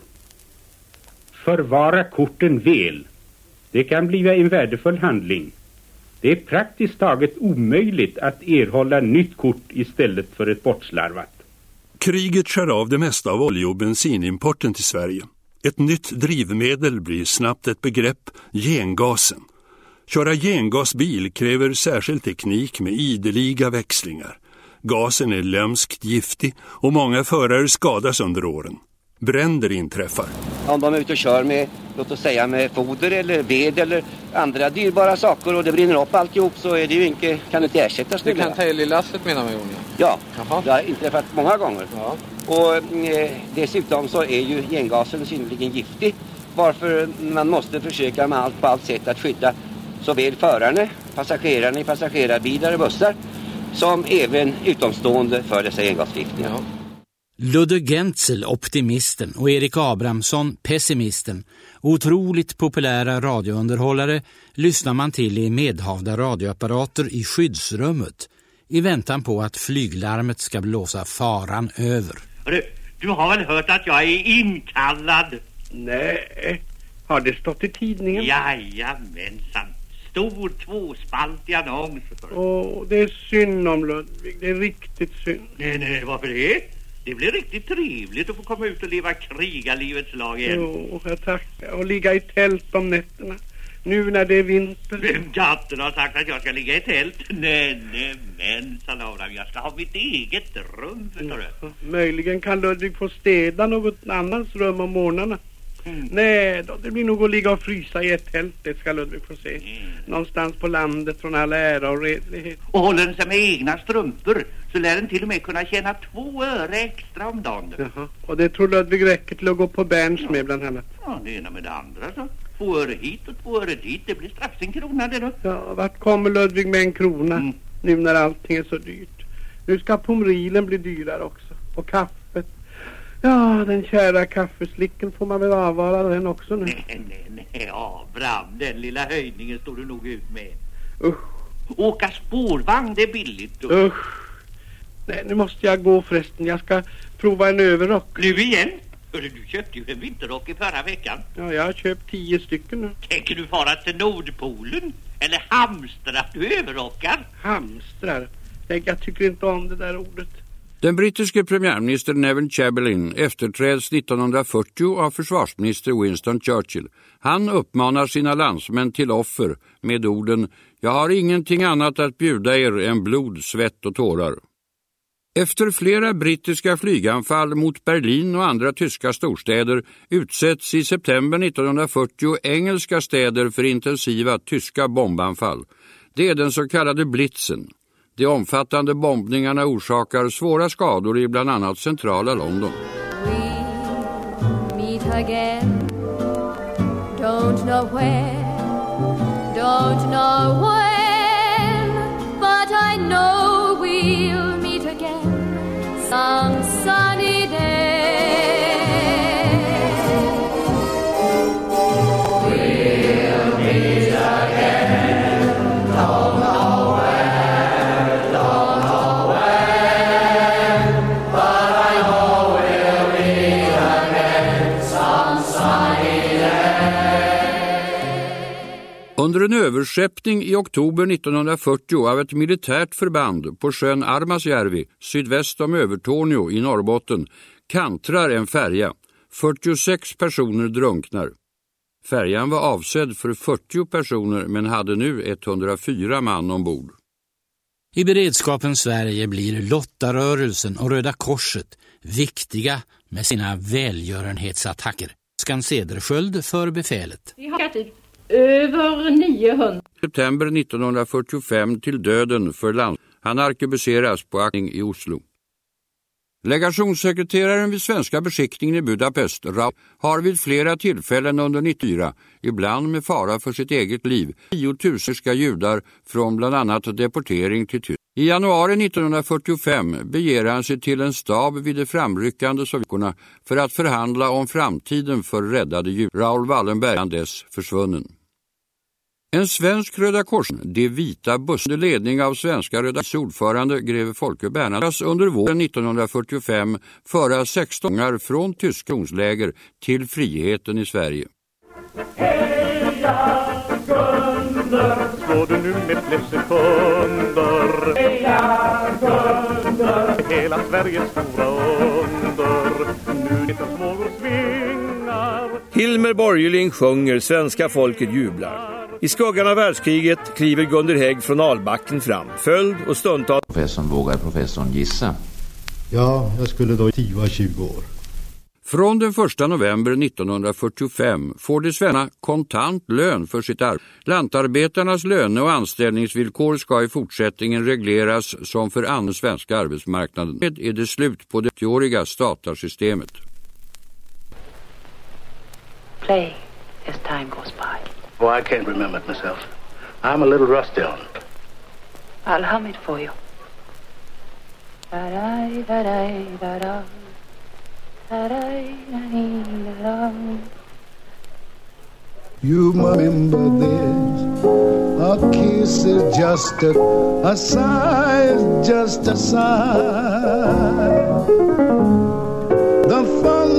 Förvara korten väl. Det kan bli en värdefull handling. Det är praktiskt taget omöjligt att erhålla nytt kort istället för ett bortslarvat. Kriget skär av det mesta av olje- och bensinimporten till Sverige. Ett nytt drivmedel blir snabbt ett begrepp, gengasen. Köra gengasbil kräver särskild teknik med ideliga växlingar. Gasen är lömskt giftig och många förare skadas under åren. Bränder inträffar. Om de är ute och kör med, låt oss säga med foder eller ved eller andra dyrbara saker och det brinner upp alltihop så är det ju inte, kan det inte ersättas. Du kan ta el i lasset menar man? Ja, det har inträffat många gånger. Ja. Och eh, dessutom så är ju gengasen synnerligen giftig varför man måste försöka med allt på allt sätt att skydda såväl förarna, passagerarna i passagerarbilar och bussar som även utomstående för dessa gengasförgiftningar. Ja. Ludde Gentzel, optimisten, och Erik Abrahamsson, pessimisten. Otroligt populära radiounderhållare lyssnar man till i medhavda radioapparater i skyddsrummet i väntan på att flyglarmet ska blåsa faran över. Du, du har väl hört att jag är inkallad? Nej, har det stått i tidningen? Jajamensan. Stor tvåspaltig annons. Åh, det är synd om Ludvig. Det är riktigt synd. Nej, nej, varför det? Det blir riktigt trevligt att få komma ut och leva krigarlivets lag igen. Jo, jag tackar. Och ligga i tält om nätterna. Nu när det är vinter. Vem katten har sagt att jag ska ligga i tält? Nej, nej, men Abraham, jag ska ha mitt eget rum, förstår du. Möjligen kan Ludvig få städa något annans rum om morgnarna. Mm. Nej då, det blir nog att ligga och frysa i ett tält, det ska Ludvig få se. Mm. Någonstans på landet från all ära och redlighet. Och håller den sig med egna strumpor så lär den till och med kunna tjäna två öre extra om dagen. Jaha. Och det tror Ludvig räcker till att gå på Berns ja. med bland annat. Ja, det ena med det andra så. Två öre hit och två öre dit, det blir strax en krona det då. Ja, vart kommer Ludvig med en krona? Mm. Nu när allting är så dyrt. Nu ska pomrilen bli dyrare också. Och kaffet. Ja, den kära kaffeslicken får man väl avvara den också nu. Nej, nej, nej, Abraham, den lilla höjningen står du nog ut med. Usch. Åka spårvagn, det är billigt. Då. Usch. Nej, nu måste jag gå förresten. Jag ska prova en överrock. Nu igen? Hörru, du köpte ju en vinterrock i förra veckan. Ja, jag har köpt tio stycken nu. Tänker du fara till Nordpolen? Eller hamstrar du överrockar? Hamstrar? Nej, jag tycker inte om det där ordet. Den brittiske premiärministern Neville Chamberlain efterträds 1940 av försvarsminister Winston Churchill. Han uppmanar sina landsmän till offer med orden Jag har ingenting annat att bjuda er än blod, svett och tårar. Efter flera brittiska flyganfall mot Berlin och andra tyska storstäder utsätts i september 1940 engelska städer för intensiva tyska bombanfall. Det är den så kallade blitzen. De omfattande bombningarna orsakar svåra skador i bland annat centrala London. We meet again. Don't know where Don't know when But I know we'll meet again. Some sunny day. Under en överskeppning i oktober 1940 av ett militärt förband på sjön Armasjärvi sydväst om Övertorneå i Norrbotten kantrar en färja. 46 personer drunknar. Färjan var avsedd för 40 personer men hade nu 104 man ombord. I beredskapen Sverige blir Lottarörelsen och Röda Korset viktiga med sina välgörenhetsattacker. Skan Cedersköld för befälet. Vi har över 900. September 1945 till döden för land. Han arkebuseras på akning i Oslo. Legationssekreteraren vid svenska beskickningen i Budapest har vid flera tillfällen under 94, ibland med fara för sitt eget liv, tiotusenska judar från bland annat deportering till Tyskland. I januari 1945 beger han sig till en stab vid de framryckande sovjeterna för att förhandla om framtiden för räddade judar. Raoul Wallenberg är dess försvunnen. En svensk Röda Korsen, de vita bussar ledning av svenska Röda Korsens ordförande greve Folke Bernadas under våren 1945 föra 16 från tyska läger till friheten i Sverige. Heja Gunder, står du nu med flest sekunder Heja Gunder, hela Sveriges stora under Nu är det små svingar Hilmer Borgeling sjunger, svenska folket jublar. I skuggan av världskriget kliver Gunder Hägg från Albacken fram, följd och stundtals... Professorn vågar professorn gissa. Ja, jag skulle då 10-20 år. Från den 1 november 1945 får de svenna kontant lön för sitt arbete. Lantarbetarnas löne- och anställningsvillkor ska i fortsättningen regleras som för annan svenska arbetsmarknaden. Med är det slut på det 80-åriga statarsystemet. Play as time goes by. Oh, I can't remember it myself. I'm a little rusty on it. I'll hum it for you. You remember this. A kiss is just a, a sigh is just a sigh.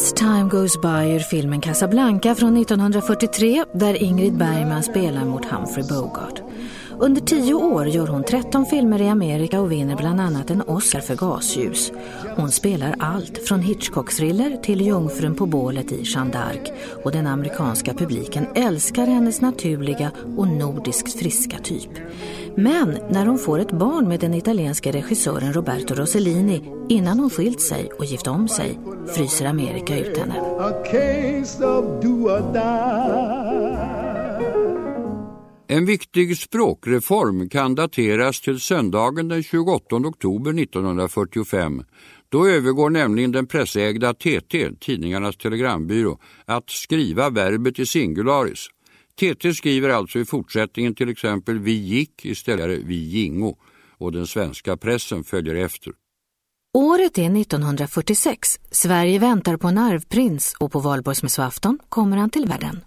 As Time Goes By ur filmen Casablanca från 1943 där Ingrid Bergman spelar mot Humphrey Bogart. Under tio år gör hon 13 filmer i Amerika och vinner bland annat en Oscar för gasljus. Hon spelar allt från Hitchcock-thriller till Jungfrun på bålet i Jeanne d'Arc och den amerikanska publiken älskar hennes naturliga och nordiskt friska typ. Men när hon får ett barn med den italienska regissören Roberto Rossellini innan hon skilt sig och gift om sig fryser Amerika ut henne. En viktig språkreform kan dateras till söndagen den 28 oktober 1945. Då övergår nämligen den pressägda TT, tidningarnas telegrambyrå, att skriva verbet i singularis. TT skriver alltså i fortsättningen till exempel vi gick istället vi gingo och den svenska pressen följer efter. Året är 1946. Sverige väntar på en arvprins och på valborgsmässoafton kommer han till världen.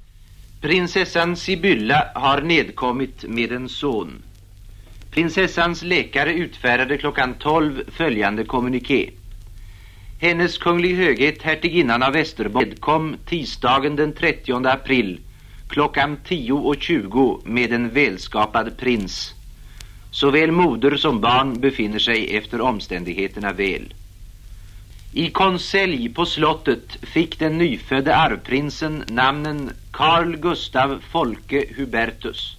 Prinsessan Sibylla har nedkommit med en son. Prinsessans läkare utfärdade klockan 12 följande kommuniké. Hennes kunglig höghet hertiginnan av Västerbotten nedkom tisdagen den 30 april klockan 10.20 med en välskapad prins. Såväl moder som barn befinner sig efter omständigheterna väl. I konselj på slottet fick den nyfödde arvprinsen namnen Carl Gustav Folke Hubertus.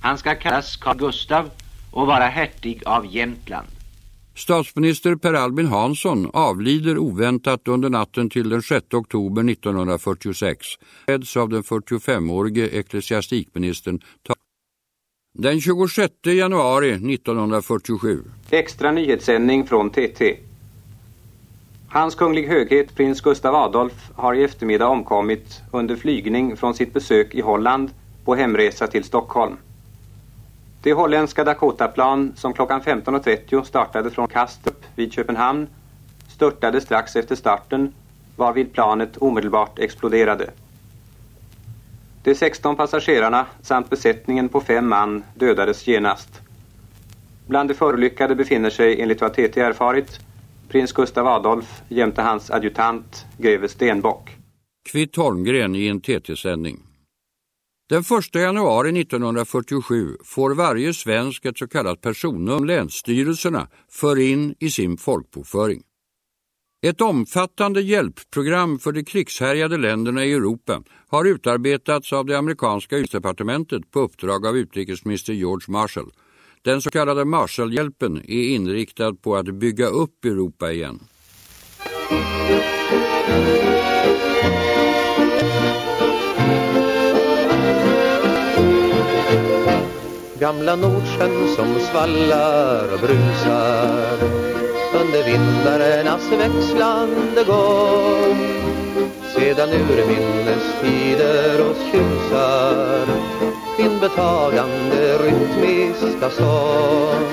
Han ska kallas Carl Gustav och vara hertig av Jämtland. Statsminister Per Albin Hansson avlider oväntat under natten till den 6 oktober 1946. Leds av den 45-årige ecklesiastikministern den 26 januari 1947. Extra nyhetssändning från TT. Hans kunglig höghet prins Gustav Adolf har i eftermiddag omkommit under flygning från sitt besök i Holland på hemresa till Stockholm. Det holländska Dakota-plan som klockan 15.30 startade från Kastrup vid Köpenhamn störtade strax efter starten varvid planet omedelbart exploderade. De 16 passagerarna samt besättningen på fem man dödades genast. Bland de förolyckade befinner sig enligt vad TT erfarit prins Gustav Adolf jämte hans adjutant greve Stenbock. Kvitt Holmgren i en TT-sändning. Den 1 januari 1947 får varje svensk ett så kallat personnummer länsstyrelserna för in i sin folkbokföring. Ett omfattande hjälpprogram för de krigshärjade länderna i Europa har utarbetats av det amerikanska utrikesdepartementet på uppdrag av utrikesminister George Marshall. Den så kallade Marshallhjälpen är inriktad på att bygga upp Europa igen. Gamla Nordsjön som svallar och brusar. Under vindarnas växlande gång. Sedan urminnes oss tjusar. Din betagande rytmiska sång.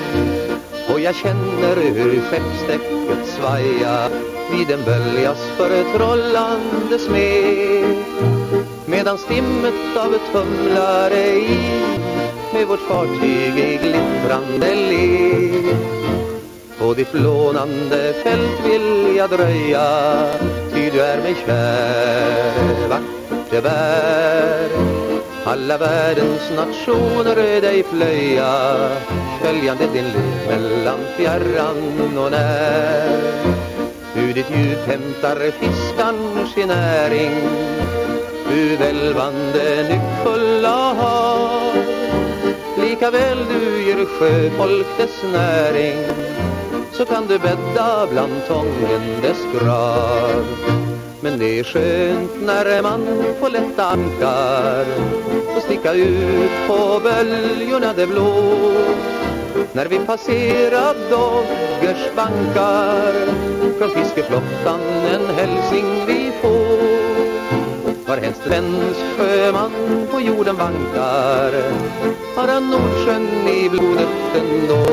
Och jag känner hur skeppsdäcket svajar vid en böljas förtrollande smek medan stimmet av tumlare i med vårt fartyg i glittrande led. På ditt blånande fält vill jag dröja Ty du är mig kär. Vart det bär Alla världens nationer dig plöja Följande din led mellan fjärran och när. Ur ditt djup hämtar fiskan sin näring Du välvande nyckfulla hav Lika väl du ger sjöfolk dess näring så kan du bädda bland tången dess grav. Men det är skönt när man får lätta ankar och sticka ut på böljorna det blå När vi passerar Doggers bankar från fiskeflottan en hälsning vi får. Varhelst svensk sjöman på jorden vankar har han Nordsjön i blodet ändå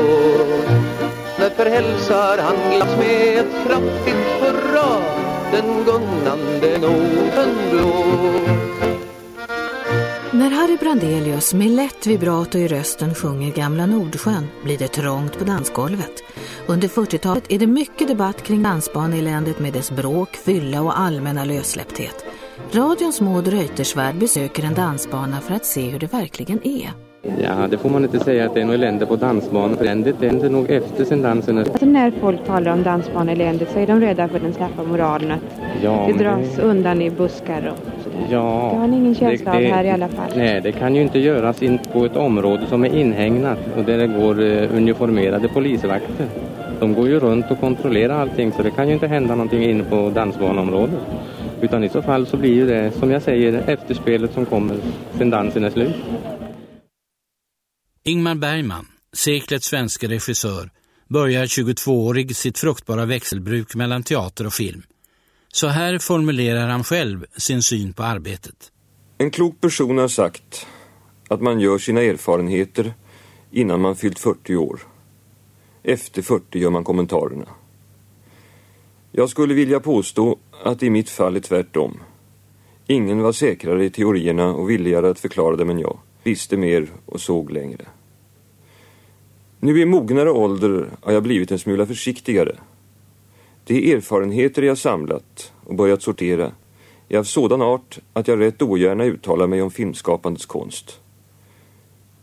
Därför hälsar han glatt med ett kraftigt hurra Den gunnande Nordsjön blå När Harry Brandelius med lätt vibrato i rösten sjunger Gamla Nordsjön blir det trångt på dansgolvet. Under 40-talet är det mycket debatt kring dansbaneländet med dess bråk, fylla och allmänna lössläppthet. Radions Maud Reutersvärd besöker en dansbana för att se hur det verkligen är. Ja, det får man inte säga att det är något elände på dansbanan. Eländet händer nog efter sen dansen. Alltså när folk talar om dansbaneeländet så är de rädda för den slappa moralen. Att ja, det dras det... undan i buskar och sådär. Ja, det har ni ingen känsla det, det, av här i alla fall. Nej, det kan ju inte göras in på ett område som är inhägnat och där det går uh, uniformerade polisvakter. De går ju runt och kontrollerar allting så det kan ju inte hända någonting inne på dansbanområdet. Utan i så fall så blir ju det, som jag säger, efterspelet som kommer sen dansen är slut. Ingmar Bergman, seklets svenska regissör, börjar 22-årig sitt fruktbara växelbruk mellan teater och film. Så här formulerar han själv sin syn på arbetet. En klok person har sagt att man gör sina erfarenheter innan man fyllt 40 år. Efter 40 gör man kommentarerna. Jag skulle vilja påstå att i mitt fall är tvärtom. Ingen var säkrare i teorierna och villigare att förklara dem än jag. Visste mer och såg längre. Nu i mognare ålder har jag blivit en smula försiktigare. De erfarenheter jag samlat och börjat sortera är av sådan art att jag rätt ogärna uttalar mig om filmskapandets konst.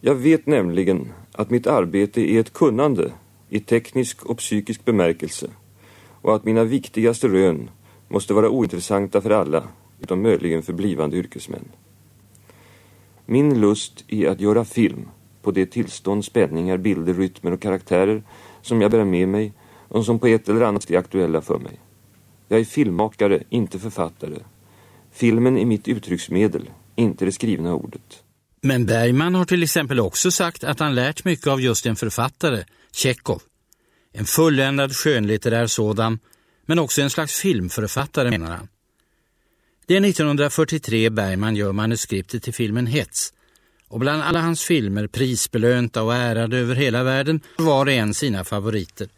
Jag vet nämligen att mitt arbete är ett kunnande i teknisk och psykisk bemärkelse och att mina viktigaste rön måste vara ointressanta för alla utom möjligen för blivande yrkesmän. Min lust är att göra film på det tillstånd, spänningar, bilder, rytmer och karaktärer som jag bär med mig och som på ett eller annat sätt är aktuella för mig. Jag är filmmakare, inte författare. Filmen är mitt uttrycksmedel, inte det skrivna ordet. Men Bergman har till exempel också sagt att han lärt mycket av just en författare, Tjechov. En fulländad skönlitterär sådan, men också en slags filmförfattare menar han. Det är 1943 Bergman gör manuskriptet till filmen Hets och bland alla hans filmer prisbelönta och ärade över hela världen var det en sina favoriter.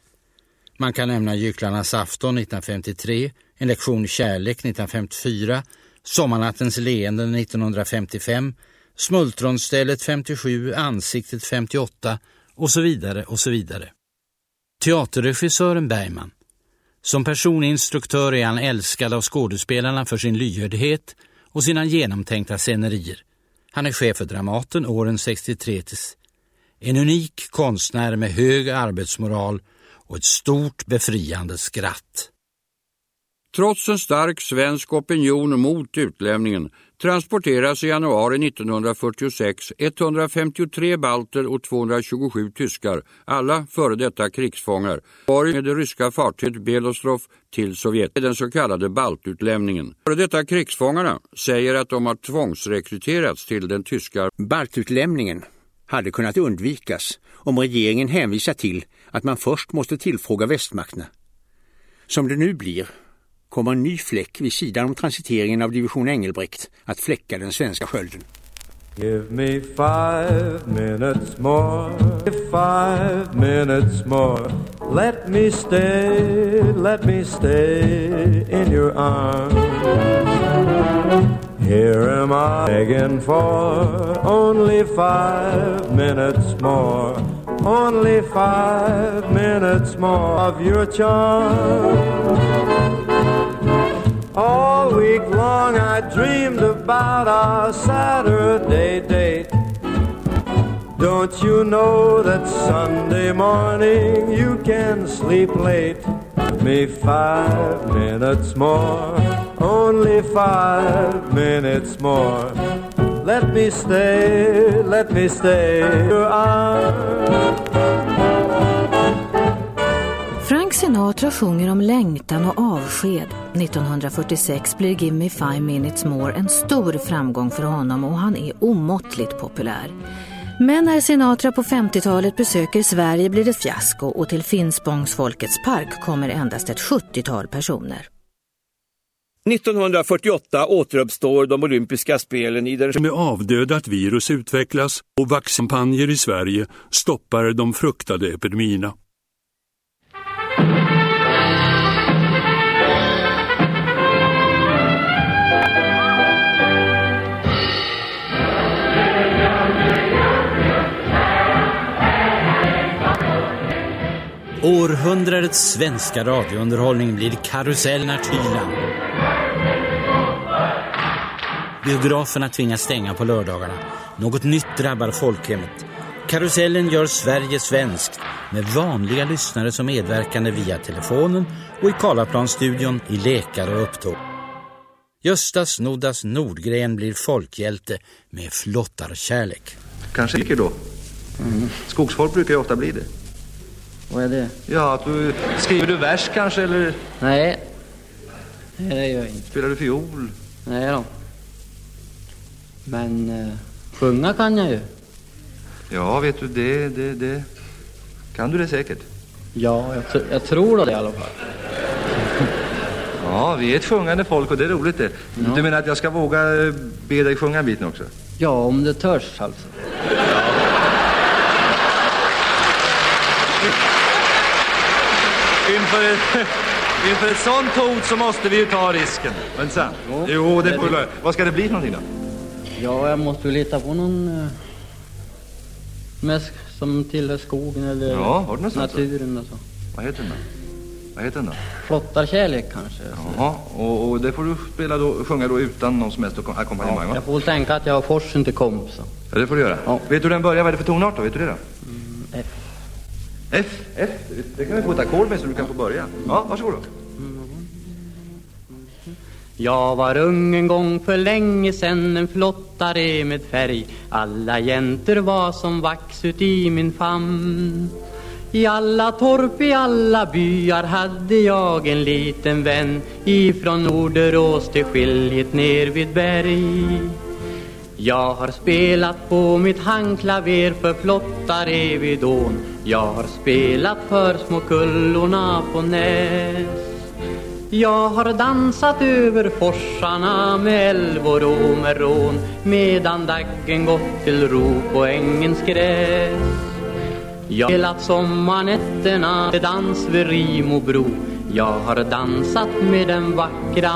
Man kan nämna Gycklarnas afton 1953, En lektion kärlek 1954, Sommarnattens leenden 1955, Smultronstället 57, Ansiktet 58 och så vidare och så vidare. Teaterregissören Bergman som personinstruktör är han älskad av skådespelarna för sin lyhördhet och sina genomtänkta scenerier. Han är chef för Dramaten åren 63 tills. En unik konstnär med hög arbetsmoral och ett stort befriande skratt. Trots en stark svensk opinion mot utlämningen transporteras i januari 1946 153 balter och 227 tyskar, alla före detta krigsfångar, var med det ryska fartyget Belostrov till Sovjet, den så kallade baltutlämningen. Före detta krigsfångarna säger att de har tvångsrekryterats till den tyska baltutlämningen hade kunnat undvikas om regeringen hänvisar till att man först måste tillfråga västmakterna. Som det nu blir kommer en ny fläck vid sidan om transiteringen av division Engelbrekt att fläcka den svenska skölden. Give me five minutes more, five minutes more. Let me stay, let me stay in your arms. Here am I begging for only five minutes more, only five minutes more of your charm. All week long I dreamed about our Saturday date. Don't you know that Sunday morning you can sleep late? Me five minutes more, only five minutes more. Let me stay, let me stay. Your arms. Sinatra sjunger om längtan och avsked. 1946 blir Give Me Five Minutes More en stor framgång för honom och han är omåttligt populär. Men när Sinatra på 50-talet besöker Sverige blir det fiasko och till Finspångs Folkets park kommer endast ett 70-tal personer. 1948 återuppstår de olympiska spelen i den... Med avdödat virus utvecklas och vaccinkampanjer i Sverige stoppar de fruktade epidemierna. Århundradets svenska radiounderhållning blir Karusellen Artyland. Biograferna tvingas stänga på lördagarna. Något nytt drabbar folkhemmet. Karusellen gör Sverige svenskt med vanliga lyssnare som medverkande via telefonen och i Karlaplanstudion i lekar och upptåg. Gösta Snoddas Nordgren blir folkhjälte med flottarkärlek. Kanske då. Mm. Skogsfolk brukar ju ofta bli det. Vad är det? Ja, att du, skriver du vers kanske eller? Nej, Nej det gör jag inte. Spelar du fiol? Nej då. Men uh, sjunga kan jag ju. Ja, vet du, det, det, det. Kan du det säkert? Ja, jag, jag tror det i alla fall. Ja, vi är ett sjungande folk och det är roligt det. Ja. Du menar att jag ska våga eh, be dig sjunga en bit också? Ja, om det törs alltså. Inför ett, <laughs> inför ett sånt hot så måste vi ju ta risken. Men sen, jo, jo det får Vad ska det bli för någonting då? Ja, jag måste ju lita på någon uh, mest som tillhör skogen eller ja, naturen och så. Vad heter den då? Vad heter den då? Flottarkärlek kanske. Jaha, och, och det får du spela då, sjunga då utan någon som helst ackompanjemang ja, Jag får väl tänka att jag har forsen till komp så. Ja, det får du göra. Ja. Vet du hur den börjar? Vad är det för tonart då? Vet du det då? Mm, F. F, F, det kan vi få ett ackord med så du kan få börja. Ja, varsågod då. Jag var ung en gång för länge sen en flottare med färg. Alla jäntor var som vax ut i min famn. I alla torp, i alla byar hade jag en liten vän. Ifrån Norderås till skiljet ner vid berg jag har spelat på mitt handklaver för flottare vid ån Jag har spelat för små kullorna på näs. Jag har dansat över forsarna med älvor och med rån Medan daggen gått till ro på ängens gräs. Jag har spelat sommarnätterna till dans vid Rimobro. Jag har dansat med den vackra